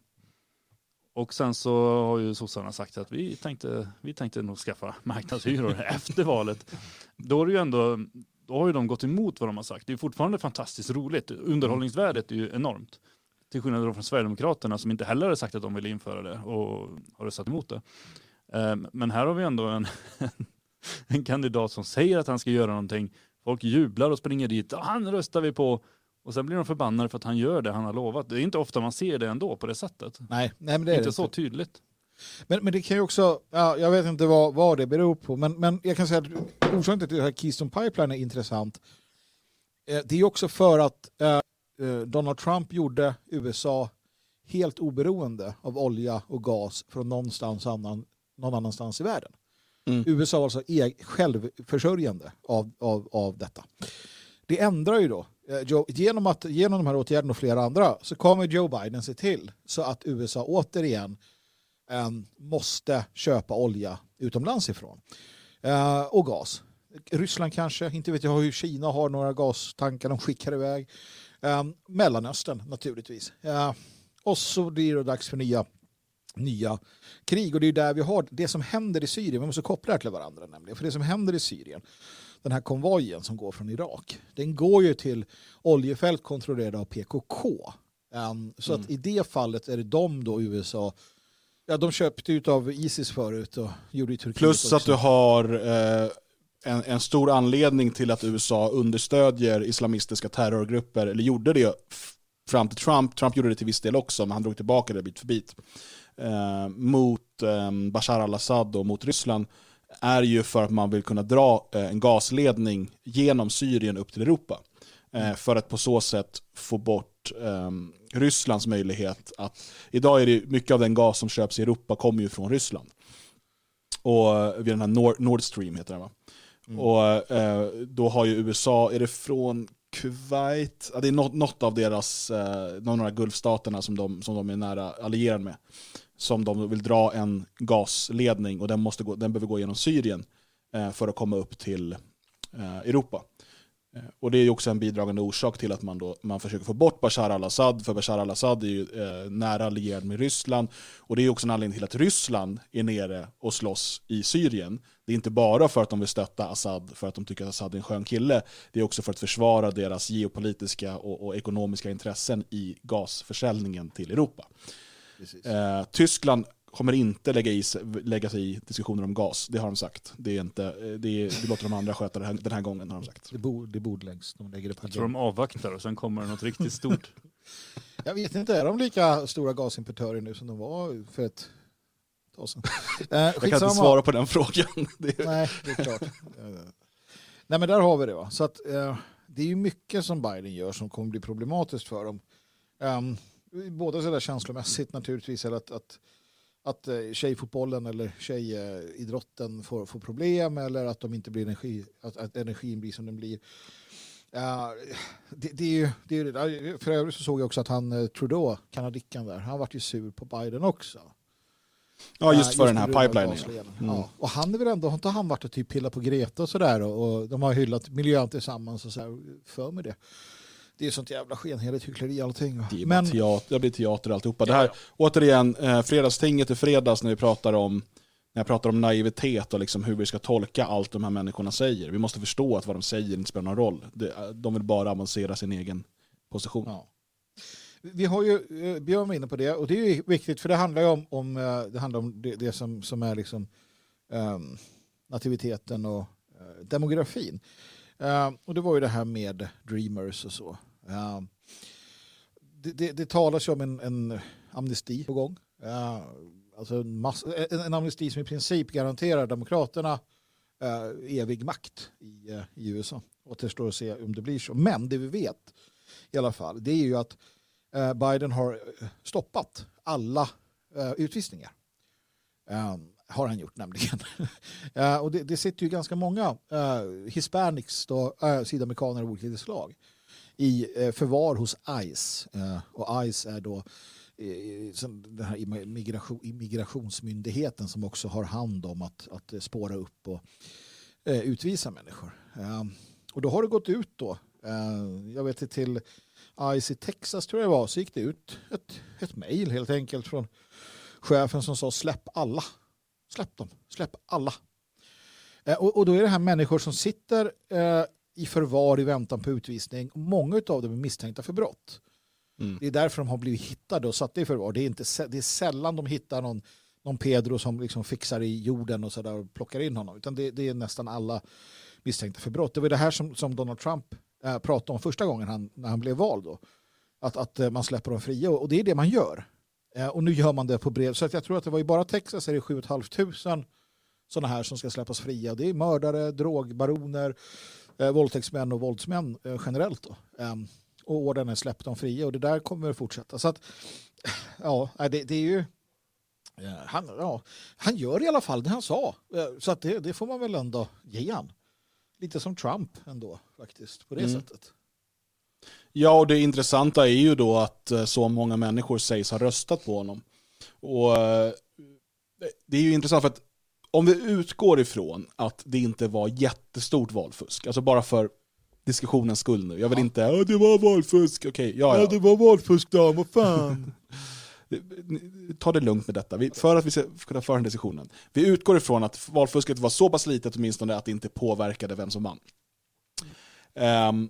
Speaker 42: Och sen så har ju sossarna sagt att vi tänkte, vi tänkte nog skaffa marknadshyror efter valet. Då, är det ju ändå, då har ju de gått emot vad de har sagt. Det är fortfarande fantastiskt roligt. Underhållningsvärdet är ju enormt. Till skillnad från Sverigedemokraterna som inte heller har sagt att de vill införa det och har röstat emot det. Ehm, men här har vi ändå en, en kandidat som säger att han ska göra någonting. Folk jublar och springer dit. Han röstar vi på. Och sen blir de förbannade för att han gör det han har lovat. Det är inte ofta man ser det ändå på det sättet.
Speaker 41: Nej, nej men det är
Speaker 42: inte
Speaker 41: det
Speaker 42: så inte. tydligt.
Speaker 41: Men, men det kan ju också, ja, jag vet inte vad, vad det beror på, men, men jag kan säga att orsaken till att det här Keystone Pipeline är intressant, eh, det är också för att eh, eh Donald Trump gjorde USA helt oberoende av olja och gas från någonstans annan, någon annanstans i världen. Mm. USA var alltså e- självförsörjande av, av, av detta. Det ändrar ju då eh, Joe, genom, att, genom de här åtgärderna och flera andra så kommer Joe Biden se till så att USA återigen eh, måste köpa olja utomlands ifrån. Eh, och gas. Ryssland kanske, inte vet jag hur Kina har några gastankar de skickar iväg. Eh, Mellanöstern naturligtvis. Eh, och så blir det dags för nya nya krig och det är där vi har det som händer i Syrien. Vi måste koppla det till varandra nämligen. För det som händer i Syrien den här konvojen som går från Irak. Den går ju till oljefält kontrollerade av PKK. Um, så
Speaker 40: Mm.
Speaker 41: att i det fallet är det de då, USA, ja de köpte ut av Isis förut och gjorde i Turkiet
Speaker 40: Plus
Speaker 41: också.
Speaker 40: att du har eh, en, en stor anledning till att USA understödjer islamistiska terrorgrupper, eller gjorde det fram till Trump. Trump gjorde det till viss del också, men han drog tillbaka det bit för bit. Eh, mot eh, Bashar al-Assad och mot Ryssland är ju för att man vill kunna dra eh, en gasledning genom Syrien upp till Europa. Eh, för att på så sätt få bort eh, Rysslands möjlighet att... Idag är det mycket av den gas som köps i Europa kommer ju från Ryssland. Och eh, vid den här Nord, Nord Stream heter den va? Och eh, då har ju USA, är det från Kuwait? Ja, det är något, något av deras, eh, någon av de här Gulfstaterna som de, som de är nära allierade med. Som de vill dra en gasledning och den, måste gå, den behöver gå genom Syrien eh, för att komma upp till eh, Europa. Eh, Och det är ju också en bidragande orsak till att man, då, man försöker få bort Bashar al-Assad, för Bashar al-Assad är ju eh, nära allierad med Ryssland. Och det är också en anledning till att Ryssland är nere och slåss i Syrien. Det är inte bara för att de vill stötta Assad, för att de tycker att Assad är en skön kille. Det är också för att försvara deras geopolitiska och, och ekonomiska intressen i gasförsäljningen till Europa. Eh, Tyskland kommer inte lägga, i, sig- lägga sig i diskussioner om gas, det har de sagt. Det, är inte, det, är, det låter de andra sköta det här, den här gången, har de sagt.
Speaker 41: Det, bord, det bordläggs, de lägger det på
Speaker 42: Jag tror de avvaktar och sen kommer det något riktigt stort.
Speaker 41: Jag vet inte, är de lika stora gasimportörer nu som de var för ett tag sedan? Eh,
Speaker 40: Jag kan inte svara på den frågan. Det är-
Speaker 41: Nej, det är klart. Eh, Nej, men där har vi det. Va? Så att, eh, det är ju mycket som Biden gör som kommer bli problematiskt för dem. Både så där känslomässigt naturligtvis, eller att, att, att eh, tjejfotbollen eller tjejidrotten får, får problem, eller att, de inte blir energi, att, att energin blir som den blir. Ja, det, det är ju, det är ju. För övrigt så såg jag också att han eh, Trudeau, kanadickan där, han vart ju sur på Biden också.
Speaker 40: Ja, just
Speaker 41: Ja,
Speaker 40: för den här pipelinen. Mm.
Speaker 41: Ja. Och han är väl ändå, har inte han varit och typ pillat på Greta och sådär och, och de har hyllat miljön tillsammans och så här, för med det. Det är sånt jävla skenheligt hyckleri allting.
Speaker 40: Det, är
Speaker 41: Men
Speaker 40: teater, det blir teater alltihopa. Det här, återigen, eh, fredagstinget i fredags när vi pratar om när jag pratar om naivitet och liksom hur vi ska tolka allt de här människorna säger. Vi måste förstå att vad de säger inte spelar någon roll. Det, de vill bara avancera sin egen position.
Speaker 41: vi har ju, eh, Björn var inne på det och det är viktigt för det handlar ju om, om, eh, det, handlar om det, det som, som är liksom ehm, nativiteten och eh, demografin. Eh, och det var ju det här med dreamers och så. Eh, det, det, det talas ju om en, en amnesti på gång. Eh, alltså en, mass, en, en amnesti som i princip garanterar demokraterna eh, evig makt i, i USA. Återstår att se om det blir så. Men det vi vet i alla fall, det är ju att Biden har stoppat alla utvisningar. Har han gjort nämligen. Och det, det sitter ju ganska många hispanics, då, sydamerikaner av olika slag, i eh, förvar hos ICE. Eh, och ICE är då eh, den här immigrationsmyndigheten som också har hand om att, att spåra upp och utvisa människor. Ehm, och då har det gått ut då, jag vet inte till ICE i Texas tror jag det var, så gick det ut ett, ett mejl helt enkelt från chefen som sa släpp alla. Släpp dem, släpp alla. Och, och då är det här människor som sitter i förvar i väntan på utvisning. Många av dem är misstänkta för brott.
Speaker 40: Mm.
Speaker 41: Det är därför de har blivit hittade och satta i förvar. Det är, inte, det är sällan de hittar någon, någon Pedro som liksom fixar i jorden och, så där och plockar in honom. Utan det, det är nästan alla misstänkta för brott. Det var det här som, som Donald Trump eh, pratade om första gången han, när han blev vald. Då. Att, att eh, man släpper dem fria och, och det är det man gör. Eh, och nu gör man det på brev. Så att jag tror att det var i bara Texas är det 7 500 sådana här som ska släppas fria. Det är mördare, drogbaroner, eh, våldtäktsmän och våldsmän eh, generellt. Då. Ehm, och ordern är släpp dem fria och det där kommer att fortsätta. Så att, ja, det, det är ju... eh, Han, ja, han gör i alla fall det han sa. Eh, Så att det, det får man väl ändå ge han. Lite som Trump ändå faktiskt, på det
Speaker 40: Mm.
Speaker 41: sättet.
Speaker 40: Ja, och det intressanta är ju då att eh, så många människor sägs ha röstat på honom. Och eh, det är ju intressant för att om vi utgår ifrån att det inte var jättestort valfusk, alltså bara för diskussionens skull nu. Jag vill inte, ja det var valfusk, okej, ja, ja.
Speaker 41: det var valfusk då, vad fan.
Speaker 40: Ta det lugnt med detta, vi, för att vi ska kunna föra den diskussionen. Vi utgår ifrån att valfusket var så pass litet åtminstone att det inte påverkade vem som vann. Ehm,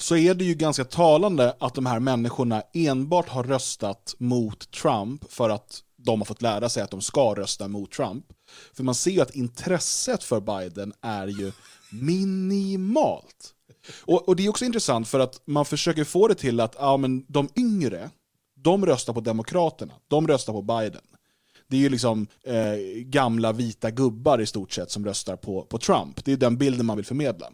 Speaker 40: så är det ju ganska talande att de här människorna enbart har röstat mot Trump för att de har fått lära sig att de ska rösta mot Trump. För man ser ju att intresset för Biden är ju minimalt. Och, och det är också intressant för att man försöker få det till att ja, men de yngre, de röstar på Demokraterna, de röstar på Biden. Det är ju liksom eh, gamla vita gubbar i stort sett som röstar på, på Trump. Det är den bilden man vill förmedla.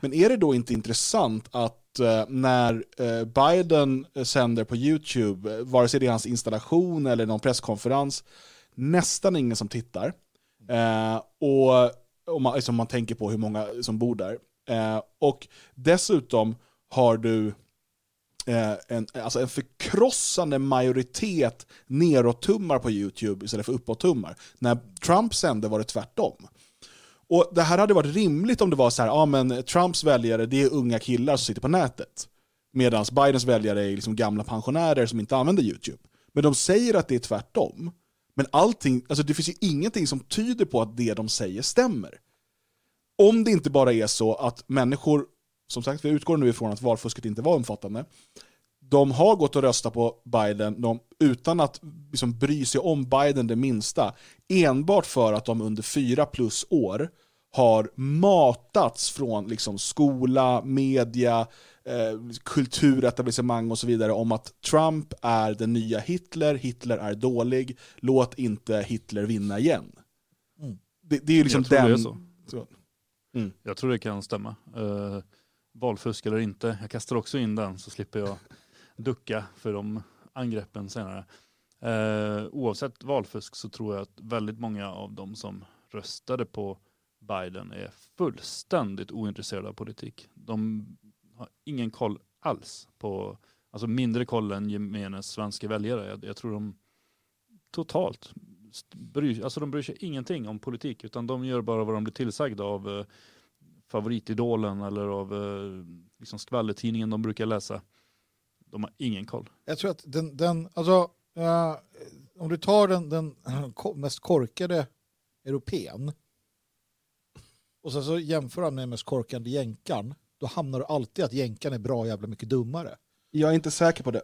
Speaker 40: Men är det då inte intressant att Eh, när eh, Biden sänder på YouTube, eh, vare sig det är hans installation eller någon presskonferens, nästan ingen som tittar. Och om man, liksom man tänker på hur många som bor där. Och dessutom har du en, alltså en förkrossande majoritet neråt-tummar på YouTube istället för uppåt-tummar. När Trump sände var det tvärtom. Och Det här hade varit rimligt om det var så här, ja men Trumps väljare det är unga killar som sitter på nätet. Medan Bidens väljare är liksom gamla pensionärer som inte använder YouTube. Men de säger att det är tvärtom. Men allting, alltså det finns ju ingenting som tyder på att det de säger stämmer. Om det inte bara är så att människor, som sagt vi utgår nu ifrån att valfusket inte var omfattande, de har gått och röstat på Biden de, utan att liksom bry sig om Biden det minsta, enbart för att de under fyra plus år har matats från liksom skola, media, eh, kulturetablissemang och så vidare om att Trump är den nya Hitler, Hitler är dålig, låt inte Hitler vinna igen.
Speaker 41: Mm.
Speaker 40: Det, det, är ju liksom
Speaker 42: Jag tror
Speaker 40: den...
Speaker 42: det är så.
Speaker 40: så. Mm.
Speaker 42: Jag tror det kan stämma. Uh, valfusk eller inte, jag kastar också in den så slipper jag ducka för de angreppen senare. Eh, oavsett valfusk så tror jag att väldigt många av de som röstade på Biden är fullständigt ointresserade av politik. De har ingen koll alls på, alltså mindre koll än gemene svenska väljare. Jag, jag tror de totalt bryr, alltså de bryr sig ingenting om politik utan de gör bara vad de blir tillsagda av eh, favoritidolen eller av eh, liksom skvallertidningen de brukar läsa. De har ingen koll.
Speaker 41: Jag tror att den, den alltså, eh, om du tar den, den mest korkade europeen och sen så jämför han med den mest korkade jänkan, då hamnar du alltid att jänkan är bra jävla mycket dummare.
Speaker 40: Jag är inte säker på det.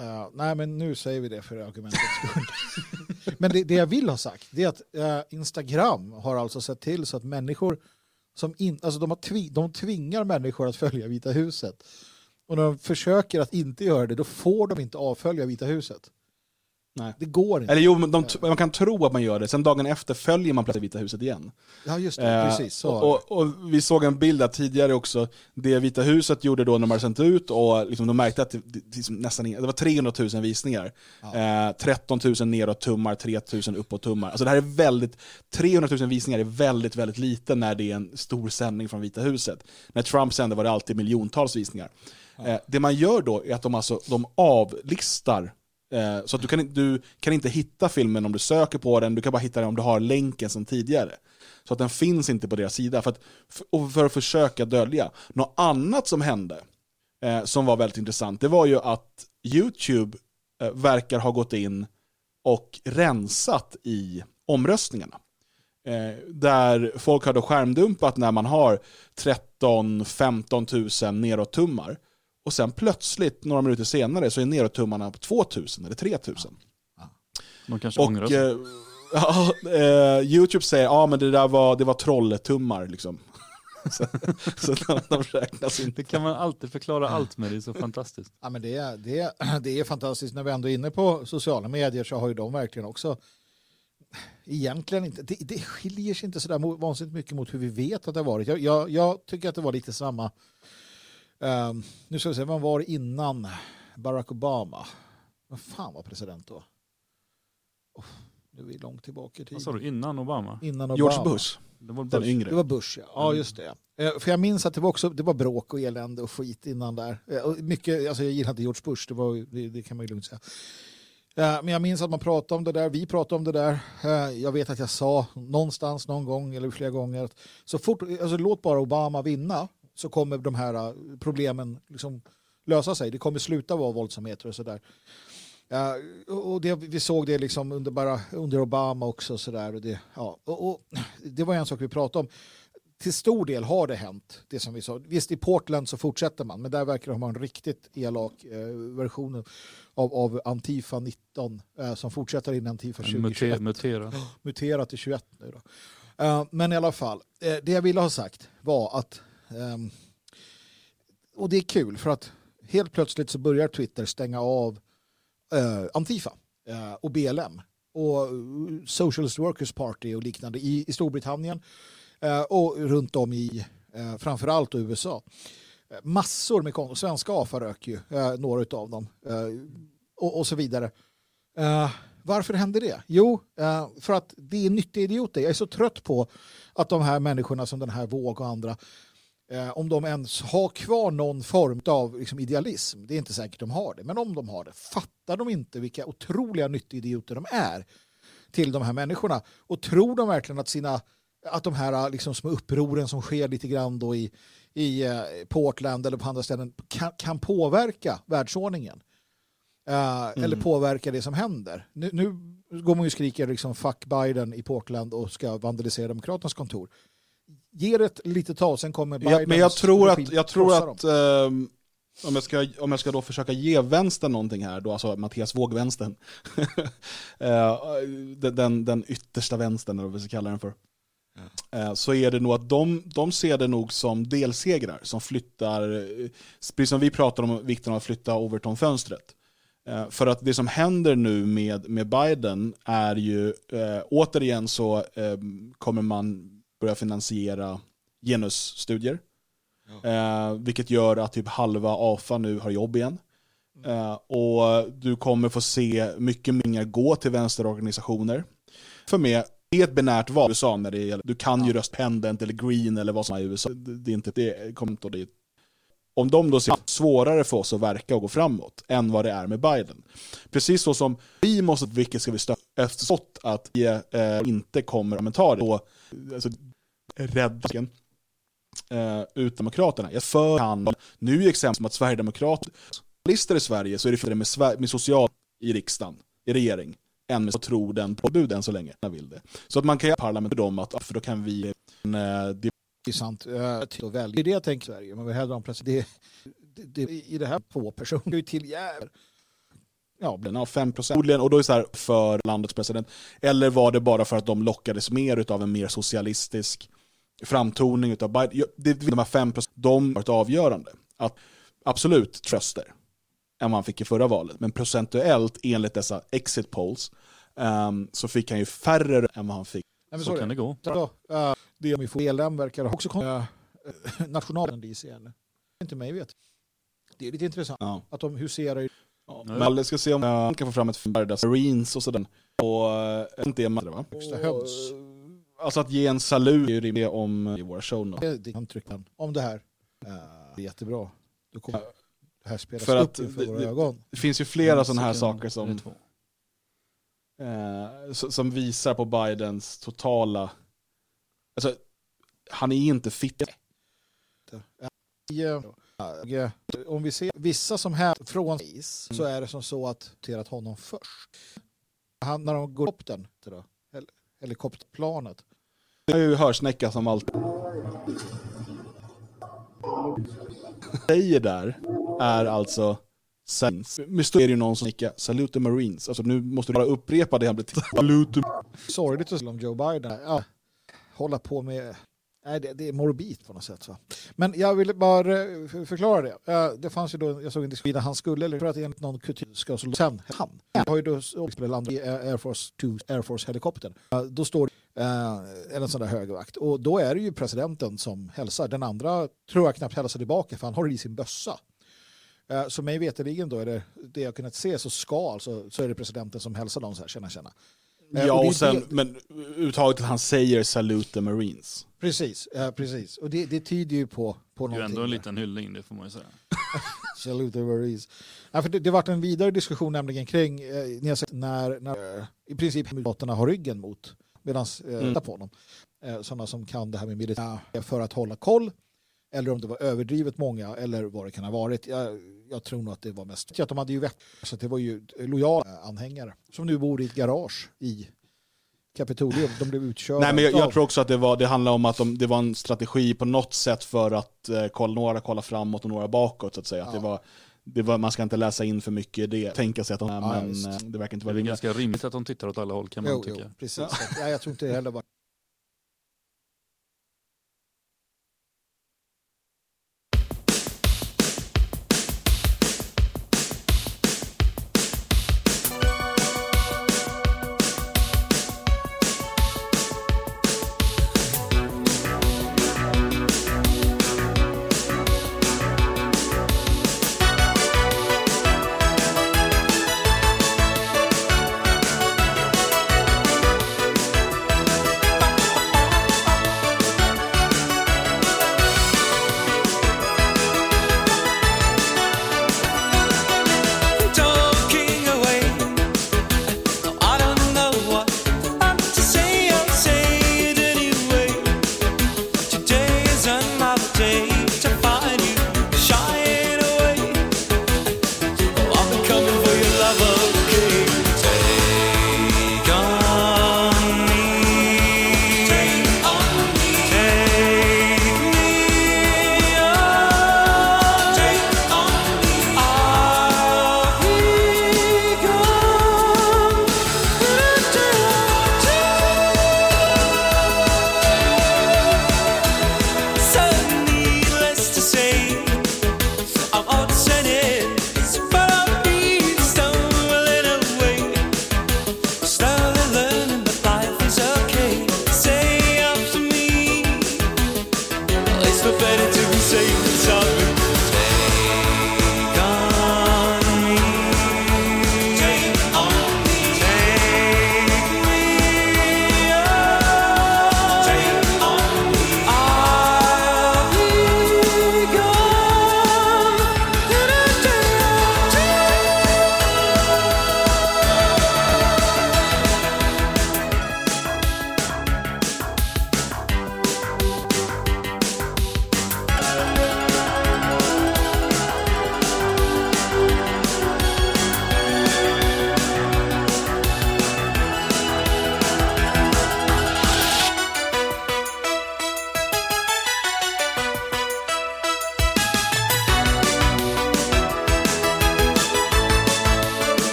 Speaker 41: Uh, nej, men nu säger vi det för argumentets skull. men det, det, jag vill ha sagt det är att uh, Instagram har alltså sett till så att människor som in, alltså de, har tvi, de tvingar människor att följa Vita huset. Och när de försöker att inte göra det, då får de inte avfölja Vita huset.
Speaker 40: Nej.
Speaker 41: Det går inte.
Speaker 40: Eller jo, de, man kan tro att man gör det, sen dagen efter följer man plötsligt Vita huset igen.
Speaker 41: Ja, just det. Eh, precis. Så.
Speaker 40: Och, och, vi såg en bild där tidigare också, det Vita huset gjorde då när de hade sänt ut, och liksom de märkte att det, det, nästan, det var 300 000 visningar. Ja. Eh, 13 000 neråt tummar, 3 000 uppåt tummar. Alltså det här är väldigt, 300 000 visningar är väldigt, väldigt lite när det är en stor sändning från Vita huset. När Trump sände var det alltid miljontals visningar. Eh, det man gör då är att de, alltså, de avlistar Eh, så att du kan, du kan inte hitta filmen om du söker på den, du kan bara hitta den om du har länken som tidigare. Så att den finns inte på deras sida, för att, för att försöka dölja. Något annat som hände, eh, som var väldigt intressant, det var ju att YouTube eh, verkar ha gått in och rensat i omröstningarna. Eh, där folk har då skärmdumpat när man har 13-15 000 neråt tummar. Och sen plötsligt, några minuter senare, så är neråt-tummarna på 2000 eller 3000.
Speaker 42: Ja. De kanske ångrar sig.
Speaker 40: Eh, ja, eh, Youtube säger att ah, det där var, det var trolletummar. Liksom. så, så de, de räknas inte.
Speaker 42: Det kan man alltid förklara allt med, det är så fantastiskt.
Speaker 41: Ja, men det, är, det, är, det är fantastiskt. När vi ändå är inne på sociala medier så har ju de verkligen också egentligen inte, det, det skiljer sig inte sådär vansinnigt mycket mot hur vi vet att det har varit. Jag, jag, jag tycker att det var lite samma Um, nu ska vi se, vem var det innan Barack Obama? Vem fan var president då? Oh, nu är vi långt tillbaka i tiden.
Speaker 42: Vad sa du, innan Obama?
Speaker 41: Innan Obama.
Speaker 40: George Bush.
Speaker 42: Det var Bush.
Speaker 40: Den yngre.
Speaker 41: Det var Bush, ja. Ja, just det. Uh, för jag minns att det var också det var bråk och elände och skit innan där. Uh, mycket, alltså jag gillar inte George Bush, det, var, det, det kan man ju lugnt säga. Uh, men jag minns att man pratade om det där, vi pratade om det där. jag vet att jag sa någonstans någon gång eller flera gånger att så fort, alltså låt bara Obama vinna så kommer de här äh, problemen liksom lösa sig. Det kommer sluta vara våldsamheter och sådär. Uh, och det, vi såg det liksom under, bara, under Obama också. Så där, och det, ja, och, och, det var en sak vi pratade om. till stor del har det hänt, det som vi sa. Visst, i Portland så fortsätter man, men där verkar de ha en riktigt elak eh, version av, av Antifa 19 eh, som fortsätter in Antifa 2021.
Speaker 42: Mutera.
Speaker 41: Mutera till 21 nu då. Eh, men i alla fall, det jag ville ha sagt var att, Ehm, och det är kul för att helt plötsligt så börjar Twitter stänga av eh, Antifa eh, och BLM och eh, Socialist Workers Party och liknande i, i Storbritannien och runt om i framförallt USA. Massor med svenska AFA rök ju, några av dem och, och så vidare. Varför händer det? Jo, för att det är nyttiga idioter. Jag är så trött på att de här människorna som den här Våg och andra eh, om de ens har kvar någon form av liksom, idealism, det är inte säkert de har det, men om de har det, fattar de inte vilka otroliga nyttigidioter de är till de här människorna? Och tror de verkligen att sina att de här liksom, små upproren som sker lite grann då i, i eh, Portland eller på andra ställen kan, kan påverka världsordningen? Eh,
Speaker 42: Mm.
Speaker 41: Eller påverka det som händer. Nu, nu går man ju och skriker liksom fuck Biden i Portland och ska vandalisera Demokraternas kontor. Ge det ett litet tag, sen kommer Biden
Speaker 40: Ja, men jag tror att, jag tror att ehm, om, jag ska, om jag ska då försöka ge vänstern någonting här, då, alltså Mattias Våg-vänstern, eh, den, den, yttersta vänstern, eller vad vi ska kalla den för, eh, så är det nog att de, de ser det nog som delsegrar som flyttar, precis som vi pratar om vikten av att flytta Overton-fönstret. För att det som händer nu med, med Biden är ju, eh, återigen så eh, kommer man börja finansiera genusstudier. Eh, vilket gör att typ halva AFA nu har jobb igen. Eh, och du kommer få se mycket mer gå till vänsterorganisationer. För mig det är ett binärt val i USA när det gäller, du kan ju rösta pendent eller green eller vad som är i USA. Det, det är inte, det kommer inte dit. Om de då ser svårare för oss att verka och gå framåt än vad det är med Biden. Precis så som vi måste, vilket ska vi stötta, efterstått att vi eh, inte kommer kommentarer på alltså, rädda eh, ut Demokraterna. Jag för han, nu är exempel som att Sverigedemokrater lister i Sverige så är det för med, med social i riksdagen, i regering, än med tror den på bud än så länge. Jag vill det. Så att man kan göra parlament för dem, att, för då kan vi eh, det
Speaker 41: är sant. Det är det jag tänker Sverige. Man vill hellre en president. Det, det, det, I det här två personer är till jävlar.
Speaker 40: Ja, den har 5 procent. Och då är det så här för landets president. Eller var det bara för att de lockades mer av en mer socialistisk framtoning av Biden? Ja, det, de här 5 procent, de har varit avgörande. Att, absolut tröster än vad han fick i förra valet. Men procentuellt enligt dessa exit polls ehm, så fick han ju färre än vad han fick.
Speaker 41: Nej, men
Speaker 42: Så
Speaker 41: är
Speaker 42: kan det gå.
Speaker 41: Så, eh, det om vi får ELM verkar också komma uh, nationalen DC igen. Inte mig vet. Det är lite intressant
Speaker 40: Ja.
Speaker 41: att de huserar i
Speaker 40: Men jag ska se om jag kan få fram ett är Marines och sådär. Och äh, inte är man va?
Speaker 41: högsta höns.
Speaker 40: Alltså att ge en salut är ju rimligt om eh, i våra show notes.
Speaker 41: Det- det kan trycka om det här. Eh, det är jättebra. Då kommer det här spelas
Speaker 40: För
Speaker 41: upp inför
Speaker 40: det,
Speaker 41: våra
Speaker 40: det,
Speaker 41: ögon.
Speaker 40: det finns ju flera
Speaker 41: En
Speaker 40: sådana här saker som, eh, som- visar på Bidens totala... Alltså, han är inte fit.
Speaker 41: Eh, om vi ser vissa som här från is så är det som så att till honom först. Han, när de går upp den, då, helikopterplanet.
Speaker 40: Det är ju hörsnäcka som alltid. säger där är alltså Saints. Mysterio är ju någon som nickar Salute Marines. Alltså nu måste du bara upprepa det han blir till. Salute.
Speaker 41: Sorgligt att om Joe Biden ja, hålla på med Nej, det, det är morbid på något sätt. Va? Men jag ville bara eh, förklara det. Eh, det fanns ju då, jag såg en diskussion där han skulle, eller för att enligt någon kutym ska så sen han. Han har ju då landat i eh, Air Force 2 Air Force helikoptern. Då står det eh, en sån där högvakt och då är det ju presidenten som hälsar. Den andra tror jag knappt hälsar tillbaka för han har det i sin bössa. Eh, Så mig veterligen då är det, det jag kunnat se så ska alltså, så är det presidenten som hälsar dem så här, tjena tjena. Eh,
Speaker 40: Ja, och sen,
Speaker 41: det-
Speaker 40: men uttaget att han säger Salute the Marines.
Speaker 41: Precis, ja, precis. Och det, det tyder ju på, på
Speaker 42: Det är
Speaker 41: någonting.
Speaker 42: ändå en liten hyllning, det får man ju säga.
Speaker 41: Salute the Marines. Ja, för det, det varit en vidare diskussion nämligen kring eh, ni har sett när, när eh, i princip Moderaterna har ryggen mot medan eh,
Speaker 40: Mm.
Speaker 41: på honom. Eh, sådana som kan det här med militär för att hålla koll. Eller om det var överdrivet många eller vad det kan ha varit. Jag, jag tror nog att det var mest att de hade ju vett. Så det var ju lojala anhängare som nu bor i ett garage i
Speaker 43: Kapitolium. De blev utkörda.
Speaker 40: Nej, men jag, jag tror också att det, var, det handlar om att de, det var en strategi på något sätt för att eh, kolla, några kolla framåt och några bakåt. Så att säga. Att det var, det var, man ska inte läsa in för mycket i det. Tänka sig att de, men
Speaker 43: just.
Speaker 40: eh, det verkar inte
Speaker 42: Det är
Speaker 40: vara
Speaker 42: väl
Speaker 40: rimligt.
Speaker 42: ganska rimligt att de tittar åt alla håll kan man
Speaker 43: Jo,
Speaker 42: tycka.
Speaker 43: jo, precis. Ja. jag tror inte det heller var...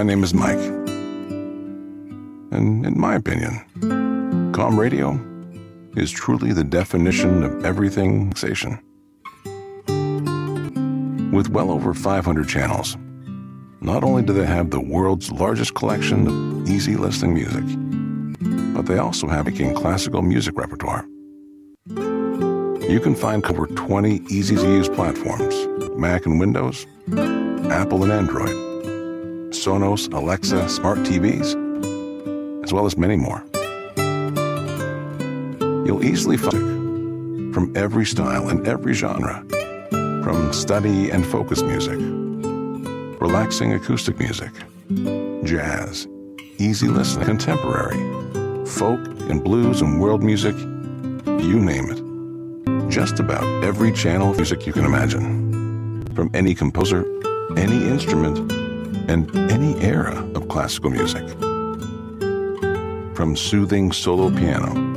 Speaker 44: my
Speaker 45: name is Mike. And in my opinion, calm radio is truly the definition of everything station. With well over 500 channels, not only do they have the world's largest collection of easy listening music, but they also have a classical music repertoire. You can find over 20 easy to use platforms Mac and Windows, Apple and Android, Sonos, Alexa, smart TVs, as well as many more. You'll easily find from every style and every genre, from study and focus music, relaxing acoustic music, jazz, easy listening, contemporary, folk and blues and world music, you name it.
Speaker 43: Just about every channel of music you can imagine. From any composer, any instrument, and any era of classical music. From soothing solo piano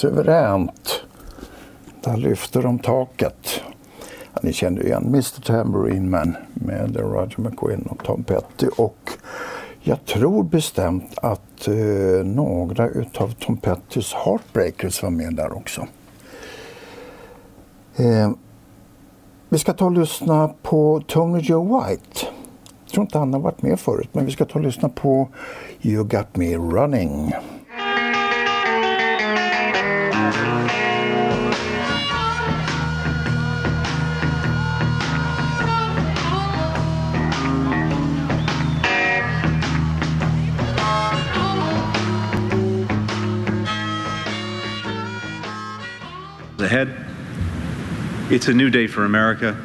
Speaker 46: suveränt. Där lyfter de taket. Ja, ni känner ju igen Mr Tambourine Man med Roger McQueen och Tom Petty. Och jag tror bestämt att eh, några utav Tom Pettys Heartbreakers var med där också. Eh, vi ska ta och lyssna på Tony Joe White. Jag tror inte han har varit med förut, men vi ska ta och lyssna på You Got Me Running.
Speaker 47: It's a new day for America.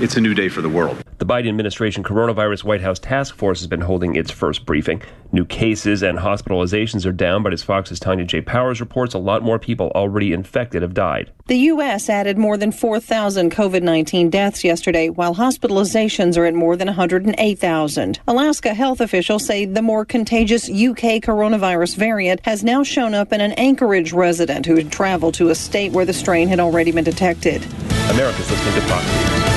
Speaker 47: It's a new day for the world.
Speaker 48: The Biden administration coronavirus White House task force has been holding its first briefing. New cases and hospitalizations are down, but as Fox's Tanya J. Powers reports, a lot more people already infected have died.
Speaker 49: The U.S. added more than 4,000 COVID 19 deaths yesterday, while hospitalizations are at more than 108,000. Alaska health officials say the more contagious UK coronavirus variant has now shown up in an Anchorage resident who had traveled to a state where the strain had already been detected.
Speaker 48: America's listening to Fox News.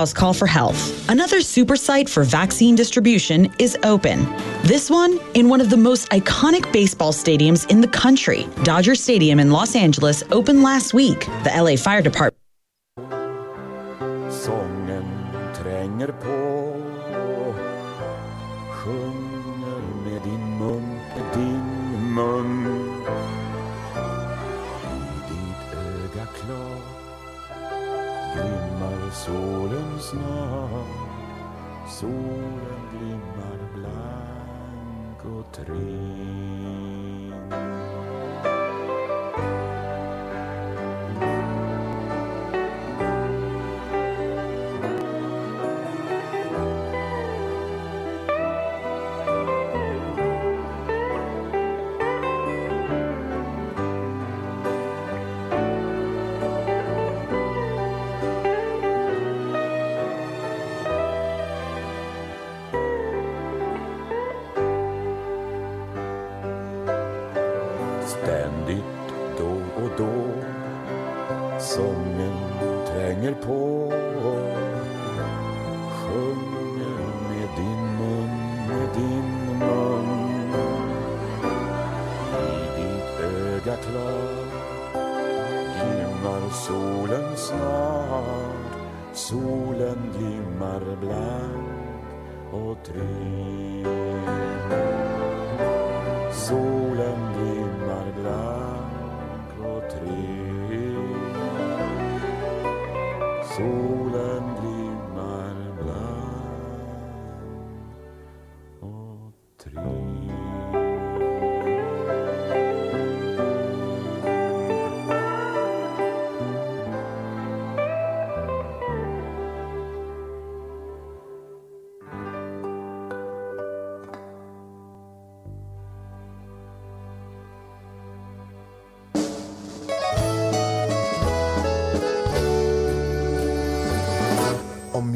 Speaker 50: House Call for Health. Another super site for vaccine distribution is open. This one in one of the most iconic baseball stadiums in the country. Dodger Stadium in Los Angeles opened last week. The LA Fire Department.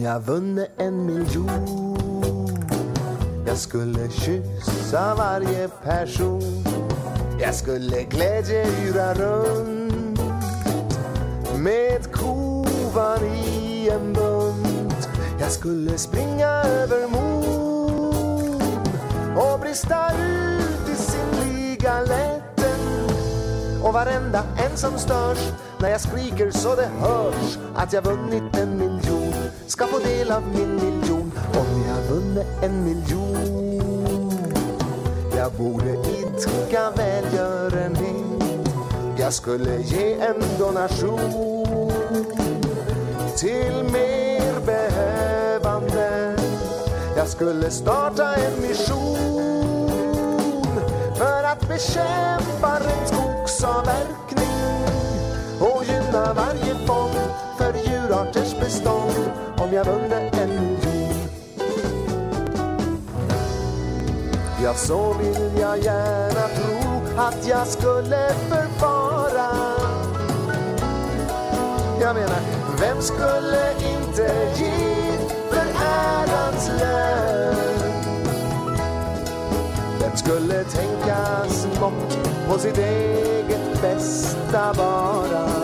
Speaker 51: Jag vunne en miljon. Jag skulle kyssa varje person. Jag skulle glädjeyra runt Med kovan i en bunt. Jag skulle springa över mon Och brista ut i sinnliga lätten Och varenda en som störs När jag skriker så det hörs Att jag vunnit en miljon. Ska få del av min miljon. Om jag vunne en miljon. Jag borde idka välgörenhet. Jag skulle ge en donation Till mer behövande. Jag skulle starta en mission För att bekämpa regnskogsavverkning. skogsavverkning lever under en jord. Ja, så vill jag gärna tro att jag skulle förfara. Jag menar, vem skulle inte ge för ärans lön?
Speaker 52: Vem skulle tänka smått på sitt eget bästa vara?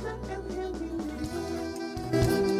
Speaker 52: Bye.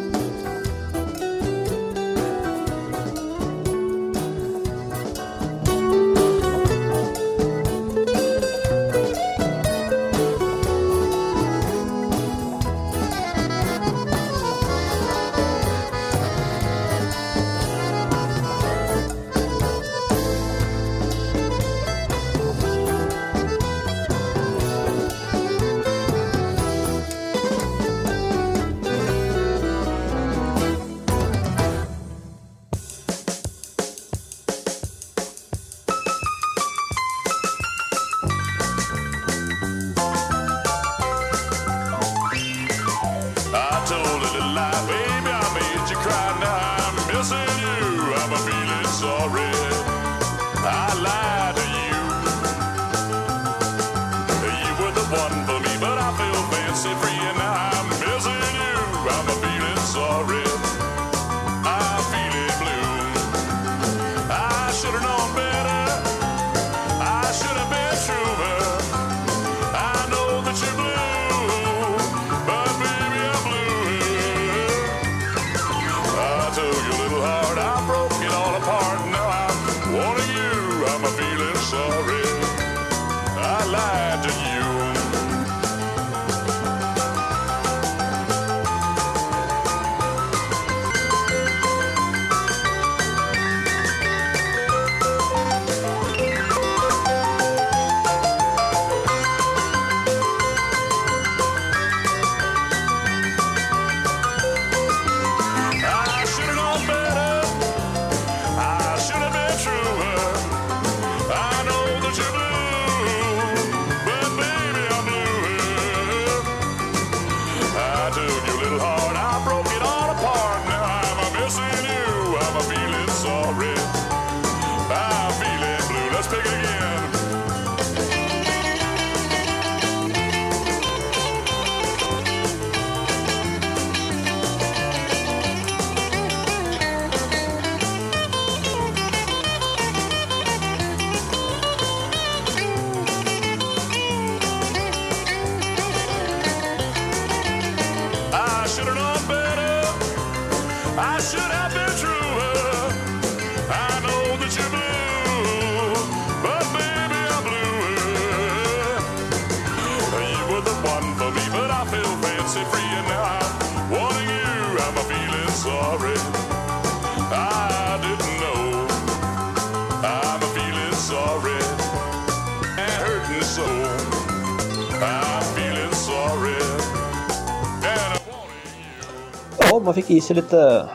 Speaker 1: i
Speaker 53: sig lite...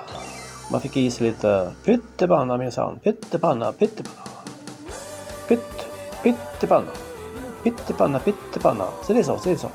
Speaker 53: Man fick i sig lite pyttipanna minsann. Pyttipanna, pyttipanna. Pytt, pyttipanna. Pyttipanna, pyttipanna. Så det är så, så det är så.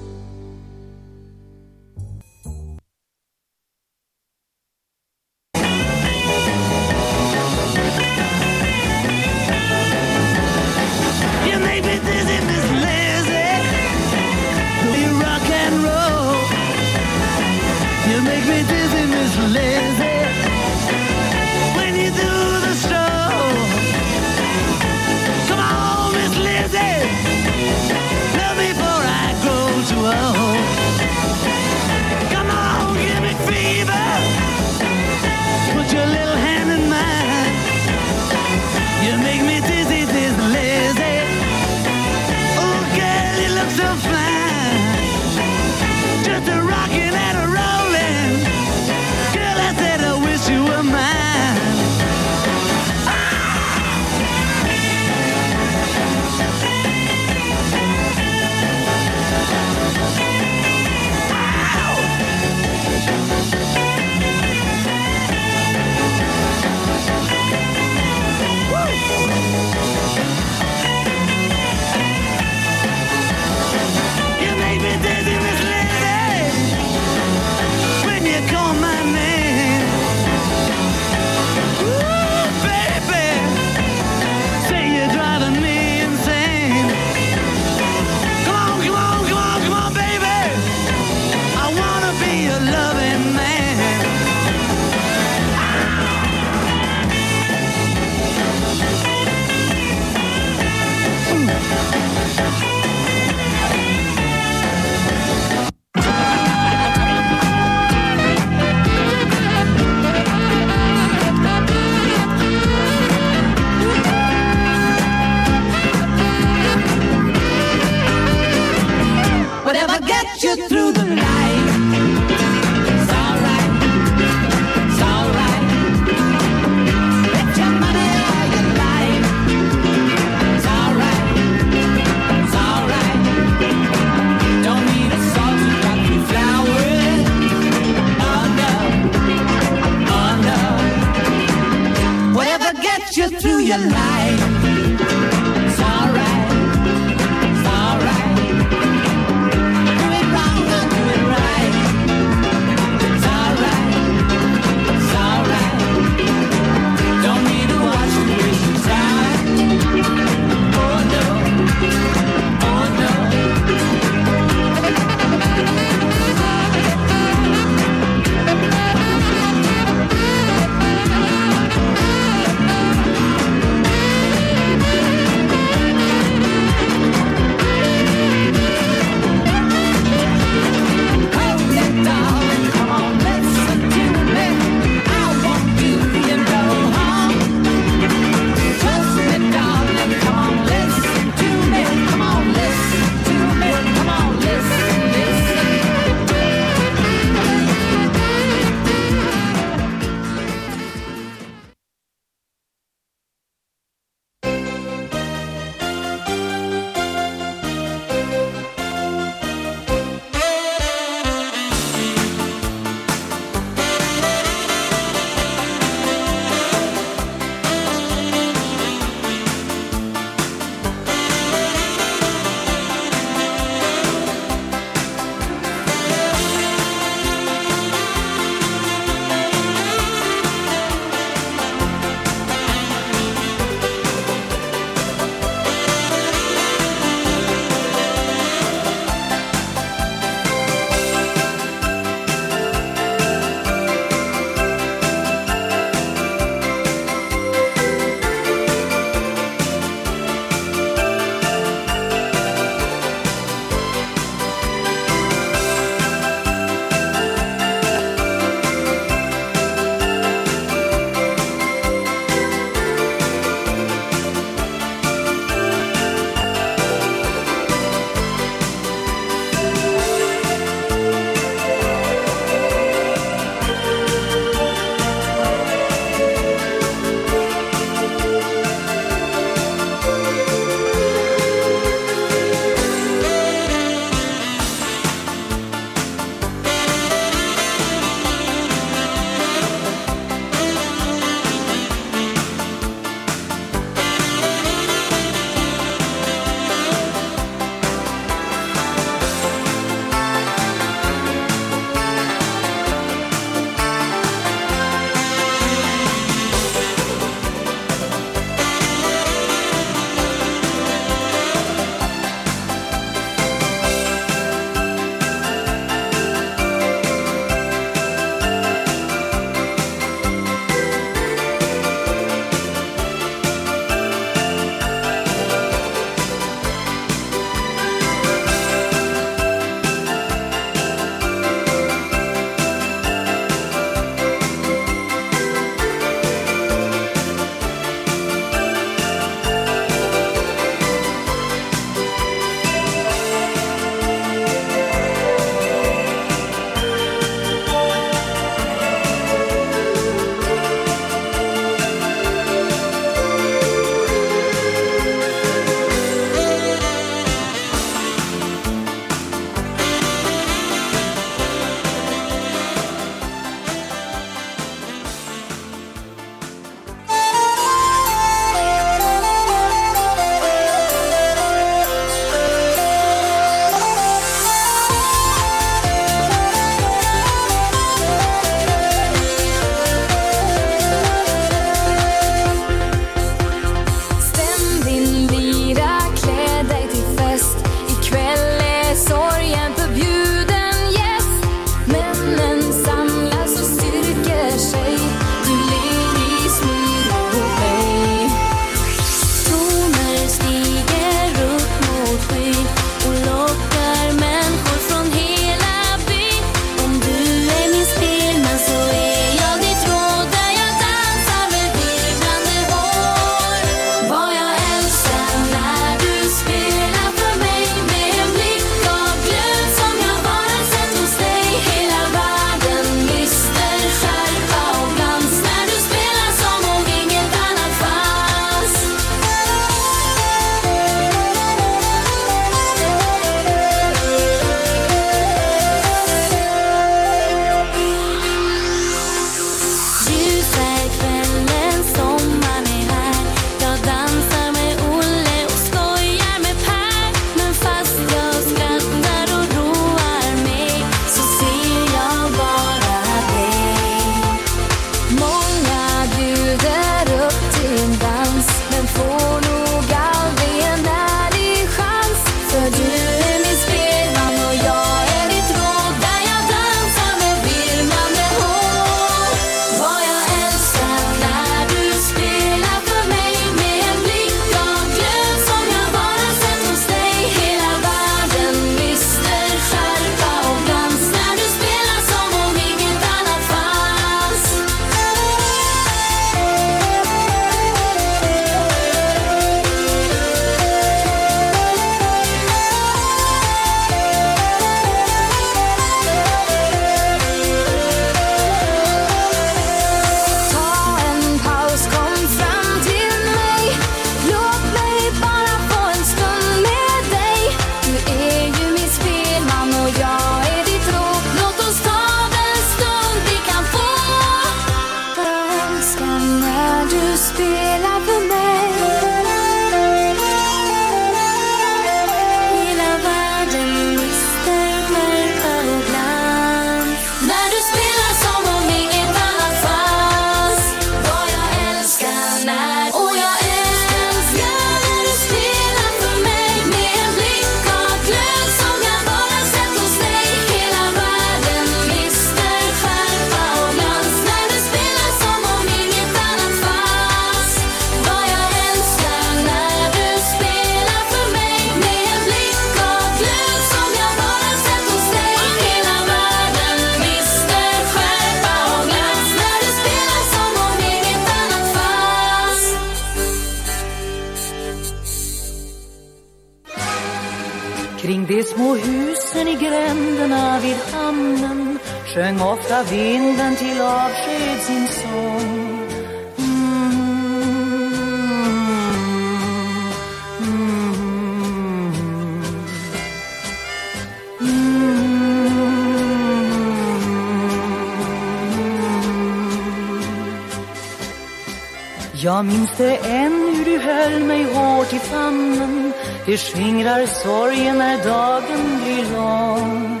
Speaker 54: Inte än hur du höll mig hårt i famnen. Det skingrar sorgen när dagen blir lång?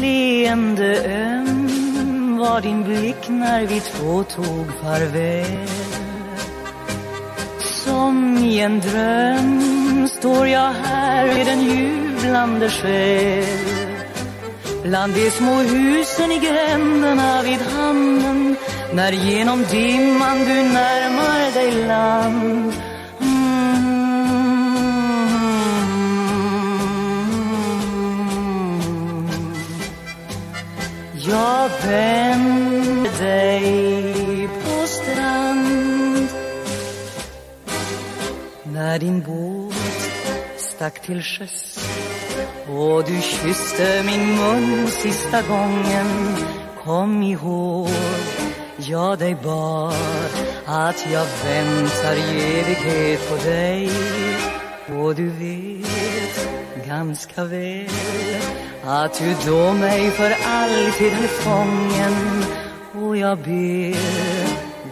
Speaker 54: Leende öm var din blick när vi två tog farväl. De små husen i gränderna vid hamnen. När genom dimman du närmar dig land. Mm. Jag vände dig på strand. När din båt stack till sjöss och du kysste min mun sista gången. Kom ihåg, jag dig bad att jag väntar i evighet på dig. Och du vet ganska väl att du då mig för alltid höll fången. Och jag ber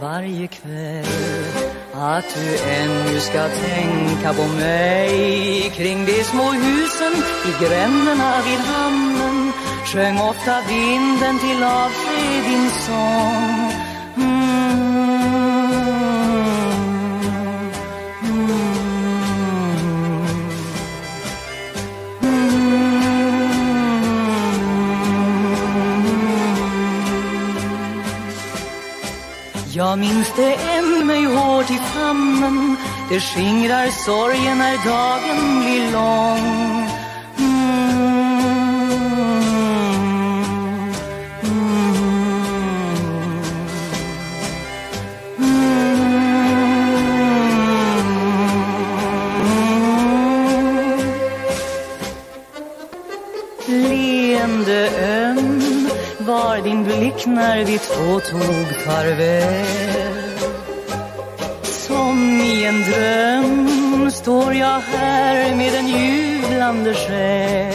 Speaker 54: varje kväll att du ännu ska tänka på mig kring de små husen i gränderna vid hamnen sjöng ofta vinden till avsked din sång Jag minns det mig hårt i famnen. Det skingrar sorgen när dagen blir lång. Leende öm var din blick när vi två tog farväl en dröm står jag här med en jublande själ.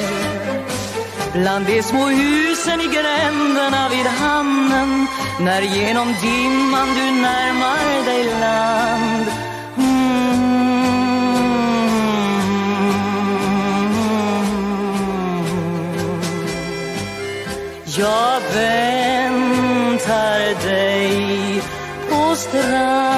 Speaker 54: Bland de små husen i gränderna vid hamnen När genom dimman du närmar dig land. Mm. Jag väntar dig på strand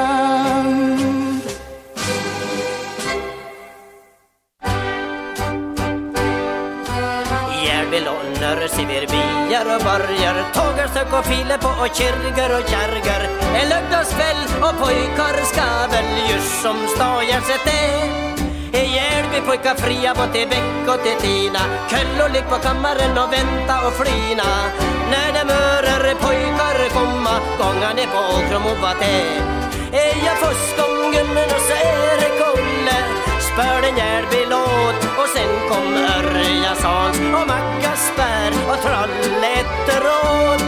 Speaker 55: och borgar Tågar, stök och filer på och kirgar och kärgar. En lördagskväll och pojkar ska väl just som ståjärset är Hjälby pojkar fria både till Bäck och till Tina. Köllor ligg på kammaren och vänta och flina. När de mörer pojkar komma Gånga ner på Åkrom och Vaté Jag fuskgången och så är det för den Järby låt och sen kom Örja Sans och Mackaspär och Trollhätteråt.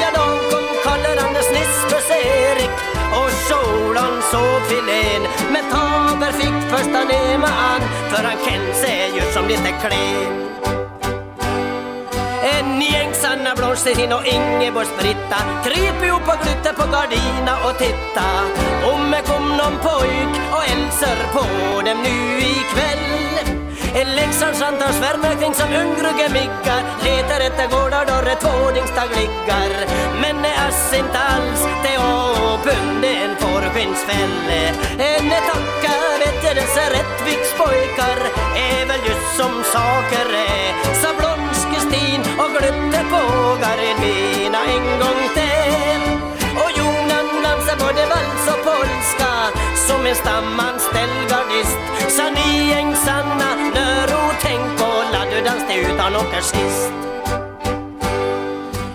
Speaker 55: Ja, då kom Karl Anders Nisbus-Erik och Solon Sofilén. Men Taber fick första nema an för han kände sig ju som lite klen en gäng Sanna Blomsterhin och Ingeborgs Britta kryper ihop och knyter på gardina och titta. Om det kom någon pojk och hälsar på dem nu ikväll Leksands har svärmar kring som ungrugge miggar. Letar efter gårdar då det tvådingsdag liggar. Men det är inte alls det åpen det en fårskinnsfälle En tacka vet jag dessa Rättvikspojkar är väl just som saker är. Sa Kristin och glömde på gardina en gång till Och Jonan dansar både vals och polska som en stamanställd gardist Sa ni ängsanna, nöro tänk på ladudans det utan åker sist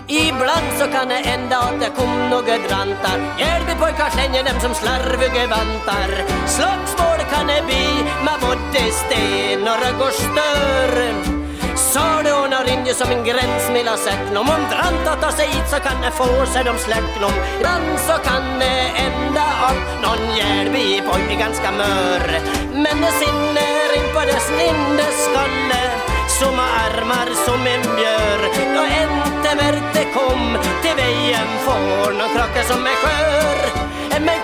Speaker 55: Ibland så kan det hända att det kom några drantar. Hjälp pojkar slänger dem som slarviga vantar. Slagsmål kan det bli med både sten och rögg och stör. Sa det ordnar in ju som en gräns mellan säcknom Om drantar tar sig hit så kan det få sig de släcknom Ibland så kan det hända att någon hjälp pojke ganska mör. Men det sinner in på dess lindeskalle som har armar som en björ. Då inte värte kom till vägen får någon krocka som är skör. Men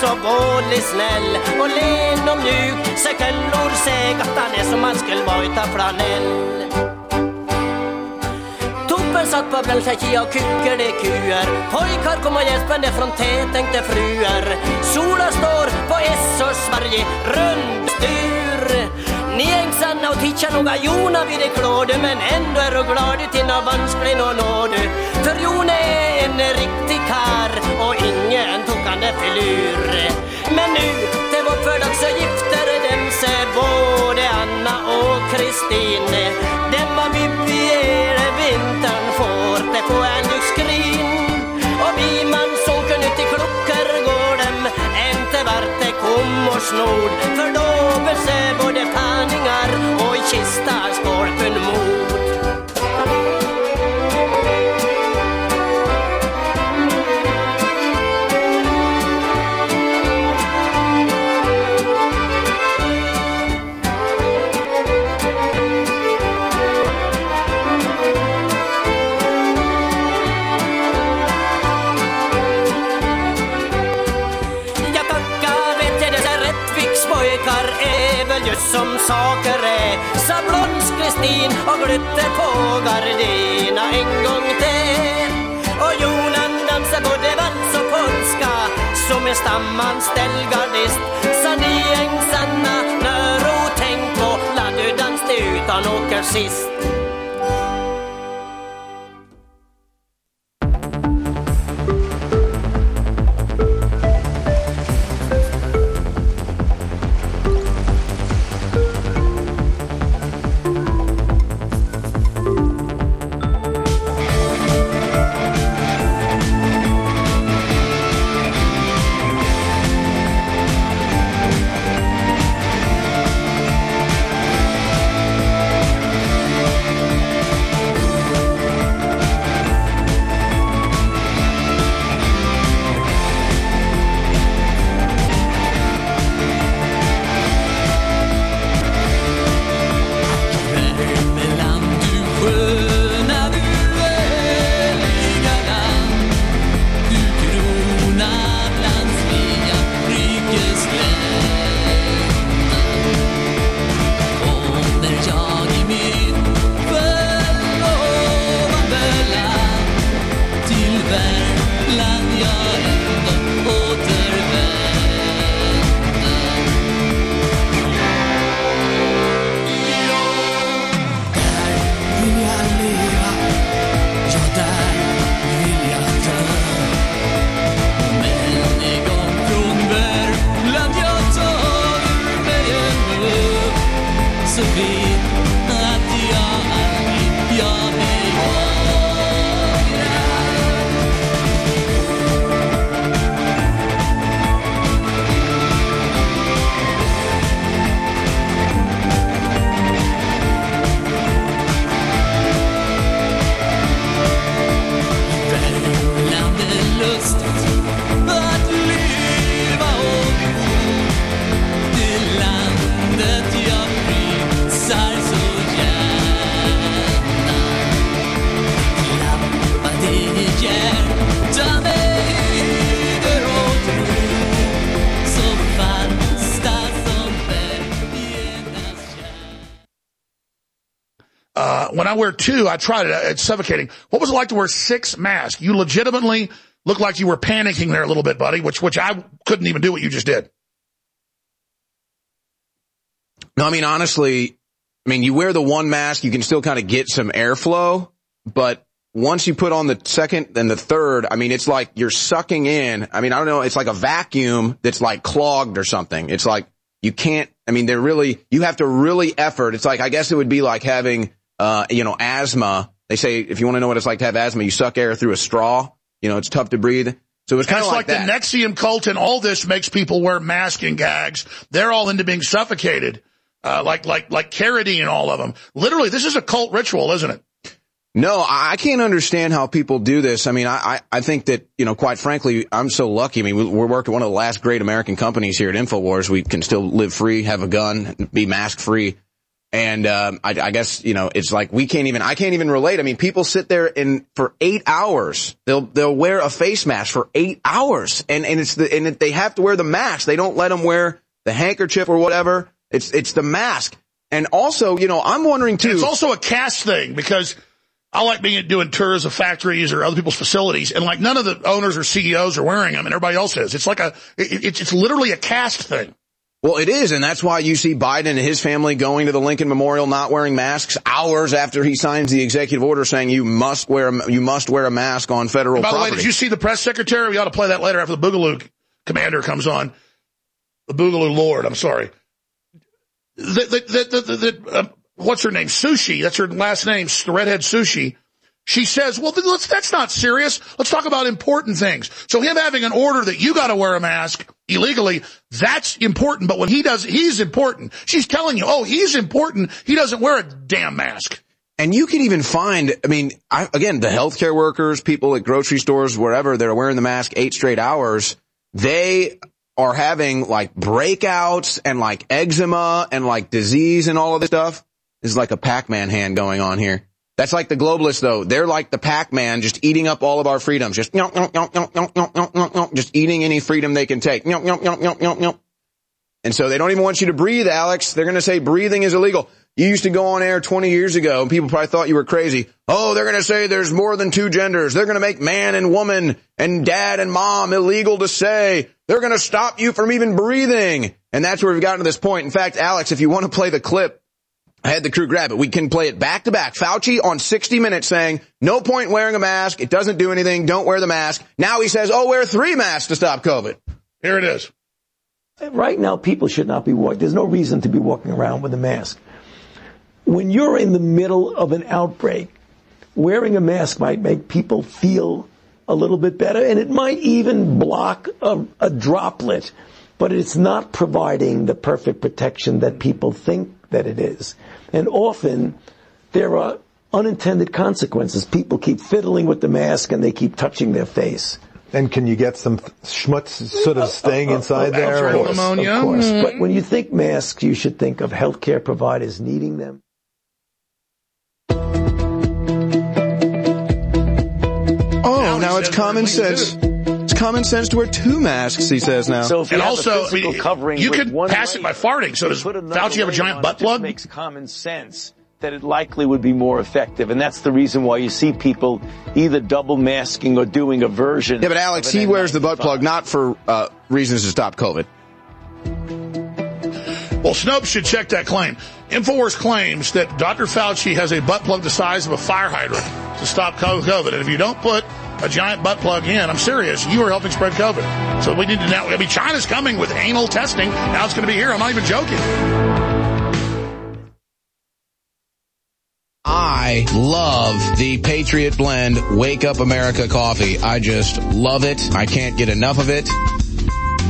Speaker 55: så vådlig snäll och len och mjuk. Så källor säg att han är som man skulle vara utav flanell. Toppen satt på Bjälsäkia och kyckade kuer. Pojkar kom och gäspade från tätänkte fruar Sola står på SOS Sverige rundstyr. Ni ängsanna och tittar noga. Jona vid det klåde Men ändå är du glad till nå vansklig nå nåde För Jona är en riktig kar och ingen tokande filur. Men nu, det var för dags så gifter dem sig både Anna och Kristin. Dem var hela vintern får det på en lyxskrin Och vi man som kunde till klockor går dem inte vart det kom och snod. För då bese både Blons-Kristin och glutte på gardina en gång till. Och Jonan dansar både vals och polska som en stammans gardist Sa ni gäng Sanna, nöro tänk på la du dans utan åker sist?
Speaker 56: I wear two, I tried it. It's suffocating. What was it like to wear six masks? You legitimately looked like you were panicking there a little bit, buddy, which, which I couldn't even do what you just did.
Speaker 19: No, I mean, honestly, I mean, you wear the one mask, you can still kind of get some airflow, but once you put on the second and the third, I mean, it's like you're sucking in. I mean, I don't know. It's like a vacuum that's like clogged or something. It's like you can't, I mean, they're really, you have to really effort. It's like, I guess it would be like having, uh, you know, asthma. They say if you want to know what it's like to have asthma, you suck air through a straw. You know, it's tough to breathe. So it's kind of
Speaker 56: like,
Speaker 19: like, that.
Speaker 56: the Nexium cult and all this makes people wear masks and gags. They're all into being suffocated. Uh, like, like, like Carradine and all of them. Literally, this is a cult ritual, isn't it?
Speaker 19: No, I can't understand how people do this. I mean, I, I, I think that, you know, quite frankly, I'm so lucky. I mean, we- we're working one of the last great American companies here at InfoWars. We can still live free, have a gun, be mask free. And, um, I, I guess, you know, it's like we can't even, I can't even relate. I mean, people sit there and for eight hours, they'll, they'll wear a face mask for eight hours and, and it's the, and they have to wear the mask. They don't let them wear the handkerchief or whatever. It's, it's the mask. And also, you know, I'm wondering too.
Speaker 56: It's also a cast thing because I like being doing tours of factories or other people's facilities, and like none of the owners or CEOs are wearing them, and everybody else is. It's like a, it, it's it's literally a cast thing.
Speaker 19: Well, it is, and that's why you see Biden and his family going to the Lincoln Memorial not wearing masks hours after he signs the executive order saying you must wear a, you must wear a mask on federal
Speaker 56: By the way,
Speaker 19: property.
Speaker 56: did you see the press secretary? We ought to play that later after the Boogaloo commander comes on. The Boogaloo Lord, I'm sorry. The, the, the, the, the, uh, what's her name? Sushi. That's her last name. The redhead Sushi. She says, well, that's not serious. Let's talk about important things. So him having an order that you got to wear a mask illegally, that's important. But when he does, he's important. She's telling you, oh, he's important. He doesn't wear a damn mask.
Speaker 19: And you can even find, I mean, I, again, the healthcare workers, people at grocery stores, wherever, they're wearing the mask eight straight hours, they are having like breakouts and like eczema and like disease and all of this stuff. This is like a Pac-Man hand going on here. That's like the globalists though. They're like the Pac-Man just eating up all of our freedoms. Just, nyong, nyong, nyong, nyong, nyong, nyong, nyong, nyong, just eating any freedom they can take. Nyong, nyong, nyong, nyong, nyong, nyong. And so they don't even want you to breathe, Alex. They're going to say breathing is illegal. You used to go on air 20 years ago and people probably thought you were crazy. Oh, they're going to say there's more than two genders. They're going to make man and woman and dad and mom illegal to say. They're going to stop you from even breathing. And that's where we've gotten to this point. In fact, Alex, if you want to play the clip, I had the crew grab it. We can play it back to back. Fauci on 60 minutes saying, no point wearing a mask. It doesn't do anything. Don't wear the mask. Now he says, oh, wear three masks to stop COVID.
Speaker 56: Here it is.
Speaker 57: Right now, people should not be walking. There's no reason to be walking around with a mask. When you're in the middle of an outbreak, wearing a mask might make people feel a little bit better, and it might even block a, a droplet, but it's not providing the perfect protection that people think that it is. And often, there are unintended consequences. People keep fiddling with the mask and they keep touching their face.
Speaker 58: And can you get some schmutz sort of staying uh, uh, inside uh, there?
Speaker 57: Of course, of course.
Speaker 56: Mm-hmm.
Speaker 57: But when you think masks, you should think of healthcare providers needing them.
Speaker 19: Oh, now, it's common sense. It's common sense to wear two masks, he says now.
Speaker 57: So if
Speaker 56: and
Speaker 57: have a
Speaker 56: also,
Speaker 57: physical covering
Speaker 56: you
Speaker 57: could
Speaker 56: can
Speaker 57: one
Speaker 56: pass it by farting. So does Fauci have a giant
Speaker 57: on
Speaker 56: butt
Speaker 57: it,
Speaker 56: plug?
Speaker 57: makes common sense that it likely would be more effective, and that's the reason why you see people either double masking or doing a version.
Speaker 19: Yeah, but Alex,
Speaker 57: of an
Speaker 19: he wears the butt plug not for uh, reasons to stop COVID.
Speaker 56: Well, Snopes should check that claim. InfoWars claims that Dr. Fauci has a butt plug the size of a fire hydrant to stop COVID. And if you don't put a giant butt plug in, I'm serious, you are helping spread COVID. So we need to now, I mean, China's coming with anal testing. Now it's going to be here. I'm not even joking.
Speaker 19: I love the Patriot Blend Wake Up America coffee. I just love it. I can't get enough of it.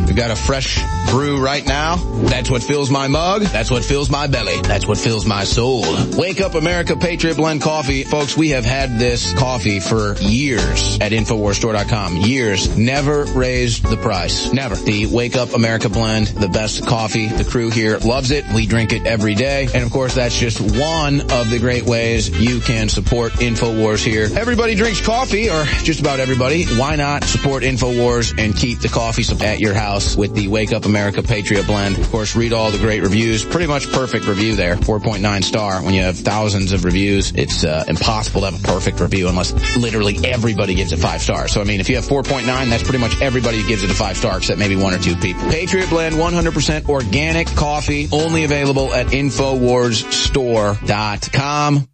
Speaker 19: We've got a fresh brew right now. That's what fills my mug. That's what fills my belly. That's what fills my soul. Wake Up America Patriot Blend Coffee. Folks, we have had this coffee for years at InfoWarsStore.com. Years. Never raised the price. Never. The Wake Up America Blend, the best coffee. The crew here loves it. We drink it every day. And of course, that's just one of the great ways you can support InfoWars here. Everybody drinks coffee, or just about everybody. Why not support InfoWars and keep the coffee at your house with the Wake Up America Patriot Blend. Of course, read all the great reviews. Pretty much perfect review there. 4.9 star. When you have thousands of reviews, it's uh, impossible to have a perfect review unless literally everybody gives it five stars. So I mean, if you have 4.9, that's pretty much everybody gives it a five star except maybe one or two people. Patriot Blend, 100% organic coffee, only available at InfoWarsStore.com.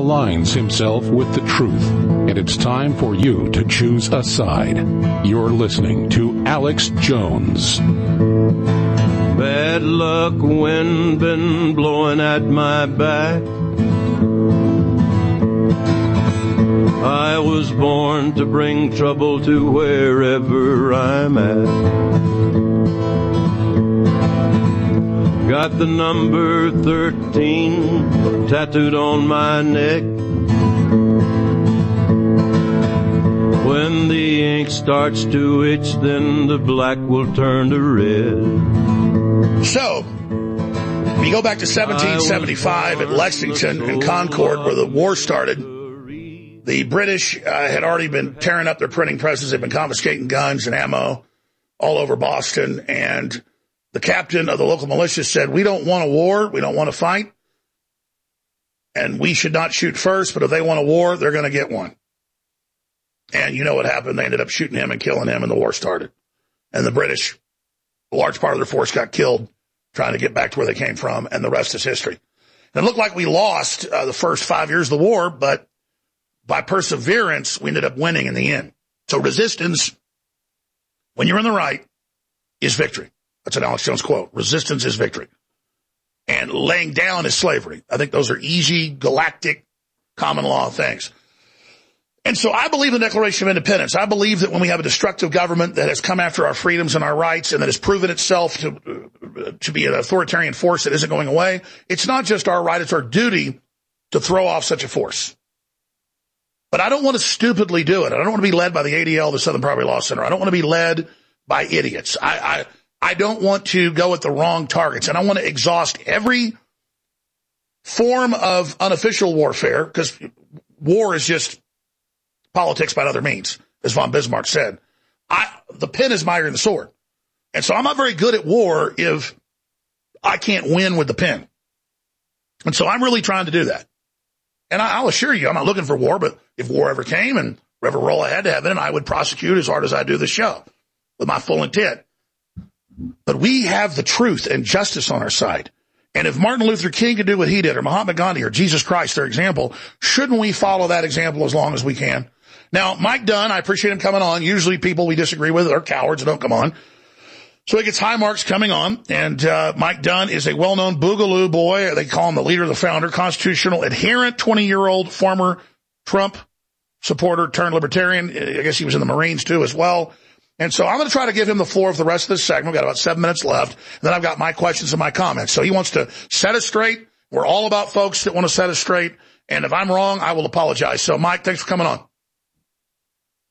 Speaker 59: aligns himself with the truth, and it's time for you to choose a side. You're listening to Alex Jones.
Speaker 60: Bad luck wind been blowing at my back. I was born to bring trouble to wherever I'm at. Got the number 13 tattooed on my neck. When the ink starts to itch, then the black will turn to red.
Speaker 56: So, we go back to 1775 at Lexington and Concord, where the war started, the British uh, had already been tearing up their printing presses. They've been confiscating guns and ammo all over Boston. And the captain of the local militia said, We don't want a war. We don't want to fight. And we should not shoot first, but if they want a war, they're going to get one. And you know what happened? They ended up shooting him and killing him, and the war started. And the British, a large part of their force got killed trying to get back to where they came from, and the rest is history. And it looked like we lost uh, the first five years of the war, but by perseverance, we ended up winning in the end. So resistance, when you're in the right, is victory. That's an Alex Jones quote. Resistance is victory. And laying down is slavery. I think those are easy, galactic, common law things. And so I believe the Declaration of Independence. I believe that when we have a destructive government that has come after our freedoms and our rights and that has proven itself to, uh, to be an authoritarian force that isn't going away, it's not just our right, it's our duty to throw off such a force. But I don't want to stupidly do it. I don't want to be led by the ADL, the Southern Property Law Center. I don't want to be led by idiots. I, I, I don't want to go at the wrong targets and I want to exhaust every form of unofficial warfare because war is just politics by other means, as von Bismarck said. I, the pen is mightier than the sword. And so I'm not very good at war if I can't win with the pen. And so I'm really trying to do that. And I, will assure you, I'm not looking for war, but if war ever came and ever roll ahead to heaven, and I would prosecute as hard as I do the show with my full intent. But we have the truth and justice on our side. And if Martin Luther King could do what he did, or Mahatma Gandhi, or Jesus Christ, their example, shouldn't we follow that example as long as we can? Now, Mike Dunn, I appreciate him coming on. Usually people we disagree with are cowards and don't come on. So he gets high marks coming on, and uh, Mike Dunn is a well-known Boogaloo boy. They call him the leader, the founder, constitutional adherent, 20-year-old former Trump supporter turned libertarian. I guess he was in the Marines too as well. And so I'm going to try to give him the floor for the rest of this segment. We've got about seven minutes left. And then I've got my questions and my comments. So he wants to set us straight. We're all about folks that want to set us straight. And if I'm wrong, I will apologize. So Mike, thanks for coming on.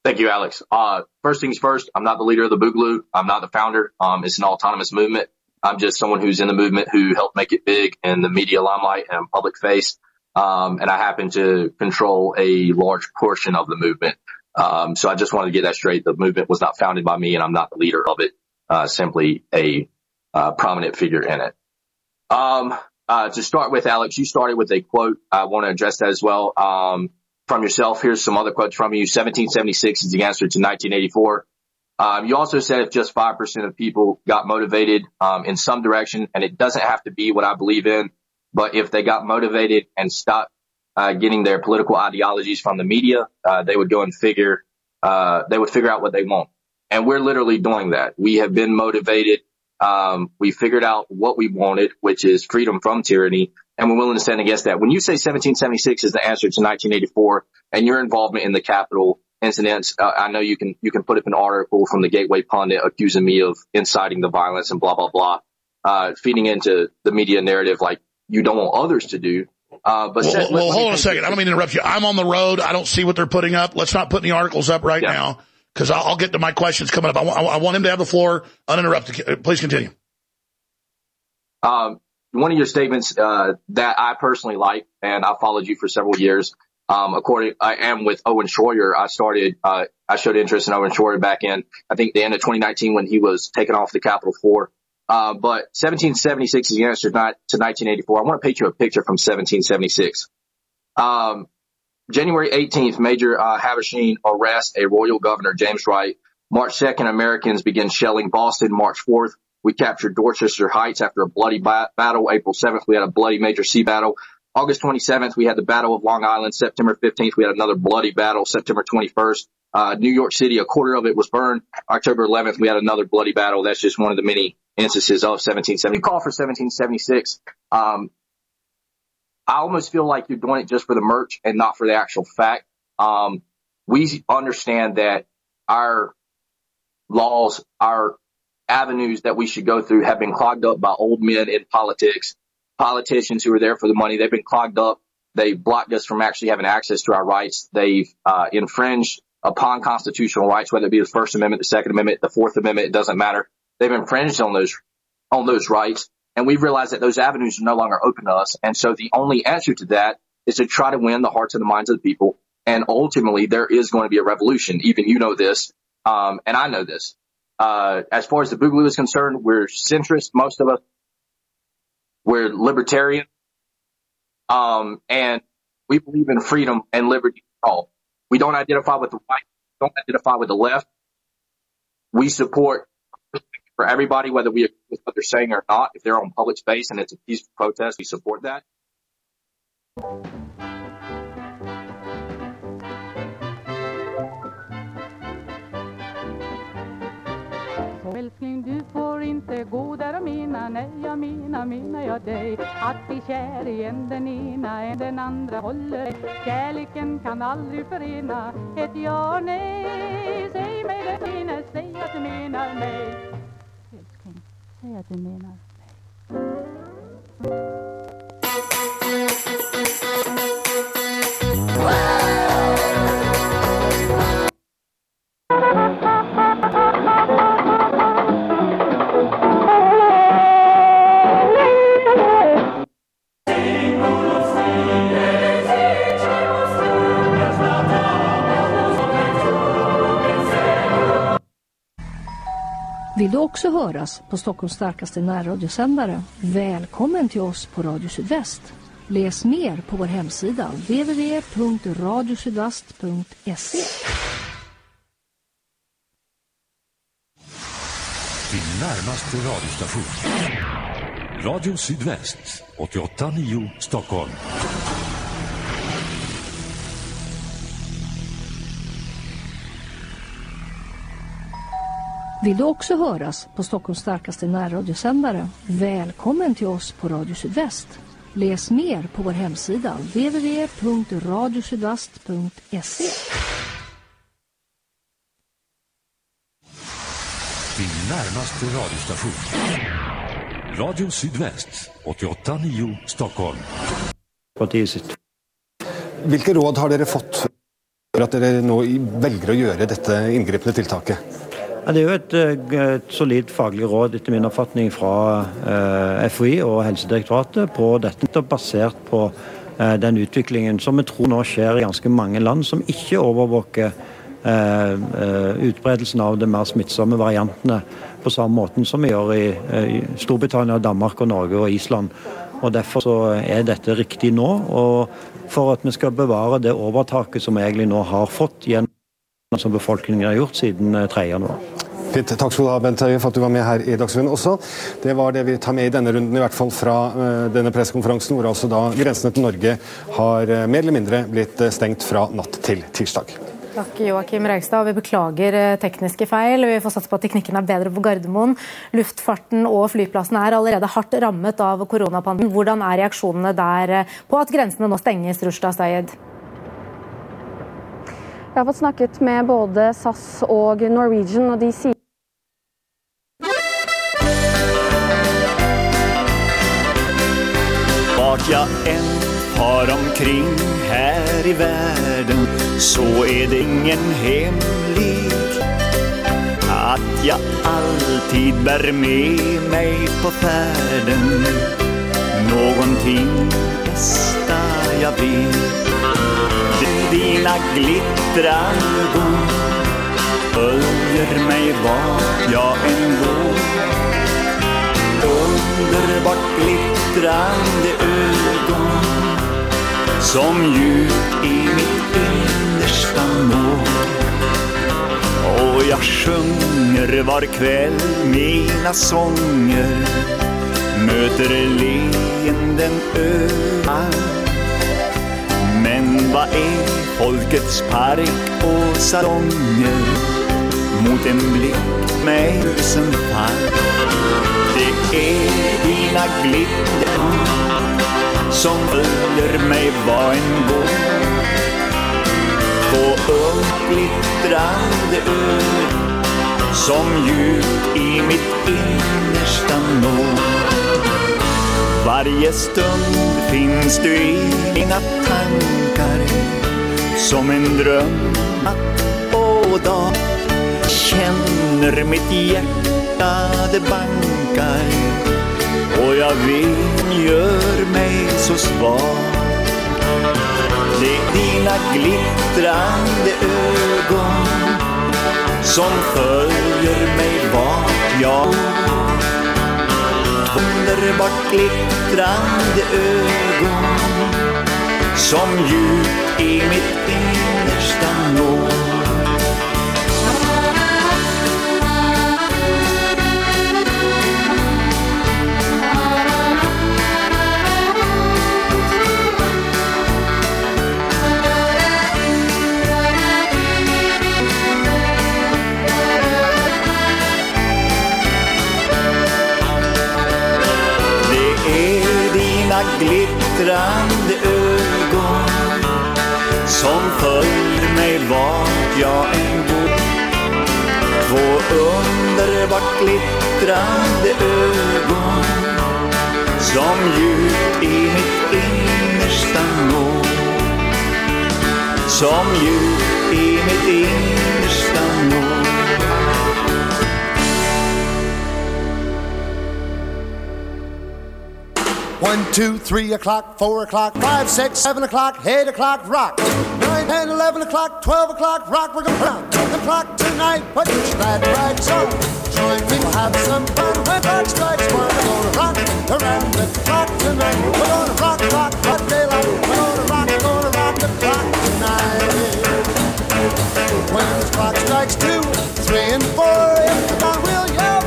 Speaker 61: Thank you, Alex. Uh, first things first, I'm not the leader of the Boogaloo. I'm not the founder. Um, it's an autonomous movement. I'm just someone who's in the movement who helped make it big in the media limelight and public face. Um, and I happen to control a large portion of the movement. Um, so I just wanted to get that straight. The movement was not founded by me and I'm not the leader of it, uh, simply a, uh, prominent figure in it. Um, uh, to start with, Alex, you started with a quote. I want to address that as well. Um, from yourself. Here's some other quotes from you. 1776 is the answer to 1984. Um, you also said if just 5% of people got motivated um, in some direction, and it doesn't have to be what I believe in, but if they got motivated and stopped uh, getting their political ideologies from the media, uh, they would go and figure, uh, they would figure out what they want. And we're literally doing that. We have been motivated. Um, we figured out what we wanted, which is freedom from tyranny and we're willing to stand against that. When you say 1776 is the answer to 1984 and your involvement in the Capitol incidents, uh, I know you can, you can put up an article from the Gateway Pundit accusing me of inciting the violence and blah, blah, blah, uh, feeding into the media narrative like you don't want others to do. Uh, but
Speaker 56: well,
Speaker 61: set,
Speaker 56: well
Speaker 61: let,
Speaker 56: hold on a second. I don't mean to interrupt you. I'm on the road. I don't see what they're putting up. Let's not put any articles up right yeah. now because I'll, I'll, get to my questions coming up. I want, I want him to have the floor uninterrupted. Please continue.
Speaker 61: Um, one of your statements uh, that I personally like, and I followed you for several years. Um, according, I am with Owen Schroyer. I started, uh, I showed interest in Owen Schroyer back in, I think the end of 2019 when he was taken off the Capitol floor. Uh, but 1776 is the answer not to 1984. I want to paint you a picture from 1776. Um, January 18th, Major uh, Havasheen arrests a royal governor, James Wright. March 2nd, Americans begin shelling Boston. March 4th, we captured Dorchester Heights after a bloody ba- battle. April 7th, we had a bloody major sea battle. August 27th, we had the Battle of Long Island. September 15th, we had another bloody battle. September 21st, uh, New York City, a quarter of it was burned. October 11th, we had another bloody battle. That's just one of the many instances of 1770. Call for 1776. Um, I almost feel like you're doing it just for the merch and not for the actual fact. Um, we understand that our laws, our avenues that we should go through have been clogged up by old men in politics, politicians who are there for the money. They've been clogged up. They blocked us from actually having access to our rights. They've uh, infringed upon constitutional rights, whether it be the First Amendment, the Second Amendment, the Fourth Amendment. It doesn't matter. They've infringed on those on those rights, and we've realized that those avenues are no longer open to us. And so the only answer to that is to try to win the hearts and the minds of the people. And ultimately, there is going to be a revolution. Even you know this, um, and I know this. Uh, as far as the Boogaloo is concerned, we're centrist, most of us. We're libertarian. Um, and we believe in freedom and liberty for all. We don't identify with the right, don't identify with the left. We support for everybody, whether we agree with what they're saying or not. If they're on public space and it's a peaceful protest, we support that.
Speaker 62: Älskling du får inte gå där och Nej jag jag dig. Att kär i en den ena än den andra håller Kärleken kan aldrig förena. Ett ja och nej. Säg mig det säg att du menar mig Älskling, säg att du menar
Speaker 56: Vill du också höras på Stockholms starkaste närradiosändare? Välkommen till oss på Radio Sydväst. Läs mer på vår hemsida www.radiosydvast.se.
Speaker 50: Din närmaste radiostation. Radio Sydväst, 88.9 Stockholm.
Speaker 56: Vill du också höras på Stockholms starkaste närradiosändare? Välkommen till oss på Radio Sydväst. Läs mer på vår hemsida www.radiosydvast.se.
Speaker 50: Din närmaste radiostation. Radio Sydväst, 88.9 Stockholm.
Speaker 57: Hvilke råd har dere fått for at dere nå velger å gjøre dette inngripende tiltaket?
Speaker 63: Ja, det er jo et, eh, et solid faglig råd etter min oppfatning fra eh, FHI og Helsedirektoratet på dette, basert på eh, den utviklingen som vi tror nå skjer i ganske mange land, som ikke overvåker eh, eh, utbredelsen av de mer smittsomme variantene på samme måten som vi gjør i, eh, i Storbritannia, Danmark, og Norge og Island. Og Derfor så er dette riktig nå, og for at vi skal bevare det overtaket som vi egentlig nå har fått gjennom som befolkningen har gjort siden eh, 3. januar.
Speaker 57: Fint. Takk skal du ha, Bent Høie, for at du var med her i Dagsrevyen også. Det var det vi tar med i denne runden, i hvert fall fra eh, denne pressekonferansen, hvor altså da grensene til Norge har eh, mer eller mindre blitt eh, stengt fra natt til tirsdag.
Speaker 64: Takk, Joakim Reigstad. Vi beklager eh, tekniske feil. Vi får satse på at teknikken er bedre på Gardermoen. Luftfarten og flyplassen er allerede hardt rammet av koronapandemien. Hvordan er reaksjonene der eh, på at grensene nå stenges, Rushda Sayed?
Speaker 65: Jag har fått snackat med både SAS och Norwegian, och de säger...
Speaker 66: Vart jag än far omkring här i världen så är det ingen hemlig att jag alltid bär med mig på färden någonting bästa jag vet. Dina glittrande ögon följer mig vart jag än går. Underbart glittrande ögon som djupt i mitt innersta når. Och jag sjunger var kväll mina sånger möter leenden överallt men vad är folkets park och salonger mot en blick med tusen fall? Det är dina glitter som följer mig var en går. På ungglittrande öar som djupt i mitt innersta når. Varje stund finns du i mina tankar som en dröm natt och dag. Känner mitt hjärta det bankar och jag vet gör mig så svag. Det är dina glittrande ögon som följer mig vart jag går. Underbart glittrande ögon som djupt i mitt innersta når. Glittrande ögon som följer mig vart jag än går. Två underbart glittrande ögon som djupt i mitt innersta når. Som djupt i mitt innersta når.
Speaker 51: One, two, three o'clock, four o'clock, five, six, seven o'clock, eight o'clock, rock. Nine, ten, eleven o'clock, twelve o'clock, rock. We're gonna round the clock tonight. Put your glad rags on. Join me, we'll have some fun. When clock strikes one, we're gonna rock around the clock tonight. We're gonna rock, rock, rock daylight. We're gonna rock, gonna rock the clock tonight. When the clock strikes two, three, and four, if the will yell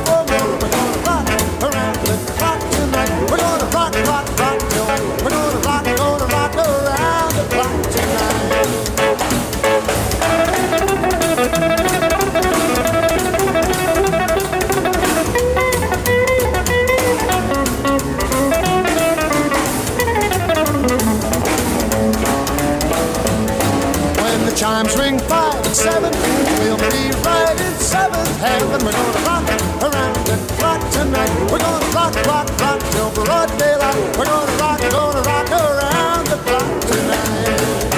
Speaker 51: rock, rock. We're gonna rock, gonna rock around the tonight.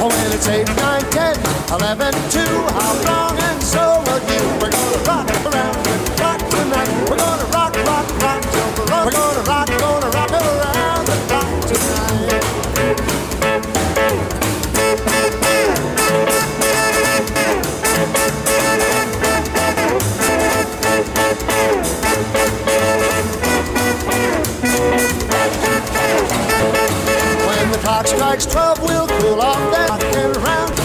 Speaker 51: Oh, it's eight, nine, ten, eleven, two, how long and so will you? We're gonna rock next 12 will cool off
Speaker 60: that round.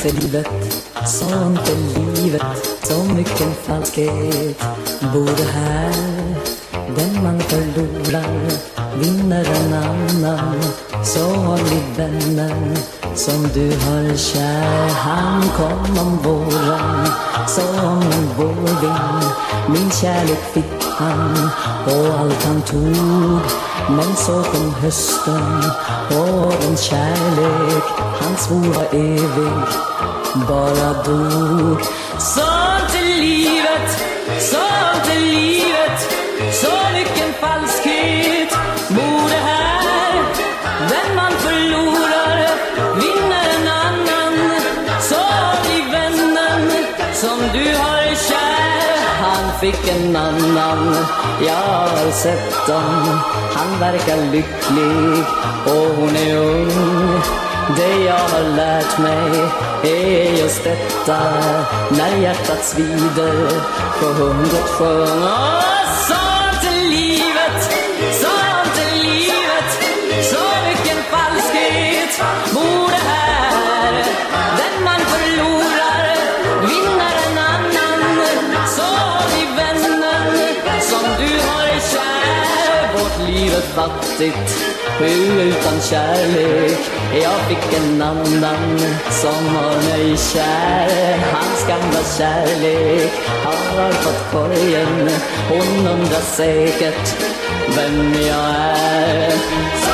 Speaker 54: Sånt är livet, sånt är livet Så mycket falskhet. Bor här Den man förlorar vinner en annan. Så håll i vännen som du har kär. Han kom om våren som en vårvind Min kärlek fick han och allt han tog. Men så kom hösten och en kärlek han svor var evig bara dog Sånt är livet, sånt är livet. Så mycket falskhet. Bor det här. Den man förlorar vinner en annan. Så i vännen som du har kär. Han fick en annan, jag har sett dem. Han verkar lycklig och hon är ung det jag har lärt mig är just detta När hjärtat svider på sjung Åh, Livet fattigt, liv fattigt utan kärlek. Jag fick en annan som har mig kär. Hans gamla kärlek har fått korgen Hon undrar säkert vem jag är.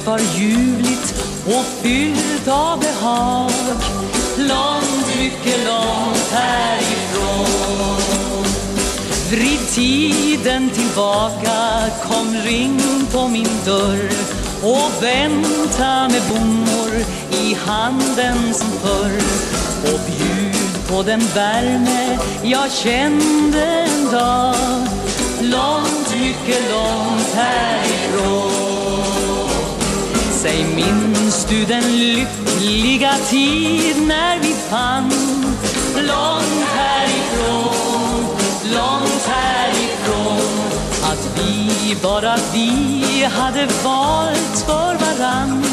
Speaker 54: Livet var ljuvligt och fyllt av behag. Långt, mycket långt härifrån. Vrid tiden tillbaka, kom ring på min dörr och vänta med blommor i handen som förr. Och bjud på den värme jag kände en dag. Långt, mycket långt härifrån. Säg minns du den lyckliga tid när vi fann långt härifrån, långt härifrån? Att vi, bara vi hade valt för varann.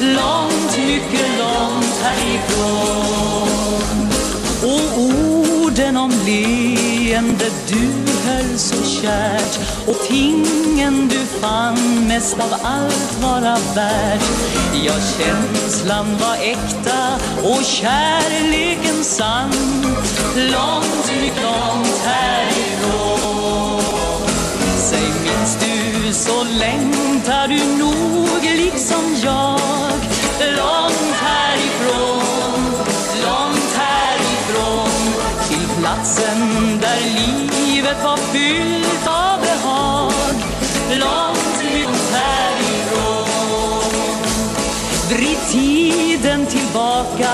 Speaker 54: Långt, mycket långt härifrån. Och orden om leende du höll så kärt. Och tingen du fann mest av allt vara värt. Ja, känslan var äkta och kärleken sann. Långt, mycket långt härifrån. Säg, minns du så längtar du nog liksom jag. Långt härifrån, platsen där livet var fyllt av behag. Långt, långt härifrån Vrid tiden tillbaka,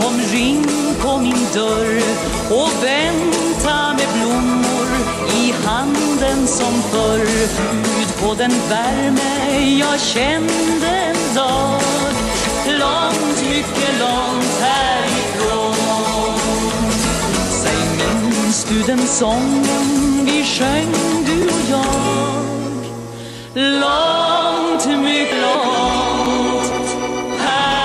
Speaker 54: kom ring på min dörr och vänta med blommor i handen som förr. Bjud på den värme jag kände en dag. Långt, mycket långt minns du den sången vi sjöng du och jag Långt, mycket långt härifrån.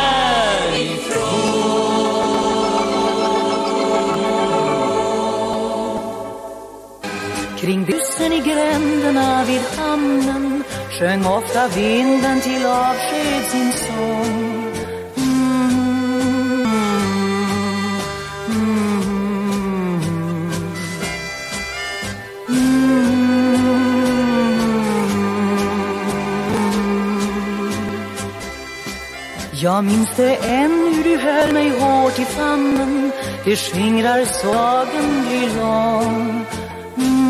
Speaker 54: Kring bussen i gränderna vid hamnen sjöng ofta vinden till avsked sin sång. Jag minns det än hur du höll mig hårt i famnen. Det skingrar sagan blir lång. Mm,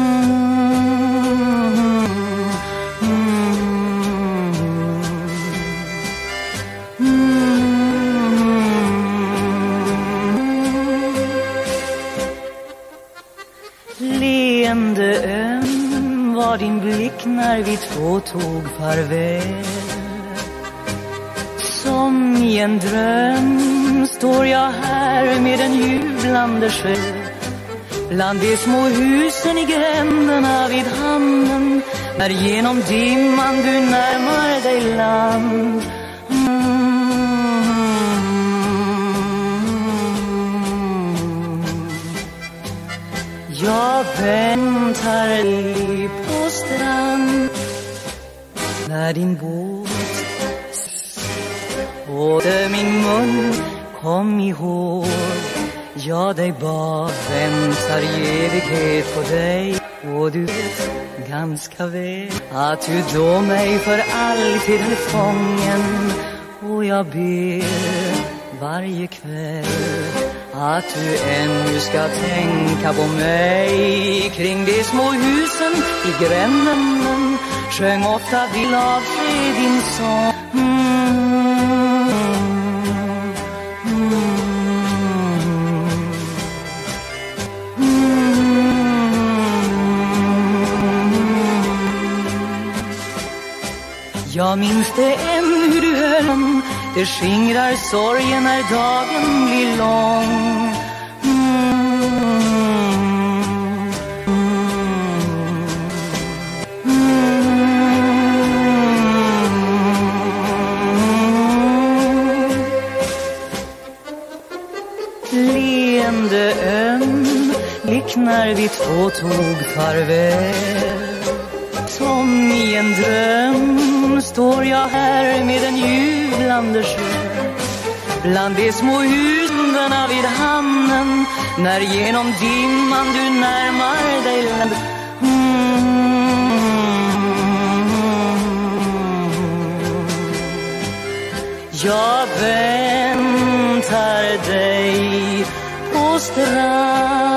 Speaker 54: Leende öm var din blick när vi två tog farväl. En Bland de små husen i gränderna vid hamnen När genom dimman du närmar dig land. Mm. Jag väntar dig på strand När din båt Jag dig bad väntar i evighet på dig. Och du vet ganska väl Att du då mig för alltid höll fången. Och jag ber varje kväll att du ännu ska tänka på mig. Kring de små husen i gränden Sjöng ofta vill avsked din sång. Jag minns det än hur du höll om. Det skingrar sorgen när dagen blir lång. Leende öm blick när vi två tog farväl. Som i en dröm står jag här med en jublande själ. Bland de små husen vid hamnen När genom dimman du närmar dig land. Mm. Jag väntar dig på strand.